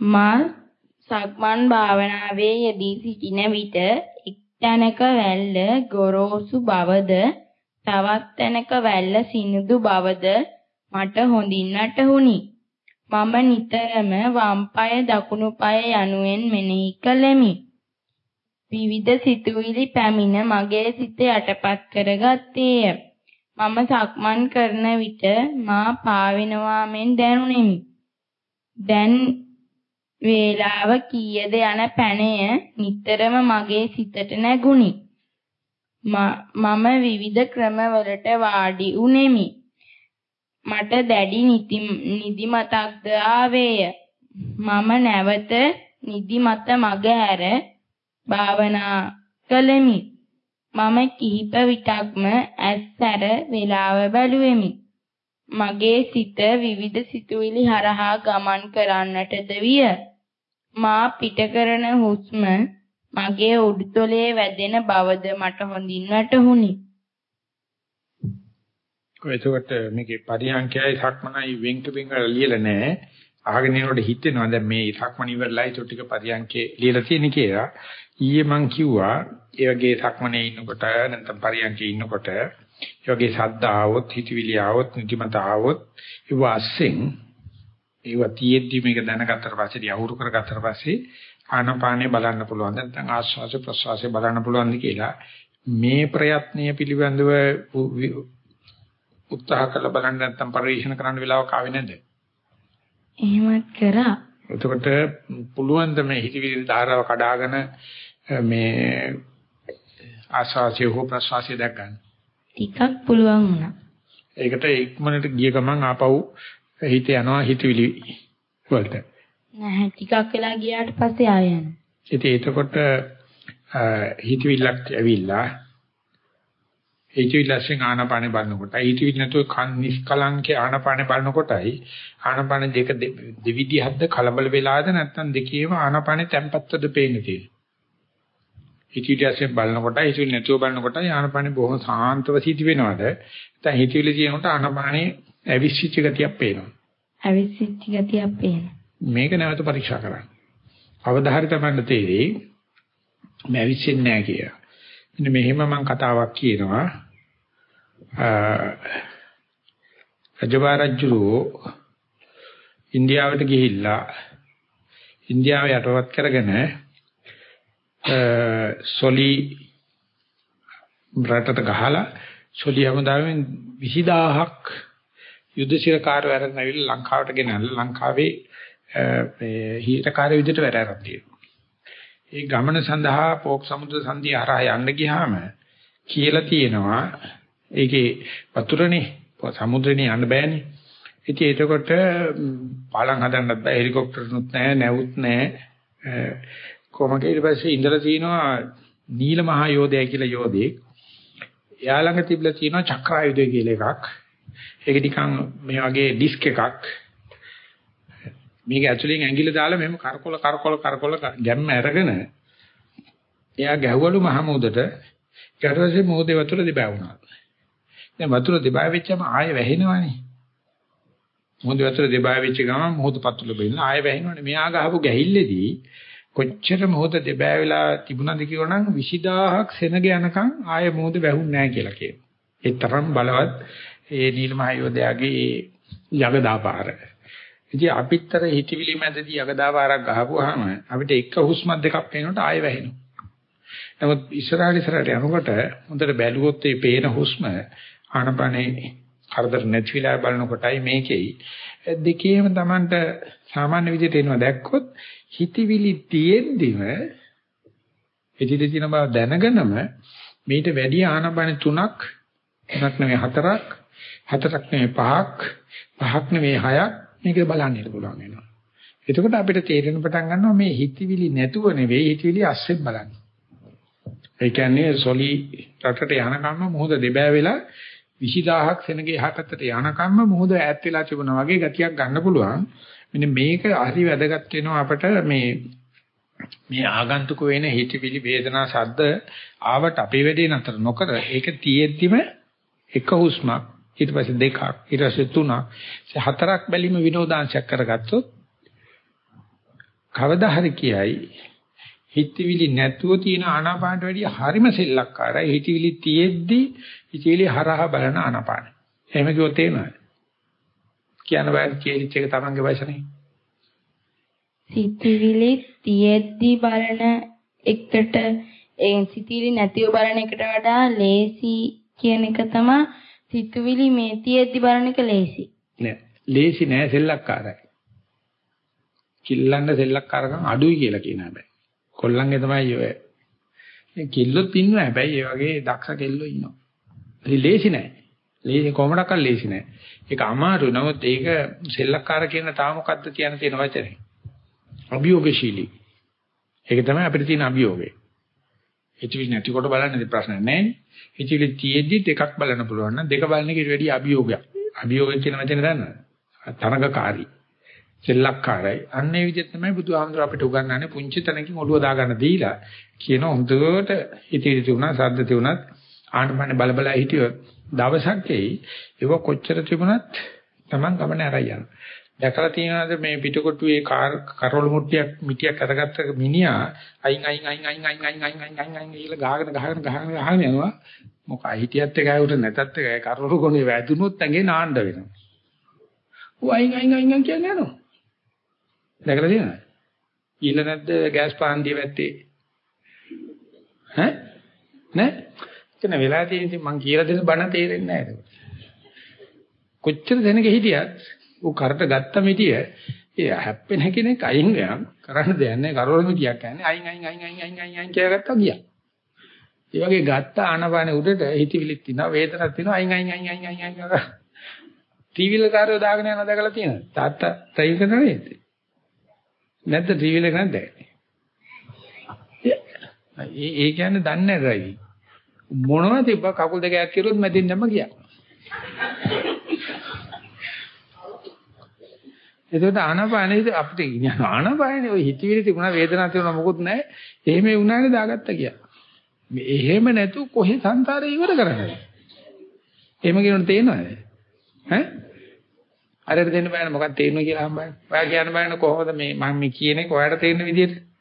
මා සක්මන් භාවනාවේ යෙදී සිටින විට එක් තැනක වැල්ල ගොරෝසු බවද තවත් තැනක වැල්ල සිනිඳු බවද මට හොඳින් වැටහුණි මම නිතරම වම් පාය දකුණු පාය යනුවෙන් මෙනෙහි කළෙමි. විවිධ සිතුවිලි පැමිණ මගේ සිත යටපත් කරගත්තේය. මම සක්මන් කරන විට මා පාවෙනවා මෙන් දැනුනිමි. දැන් වේලාව කීයද යන පැනය නිතරම මගේ සිතට නැගුණි. මම විවිධ ක්‍රමවලට වාඩි උනේමි. මට දැඩි නිදිමතක්ද ආවේය. මම නැවත නිදිමත මග හැර භාවනා කළෙමි. මම කිහිප විටක්ම ඇස්සර වේලාව බැලුවෙමි. මගේ සිත විවිධ සිතුවිලි හරහා ගමන් කරන්නටද විය. මා පිට කරන හුස්ම මගේ උඩුතොලේ වැදෙන බවද මට හොඳින් වැටහුණි. ඒකට මේකේ පරිහාංකයයි සක්මනයි වෙන්ක වෙන්ක ලියලා නැහැ. අහගෙන යනකොට හිතෙනවා දැන් මේ සක්මන ඉවරලා ඒක ටික පරිහාංකේ ලියලා තියෙන කියලා. ඊයේ මං කිව්වා ඒ වගේ සක්මනේ ඉන්නකොට නැත්නම් පරියන්කේ ඉන්නකොට ඒ වගේ ශබ්ද ආවොත් හිතවිලි ආවොත් නිදිමත ආවොත් ඒ වාසෙන් ඒව තියෙද්දි මේක දැනගත්තට පස්සේ යහුරු කරගත්තට පස්සේ ආනපානේ බලන්න පුළුවන් නැත්නම් ආශ්වාස ප්‍රශ්වාසය බලන්න පුළුවන්ද කියලා මේ ප්‍රයත්නය පිළිබඳව උත්සාහ කරලා බලන්න නැත්නම් පරිශන කරන්න වෙලාවක් ආවේ නැද්ද? එහෙමත් කරා. එතකොට පුළුවන් ද මේ හිතවිලි ධාරාව කඩාගෙන මේ ආශාසිය හෝ ප්‍රසවාසිය දැක් ගන්න. ටිකක් පුළුවන් වුණා. ඒකට ඉක්මනට ගිය ගමන් ආපහු හිත යනවා හිතවිලි වලට. නැහැ ටිකක් වෙලා ගියාට පස්සේ ආය යනවා. ඉතින් එතකොට හිතවිල්ලක් ඇවිල්ලා හිතවිල්ලෙන් ආනාපානෙ බලනකොට හිතවිල්ල නැතුව කන් නිස්කලංකේ ආනාපානෙ බලනකොටයි ආනාපාන දෙක දෙවිදිහක්ද කලබල වෙලාද නැත්නම් දෙකේම ආනාපානෙ තැම්පත්වද පේන්නේ තියෙන්නේ. හිතවිල්ලෙන් බලනකොට හිතවිල්ල නැතුව බලනකොට ආනාපානෙ බොහොම සාන්තව සිටි වෙනවද? නැත්නම් හිතවිල්ල තියෙනකොට ආනාපානෙ ඇවිස්සිච්ච ගතියක් පේනවා. ඇවිස්සිච්ච ගතියක් පේනවා. මේක නැවත පරීක්ෂා කරන්න. අවධාරය තමයි තේරෙයි. මේ ඇවිස්සෙන්නේ නැහැ කියලා. මෙන්න මෙහෙම මම කතාවක් කියනවා. රජවරජුරෝ ඉන්දියාවට ගිහිල්ලා ඉන්දියාව යටවත් කරගෙන සොලි රටට ගහලා සොලි හැමදාම 20000ක් යුද්ධ ශිරකාරය අරගෙන ඇවිල්ලා ලංකාවට ගෙනල්ලා ලංකාවේ මේ හිතකාරය විදිහට වැඩ අරන් තියෙනවා. ඒ ගමන සඳහා පොක් සමුද්‍ර සංධිය හරහා යන්න ගියාම කියලා තියෙනවා ඒකේ වතුරනේ සමුද්‍රනේ යන්න බෑනේ. ඉතින් එතකොට පාලම් හදන්නත් බෑ හෙලිකොප්ටර්නුත් නැහැ නැවුත් නැහැ. කොහොමද ඊට පස්සේ ඉඳලා තිනවා නීල මහා යෝධය කියලා යෝධෙක්. එයා ළඟ තිබිලා තියෙනවා චක්‍රායුධය කියලා එකක්. ඒක නිකන් මේ වගේ ඩිස්ක් එකක්. මේක ඇතුලෙන් ඇඟිල්ල දාලා මෙහෙම කරකොල කරකොල කරකොල ගැම්ම අරගෙන එයා ගැහුවලු මහමෝදට ඊට පස්සේ මොහොතේ වතුර දිබා වුණා. දැන් වතුර දිබා වෙච්චම ආයෙ වැහෙනවනේ. මොහොතේ වතුර දිබා වෙච්ච ගමන් මොහොත පතුල බෙන්න ආයෙ වැහෙනවනේ. මෙයා ගහපු ගැහිල්ලේදී කොච්චර මොහොත දිබා වෙලා තිබුණාද කියනනම් 20000ක් සෙනග යනකම් ආයෙ මොහොත වැහුන්නේ නැහැ කියලා කියනවා. ඒ තරම් බලවත් ඒ නීලමහ යෝධයාගේ යගදාපාර. ඉතින් අපිටතර හිතවිලි මැදදී යගදාපාරක් ගහපුවාම අපිට එක හුස්මක් දෙකක් පේනකොට ආයෙ වැහෙනවා. නමුත් ඉස්සරහට ඉස්සරහට යනකොට හොඳට බැලුවොත් මේ පේන හුස්ම ආනපනේ කරදර නැති විලා බලනකොටයි මේකෙයි දෙකේම Tamanට සාමාන්‍ය විදිහට එනවා දැක්කොත් හිතවිලි තියෙද්දිම හිතවිලි තියෙන බව දැනගෙනම මේට වැඩි ආනපන තුනක් තුනක් නෙවෙයි හතරක් හතරක් නෙවෙයි පහක් පහක් නෙවෙයි හයක් මේක බලන්න පුළුවන් වෙනවා එතකොට අපිට තේරෙන පටන් ගන්නවා මේ හිතවිලි නැතුව නෙවෙයි හිතවිලි අස්සෙන් බලන්නේ ඒ කියන්නේ සොලි රටට යනකම්ම මොහොත දෙබෑ වෙලා 20000ක් සෙනගේ යහපැත්තට යනකම්ම මොහොත ඈත් වෙලා තිබුණා වගේ ගතියක් ගන්න පුළුවන්. මෙන්න මේක හරි වැදගත් වෙනවා අපට මේ මේ ආගන්තුක වෙන හිතවිලි වේදනා සද්ද ආවට අපේ වැඩේ නතර නොකර ඒක තියෙද්දිම එක හුස්මක් ඊට පස්සේ දෙකක් ඊට පස්සේ තුනක් හතරක් බැලිම විනෝදාංශයක් කරගත්තොත් කවදා හරි කියයි හිතවිලි නැතුව තියෙන ආනාපානට වැඩිය හරිම සෙල්ලක්කාරයි. හිතවිලි තියෙද්දි හිතවිලි හරහා බලන ආනාපාන. එහෙම කිව්වොත් තේරෙනවද? කියන බෑ කීරිච් එක තමන්ගේ වචනේ. සිතවිලි තියෙද්දි බලන එකට ඒ සිතවිලි නැතිව බලන එකට වඩා ලේසි කියන එක තමයි සිතවිලි මේ තියෙද්දි බලන එක ලේසි. නෑ. ලේසි නෑ සෙල්ලක්කාරයි. කිල්ලන්න සෙල්ලක්කාරකම් අඩුයි කියලා කියන හැබැයි. කොල්ලන්ගේ තමයි ඔය. මේ කෙල්ලොත් ඉන්නවා හැබැයි ඒ වගේ දක්ෂ කෙල්ලෝ ඉන්නවා. ඒ ලේසි නෑ. ලේසි කොහොමඩක්වත් ලේසි නෑ. ඒක අමාරු නමුත් ඒක සෙල්ලක්කාර කියන තාම මොකද්ද කියන තියෙන වචනේ. අභියෝගශීලී. ඒක තමයි අපිට තියෙන අභියෝගය. හිතවිලි නැතිකොට බලන්නේ ප්‍රශ්න නැහැ. හිතවිලි තියෙද්දි දෙකක් බලන්න පුළුවන් නම් දෙක බලන එකට වැඩිය අභියෝගයක්. අභියෝගය කියන වචනේ දන්නවද? තරඟකාරී. සෙල්ලක්කාරයි. අන්න ඒ විදිහට තමයි බුදුහාමුදුර අපිට උගන්වන්නේ පුංචි තැනකින් ඔළුව දාගන්න දීලා කියන හොඳට හිතේ තිබුණා සද්ද තිබුණත් ආනපන බල බල හිටියොත් දවසක් එයි ඒක කොච්චර තිබුණත් Taman ගමන ඇරයි යනවා. දැකලා තියෙනවද මේ පිටකොටුවේ කරවල මුට්ටියක් මිටියක් අරගත්ත මිනිහා අයින් අයින් අයින් අයින් අයින් අයින් අයින් අයින් අයින් අයින් කියලා ගහගෙන ගහගෙන ගහගෙන ගහගෙන යනවා. මොකයි හිටියත් එකයි උට නැතත් එකයි කරවල ගොනේ වැදුනොත් ඇඟේ නාන්න වෙනවා. ඌ අයින් අයින් අයින් කියන්නේ යනවා. දැකලා තියෙනවද? ඊළ නැද්ද ගෑස් පාන්දිය වැත්තේ? ඈ? නෑ? එතන වෙලා තියෙන ඉතින් මං කියලා දෙන බණ තේරෙන්නේ නැහැ ඒක. කොච්චර දෙනක හිටියත් ඌ කරට ගත්ත මිටිය ඒ හැප්පෙන කෙනෙක් අයින් ගියාම කරන්න දෙයක් නැහැ කරවල මිටියක් කියන්නේ අයින් අයින් අයින් අයින් අයින් අයින් අයින් කියලා ගත්තා ගියා. ඒ වගේ ගත්ත ආනපානේ උඩට හිතවිලිත් තියෙනවා වේදනක් තියෙනවා අයින් අයින් අයින් අයින් අයින් අයින් කරා. ටීවී වල කාර්යය දාගෙන යන දැකලා තියෙනවද? තාත්තා ඩ්‍රයිව් කරනවා නේද? නැත්නම් ටීවී එක නැද්ද? ඒ ඒ කියන්නේ දන්නේ නැහැ ඩ්‍රයිවිං. මොනවද තිබ්බ කකුල් දෙක යක් කිරුවොත් මැදින් නැම ගියා. එතකොට ආනාපානෙද අපිට ඉන්නේ ආනාපානේ ඔය හිතවිලි තිබුණා වේදනාවක් තිබුණා මොකුත් නැහැ. එහෙම වුණානේ දාගත්තා ගියා. මේ එහෙම නැතු කොහේ සංසාරේ ඉවර කරන්නේ? එහෙම කියනොත් තේනවද? ඈ? අරට දෙන්න බෑනේ මොකක්ද තේරෙන්නේ කියලා හම්බයි. ඔයා කියන්න බෑනේ කොහොමද මේ මම මේ කියන්නේ ඔයාලට තේරෙන විදිහට?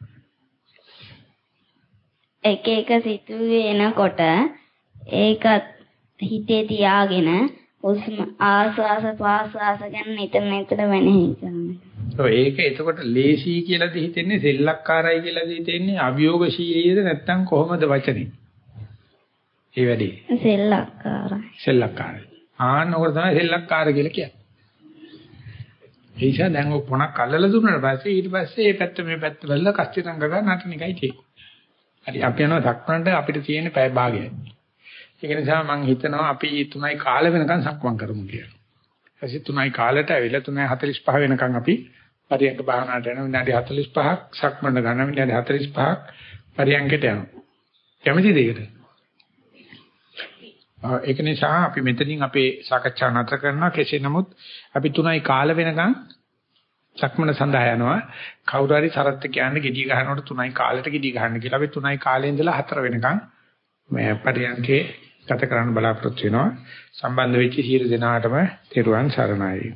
එක එක සිතුවේ එනකොට ඒකත් හිතේ තියාගෙන උස්ම ආස්වාස ප්‍රාස්වාස ගැන නිතර නිතර වෙනෙහි කරනවා. ඒක එතකොට ලේසි කියලාද හිතෙන්නේ සෙල්ලක්කාරයි කියලාද හිතෙන්නේ අභියෝගශීලීද නැත්නම් කොහොමද වචනේ? ඒ වැඩේ. සෙල්ලක්කාරයි. සෙල්ලක්කාරයි. ආන්න ඔකට තමයි සෙල්ලක්කාර කියලා කියන්නේ. ඒ නිසා දැන් ඔය පොණක් අල්ලලා දුන්නාට පස්සේ ඊට පස්සේ මේ පැත්ත මේ පැත්ත බලලා කස්තිරංග ගන්න නටන එකයි තියෙන්නේ. හරි අපි යනවා දක්වන්නට අපිට තියෙන පැය භාගයයි. ඒක නිසා මම හිතනවා අපි 3යි කාල වෙනකන් සක්මන් කරමු කියලා. ඊපස්සේ 3යි කාලට ඇවිල්ලා 3:45 වෙනකන් අපි පරියන්ක භාවනාවට යන විනාඩි 45ක් සක්මන් ගන්න විනාඩි 45ක් පරියන්කට යනවා. කැමතිද ඒකට? ඒක නිසා අපි මෙතනින් අපේ සාකච්ඡා නතර කරනවා කෙසේ නමුත් අපි 3යි කාල වෙනකන් සක්මන සඳහා යනවා. කවුරු හරි සරත් කියන්නේ gediy ගහනකොට 3යි කාලෙට gediy ගහන්න කියලා. අපි 3යි කාලේ ඉඳලා 4 වෙනකන් මේ පරියන්කේ ගත කරන්න බලාපොරොත්තු වෙනවා. සම්බන්ධ වෙච්ච සියලු දෙනාටම තෙරුවන් සරණයි.